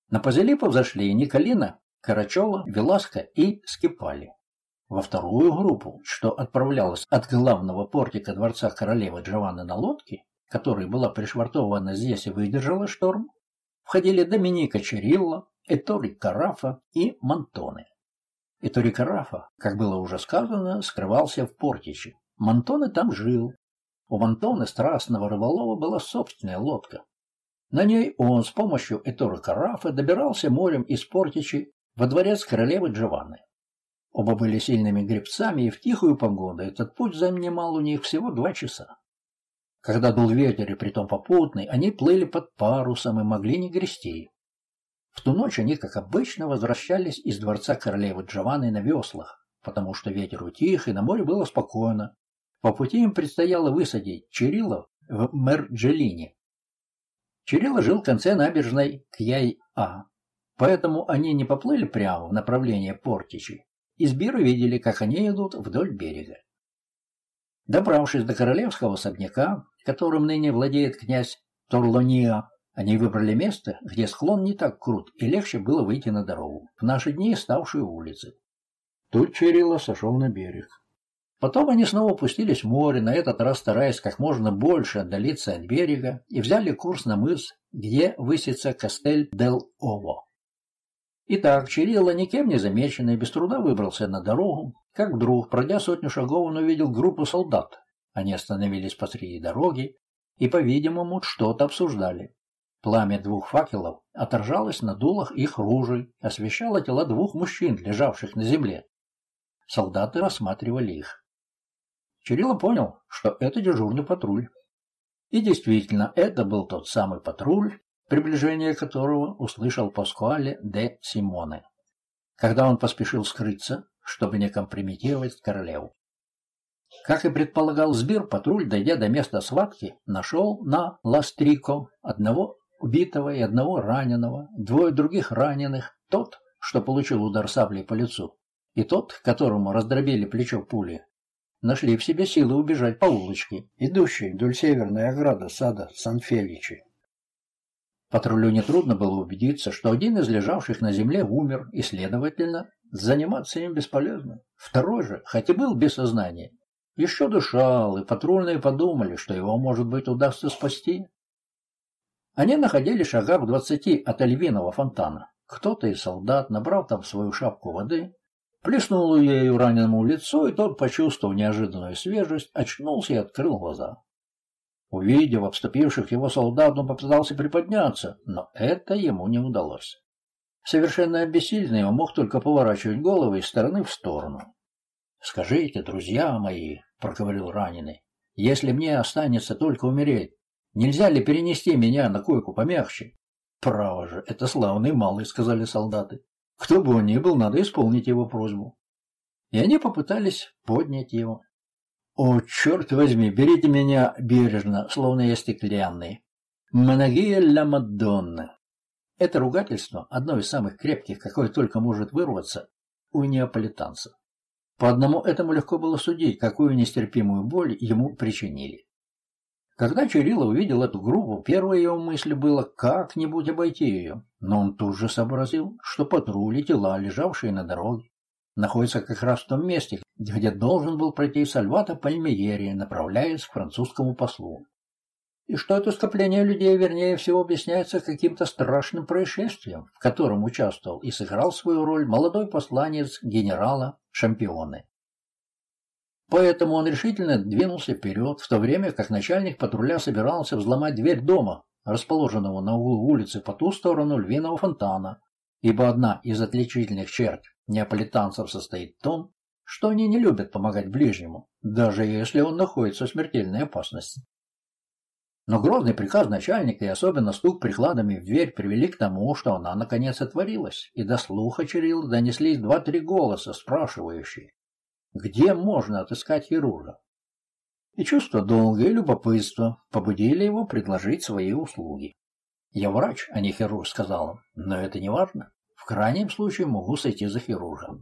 На Пазилипа взошли Николина, Карачева, Веласка и Скипали. Во вторую группу, что отправлялась от главного портика дворца королевы Джованны на лодке, которая была пришвартована здесь и выдержала шторм, входили Доминика Чирилла, Этори Карафа и Монтоне. Этори Карафа, как было уже сказано, скрывался в Портиче. Монтоне там жил. У Монтоне страстного рыболова была собственная лодка. На ней он с помощью Этора Карафа добирался морем из Портичи во дворец королевы Джованны. Оба были сильными гребцами, и в тихую погоду этот путь занимал у них всего два часа. Когда дул ветер, и притом попутный, они плыли под парусом и могли не грести. В ту ночь они, как обычно, возвращались из дворца королевы Джованны на веслах, потому что ветер утих, и на море было спокойно. По пути им предстояло высадить Чирилла в Мерджелине. Чирилла жил в конце набережной Кьяй-А, поэтому они не поплыли прямо в направлении Портичи. Из Бира видели, как они идут вдоль берега. Добравшись до королевского особняка, которым ныне владеет князь Торлония, они выбрали место, где склон не так крут и легче было выйти на дорогу, в наши дни ставшую улицей. Тут Чирилла сошел на берег. Потом они снова пустились в море, на этот раз стараясь как можно больше отдалиться от берега, и взяли курс на мыс, где высится Кастель-дел-Ово. Итак, Чирилла, никем не замеченный, без труда выбрался на дорогу, как вдруг, пройдя сотню шагов, он увидел группу солдат. Они остановились посреди дороги и, по-видимому, что-то обсуждали. Пламя двух факелов отражалось на дулах их ружей, освещало тела двух мужчин, лежавших на земле. Солдаты рассматривали их. Чирилла понял, что это дежурный патруль. И действительно, это был тот самый патруль, приближение которого услышал Паскуале де Симоне, когда он поспешил скрыться, чтобы не компрометировать королеву. Как и предполагал Сбир, патруль, дойдя до места схватки, нашел на Ластрико одного убитого и одного раненого, двое других раненых, тот, что получил удар саблей по лицу, и тот, которому раздробили плечо пули, нашли в себе силы убежать по улочке, идущей вдоль северной ограды сада Сан-Феличи. Патрулю нетрудно было убедиться, что один из лежавших на земле умер, и, следовательно, заниматься им бесполезно. Второй же, хоть и был без сознания, еще дышал, и патрульные подумали, что его, может быть, удастся спасти. Они находили шагах в двадцати от ольвиного фонтана. Кто-то из солдат, набрав там свою шапку воды, плеснул ею раненому лицо, и тот, почувствовав неожиданную свежесть, очнулся и открыл глаза. Увидев обступивших его солдат, он попытался приподняться, но это ему не удалось. Совершенно обессиленный он мог только поворачивать голову из стороны в сторону. «Скажите, друзья мои», — проговорил раненый, — «если мне останется только умереть, нельзя ли перенести меня на койку помягче?» «Право же, это славный малый», — сказали солдаты. «Кто бы он ни был, надо исполнить его просьбу». И они попытались поднять его. О, черт возьми, берите меня бережно, словно я стеклянный. Моногия ля Мадонна. Это ругательство одно из самых крепких, какое только может вырваться у неаполитанца. По одному этому легко было судить, какую нестерпимую боль ему причинили. Когда Чурилов увидел эту группу, первая его мысль была как-нибудь обойти ее, но он тут же сообразил, что патрули тела, лежавшие на дороге, находится как раз в том месте, где должен был пройти Сальвата Пальмиери, направляясь к французскому послу. И что это скопление людей, вернее всего, объясняется каким-то страшным происшествием, в котором участвовал и сыграл свою роль молодой посланец генерала Шампионы. Поэтому он решительно двинулся вперед, в то время как начальник патруля собирался взломать дверь дома, расположенного на углу улицы по ту сторону львиного фонтана, ибо одна из отличительных черт неаполитанцев состоит в том, что они не любят помогать ближнему, даже если он находится в смертельной опасности. Но грозный приказ начальника и особенно стук прикладами в дверь привели к тому, что она наконец отворилась, и до слуха Чирилла донеслись два-три голоса, спрашивающие. где можно отыскать хирурга. И чувство долга и любопытства побудили его предложить свои услуги. «Я врач, а не хирург», — сказал он, — «но это не важно. В крайнем случае могу сойти за хирурга.